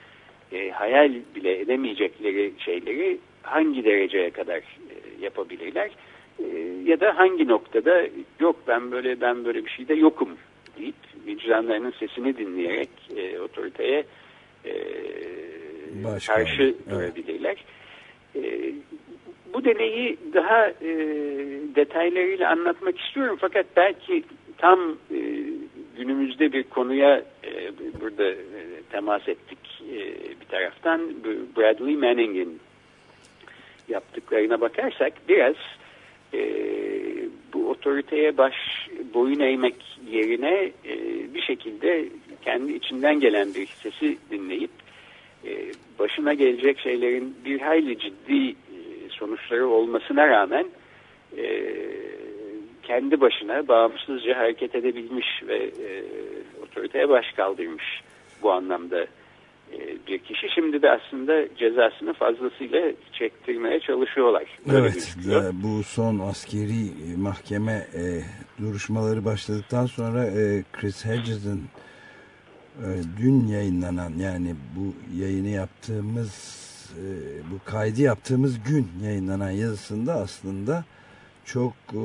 e, hayal bile edemeyecekleri şeyleri hangi dereceye kadar e, yapabilirler e, ya da hangi noktada yok ben böyle ben böyle bir şeyde yokum deyip vicdanlarının sesini dinleyerek e, otoriteye e, Başka, karşı evet. durabilirler. E, bu deneyi daha e, detaylarıyla anlatmak istiyorum fakat belki tam e, günümüzde bir konuya e, burada e, temas ettik e, bir taraftan. Bradley Manning'in yaptıklarına bakarsak biraz e, bu otoriteye baş boyun eğmek yerine e, bir şekilde kendi içinden gelen bir sesi dinleyip e, başına gelecek şeylerin bir hayli ciddi e, sonuçları olmasına rağmen e, kendi başına bağımsızca hareket edebilmiş ve e, otoriteye baş kaldırmış bu anlamda e, bir kişi. Şimdi de aslında cezasını fazlasıyla çektirmeye çalışıyorlar. Böyle evet e, bu son askeri mahkeme e, duruşmaları başladıktan sonra e, Chris Hedges'in e, dün yayınlanan yani bu yayını yaptığımız e, bu kaydı yaptığımız gün yayınlanan yazısında aslında çok e,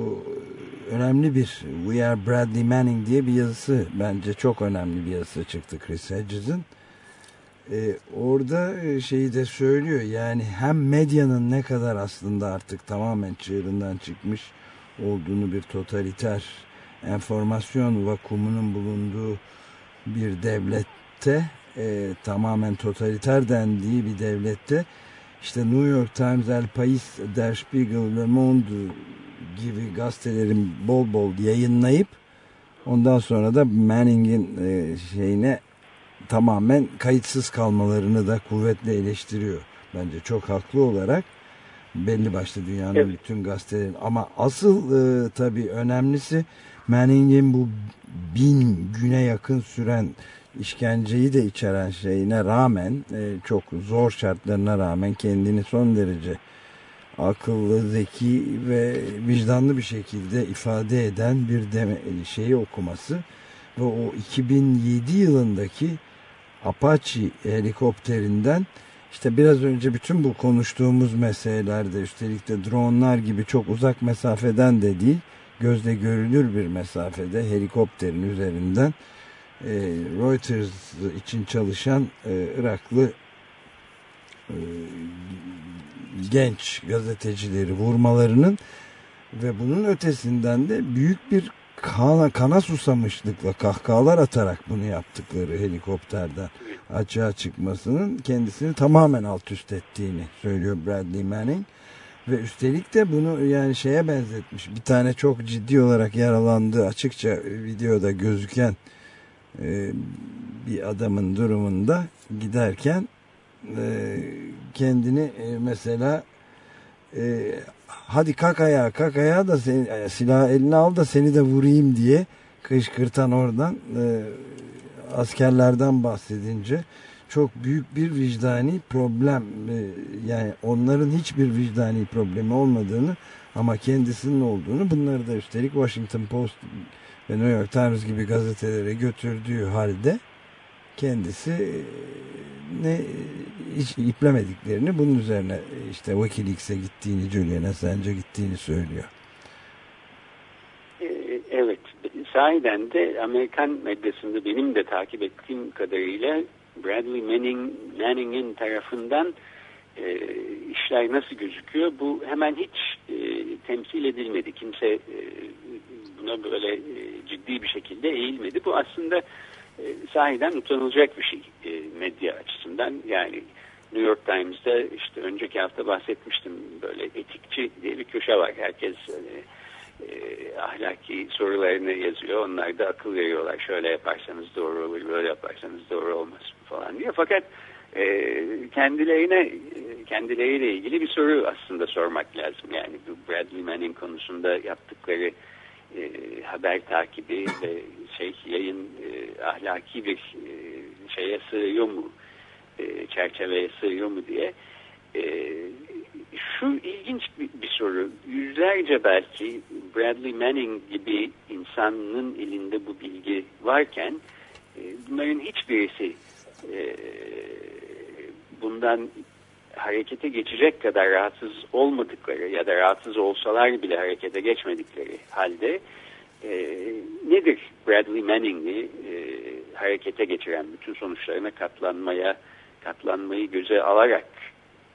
önemli bir We Are Bradley Manning diye bir yazısı bence çok önemli bir yazısı çıktı Chris Hedges'in. E, orada e, şeyi de söylüyor yani hem medyanın ne kadar aslında artık tamamen çığırından çıkmış olduğunu bir totaliter enformasyon vakumunun bulunduğu bir devlette e, tamamen totaliter dendiği bir devlette işte New York Times, El País, Der Spiegel, Le Monde gibi gazetelerin bol bol yayınlayıp ondan sonra da Manning'in e, şeyine tamamen kayıtsız kalmalarını da kuvvetle eleştiriyor. Bence çok haklı olarak belli başlı dünyanın Evet. bütün gazetelerin ama asıl e, tabii önemlisi Manning'in bu bin güne yakın süren işkenceyi de içeren şeyine rağmen e, çok zor şartlarına rağmen kendini son derece akıllı, zeki ve vicdanlı bir şekilde ifade eden bir şeyi okuması ve o 2007 yılındaki Apache helikopterinden işte biraz önce bütün bu konuştuğumuz meselelerde üstelik de dronlar gibi çok uzak mesafeden de değil gözle görülür bir mesafede helikopterin üzerinden e, Reuters için çalışan e, Iraklı e, genç gazetecileri vurmalarının ve bunun ötesinden de büyük bir kana, kana susamışlıkla kahkahalar atarak bunu yaptıkları helikopterden açığa çıkmasının kendisini tamamen alt üst ettiğini söylüyor Bradley Manning. Ve üstelik de bunu yani şeye benzetmiş. Bir tane çok ciddi olarak yaralandığı açıkça videoda gözüken e, bir adamın durumunda giderken e, kendini e, mesela e, hadi kalk ayağa kalk ayağa da seni, e, silah eline al da seni de vurayım diye kışkırtan oradan askerlerden bahsedince çok büyük bir vicdani problem yani onların hiçbir vicdani problemi olmadığını ama kendisinin olduğunu bunları da üstelik Washington Post ve New York Times gibi gazetelere götürdüğü halde kendisi e, ne hiç iplemediklerini bunun üzerine işte Wikileaks'e gittiğini Julian Assange'e gittiğini söylüyor. E, evet. Sahiden de Amerikan medyasında benim de takip ettiğim kadarıyla Bradley Manning, Manning'in tarafından e, işler nasıl gözüküyor? Bu hemen hiç e, temsil edilmedi. Kimse e, buna böyle e, ciddi bir şekilde eğilmedi. Bu aslında e, sahiden utanılacak bir şey e, medya açısından. Yani New York Times'da işte önceki hafta bahsetmiştim böyle etikçi diye bir köşe var. Herkes e, e, ahlaki sorularını yazıyor. Onlar da akıl veriyorlar. Şöyle yaparsanız doğru olur, böyle yaparsanız doğru olmaz falan diye. Fakat e, kendilerine kendileriyle ilgili bir soru aslında sormak lazım. Yani bu Bradley Manning konusunda yaptıkları e, haber takibi ve şey yayın e, ahlaki bir e, şeye sığıyor mu, e, çerçeveye sığıyor mu diye. E, şu ilginç bir, bir soru. Yüzlerce belki Bradley Manning gibi insanın elinde bu bilgi varken e, bunların hiçbirisi e, bundan harekete geçecek kadar rahatsız olmadıkları ya da rahatsız olsalar bile harekete geçmedikleri halde e, nedir Bradley Manning'i e, harekete geçiren bütün sonuçlarına katlanmaya katlanmayı göze alarak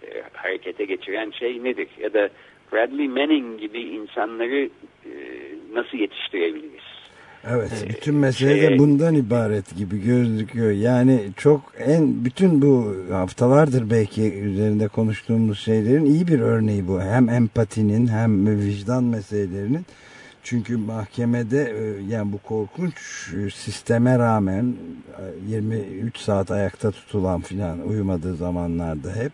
e, harekete geçiren şey nedir? Ya da Bradley Manning gibi insanları e, nasıl yetiştirebiliriz? Evet, bütün mesele de bundan ibaret gibi gözüküyor. Yani çok en bütün bu haftalardır belki üzerinde konuştuğumuz şeylerin iyi bir örneği bu. Hem empatinin hem vicdan meselelerinin. Çünkü mahkemede e, yani bu korkunç sisteme rağmen 23 saat ayakta tutulan filan uyumadığı zamanlarda hep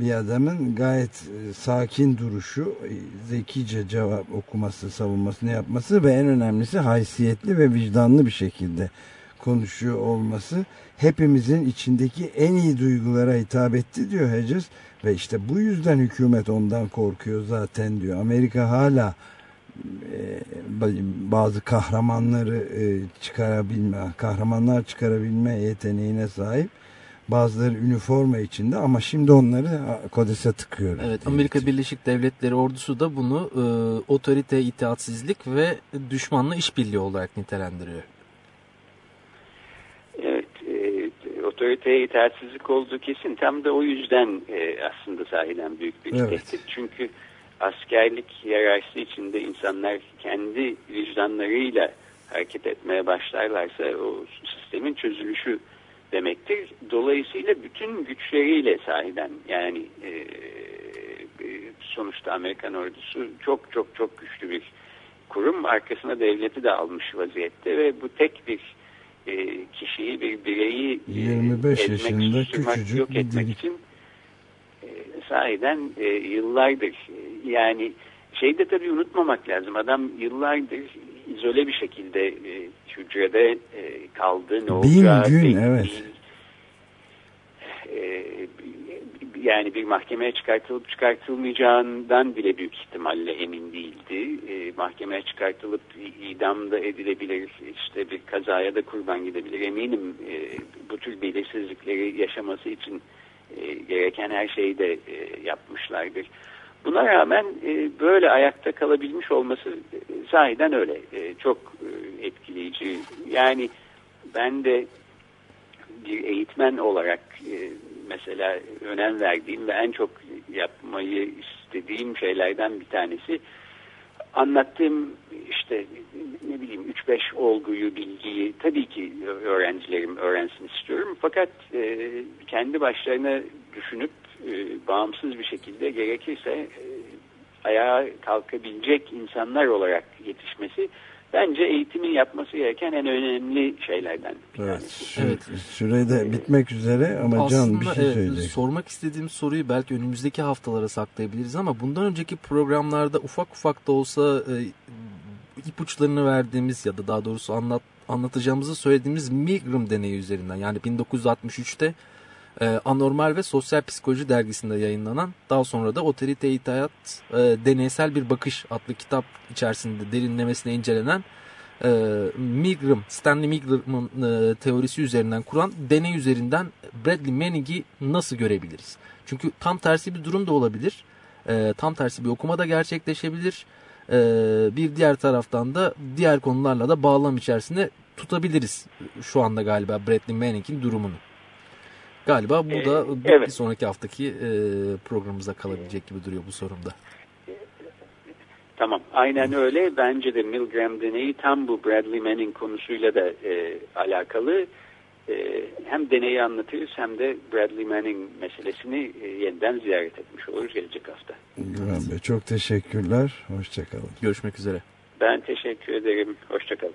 bir adamın gayet e, sakin duruşu, e, zekice cevap okuması, savunmasını yapması ve en önemlisi haysiyetli ve vicdanlı bir şekilde konuşuyor olması hepimizin içindeki en iyi duygulara hitap etti diyor Hedges ve işte bu yüzden hükümet ondan korkuyor zaten diyor. Amerika hala e, bazı kahramanları çıkarabilme, kahramanlar çıkarabilme yeteneğine sahip Bazıları üniforma içinde ama şimdi onları kodese tıkıyor. Evet Amerika Birleşik Devletleri ordusu da bunu e, otorite itaatsizlik ve düşmanla işbirliği olarak nitelendiriyor. Evet e, otoriteye itaatsizlik olduğu kesin. Tam da o yüzden e, aslında sahiden büyük bir evet. tehdit. Çünkü askerlik hiyerarşisi içinde insanlar kendi vicdanlarıyla hareket etmeye başlarlarsa o sistemin çözülüşü demektir. Dolayısıyla bütün güçleriyle sahiden yani e, e, sonuçta Amerikan ordusu çok çok çok güçlü bir kurum. Arkasına devleti de almış vaziyette ve bu tek bir e, kişiyi bir bireyi 25 e, yaşında küçücük yok etmek için e, sahiden e, yıllardır yani şey de tabii unutmamak lazım. Adam yıllardır izole bir şekilde e, hücrede e, kaldı. Ne Bin gün değil, evet. E, yani bir mahkemeye çıkartılıp çıkartılmayacağından bile büyük ihtimalle emin değildi. E, mahkemeye çıkartılıp idamda edilebilir, işte bir kazaya da kurban gidebilir. Eminim e, bu tür belirsizlikleri yaşaması için e, gereken her şeyi de e, yapmışlardır. Buna rağmen e, böyle ayakta kalabilmiş olması e, sahiden öyle. E, çok e, etkileyici. Yani ben de bir eğitmen olarak e, mesela önem verdiğim ve en çok yapmayı istediğim şeylerden bir tanesi anlattığım işte ne bileyim 3-5 olguyu, bilgiyi tabii ki öğrencilerim öğrensin istiyorum. Fakat e, kendi başlarına düşünüp e, bağımsız bir şekilde gerekirse e, ayağa kalkabilecek insanlar olarak yetişmesi bence eğitimin yapması gereken en önemli şeylerden bir evet, tanesi. Evet. Sürede bitmek üzere ama Aslında, Can bir şey söyleyecek. Sormak istediğim soruyu belki önümüzdeki haftalara saklayabiliriz ama bundan önceki programlarda ufak ufak da olsa e, ipuçlarını verdiğimiz ya da daha doğrusu anlat, anlatacağımızı söylediğimiz Milgram deneyi üzerinden yani 1963'te e, Anormal ve Sosyal Psikoloji dergisinde yayınlanan daha sonra da Otorite İtayat e, Deneysel Bir Bakış adlı kitap içerisinde derinlemesine incelenen e, Milgram, Stanley Milgram'ın e, teorisi üzerinden kuran deney üzerinden Bradley Manning'i nasıl görebiliriz? Çünkü tam tersi bir durum da olabilir. E, tam tersi bir okuma da gerçekleşebilir. E, bir diğer taraftan da diğer konularla da bağlam içerisinde tutabiliriz şu anda galiba Bradley Manning'in durumunu. Galiba bu da Ee, bir evet. sonraki haftaki e, programımıza kalabilecek gibi duruyor bu sorumda. Tamam, aynen öyle. Bence de Milgram deneyi tam bu Bradley Manning konusuyla da e, alakalı. E, hem deneyi anlatırız hem de Bradley Manning meselesini e, yeniden ziyaret etmiş oluruz gelecek hafta. Güven Bey çok teşekkürler. Hoşçakalın. Görüşmek üzere. Ben teşekkür ederim. Hoşçakalın.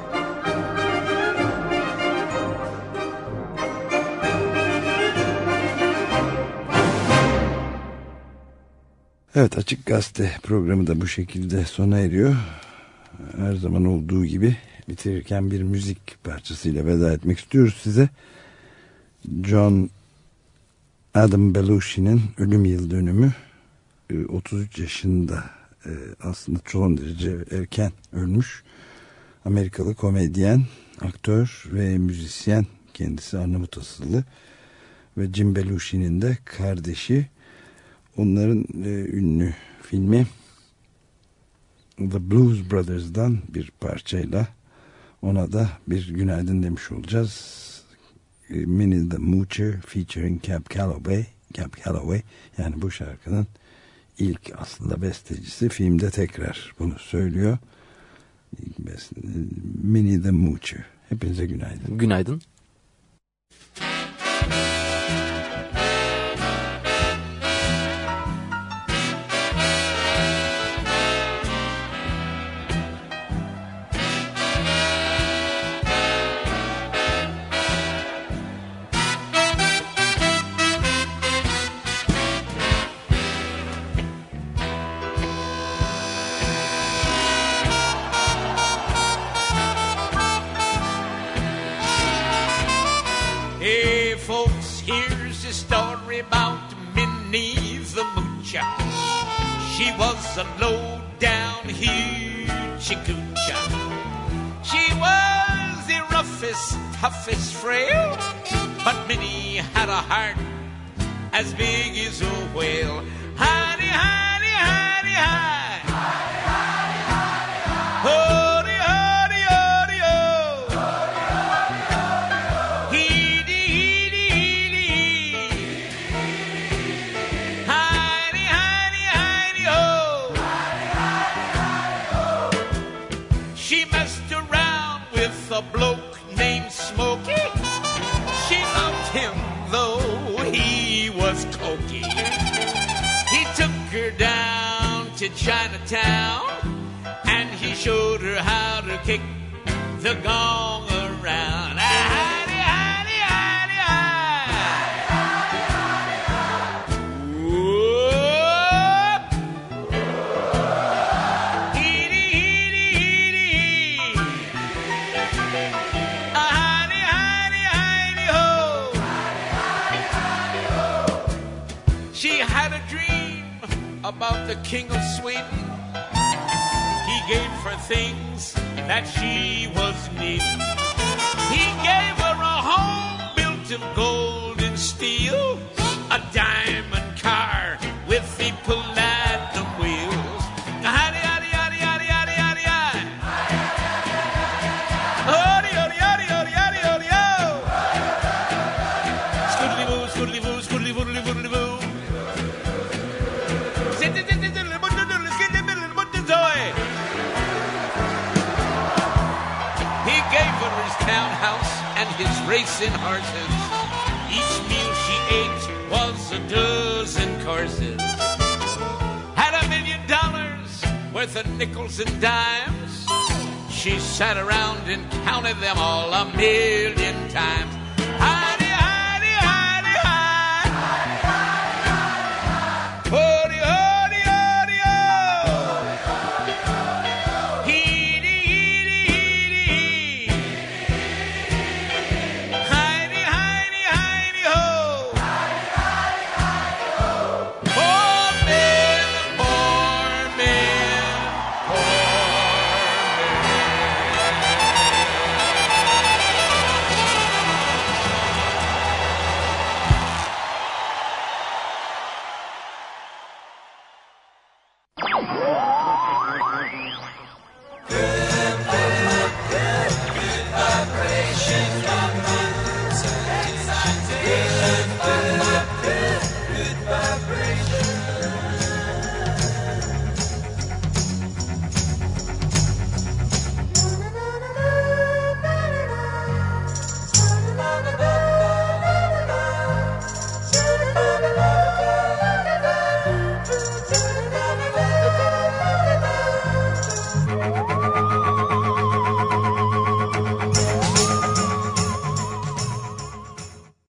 Evet Açık Gazete programı da bu şekilde sona eriyor. Her zaman olduğu gibi bitirirken bir müzik parçasıyla veda etmek istiyoruz size. John Adam Belushi'nin ölüm yıl dönümü e, 33 yaşında e, aslında son derece erken ölmüş. Amerikalı komedyen, aktör ve müzisyen kendisi Arnavut asıllı ve Jim Belushi'nin de kardeşi onların e, ünlü filmi The Blues Brothers'dan bir parçayla ona da bir günaydın demiş olacağız. E, Minnie the Moocher featuring Cap Calloway. Cap Calloway yani bu şarkının ilk aslında bestecisi filmde tekrar bunu söylüyor. Minnie the Moocher. Hepinize günaydın. Günaydın. Hey,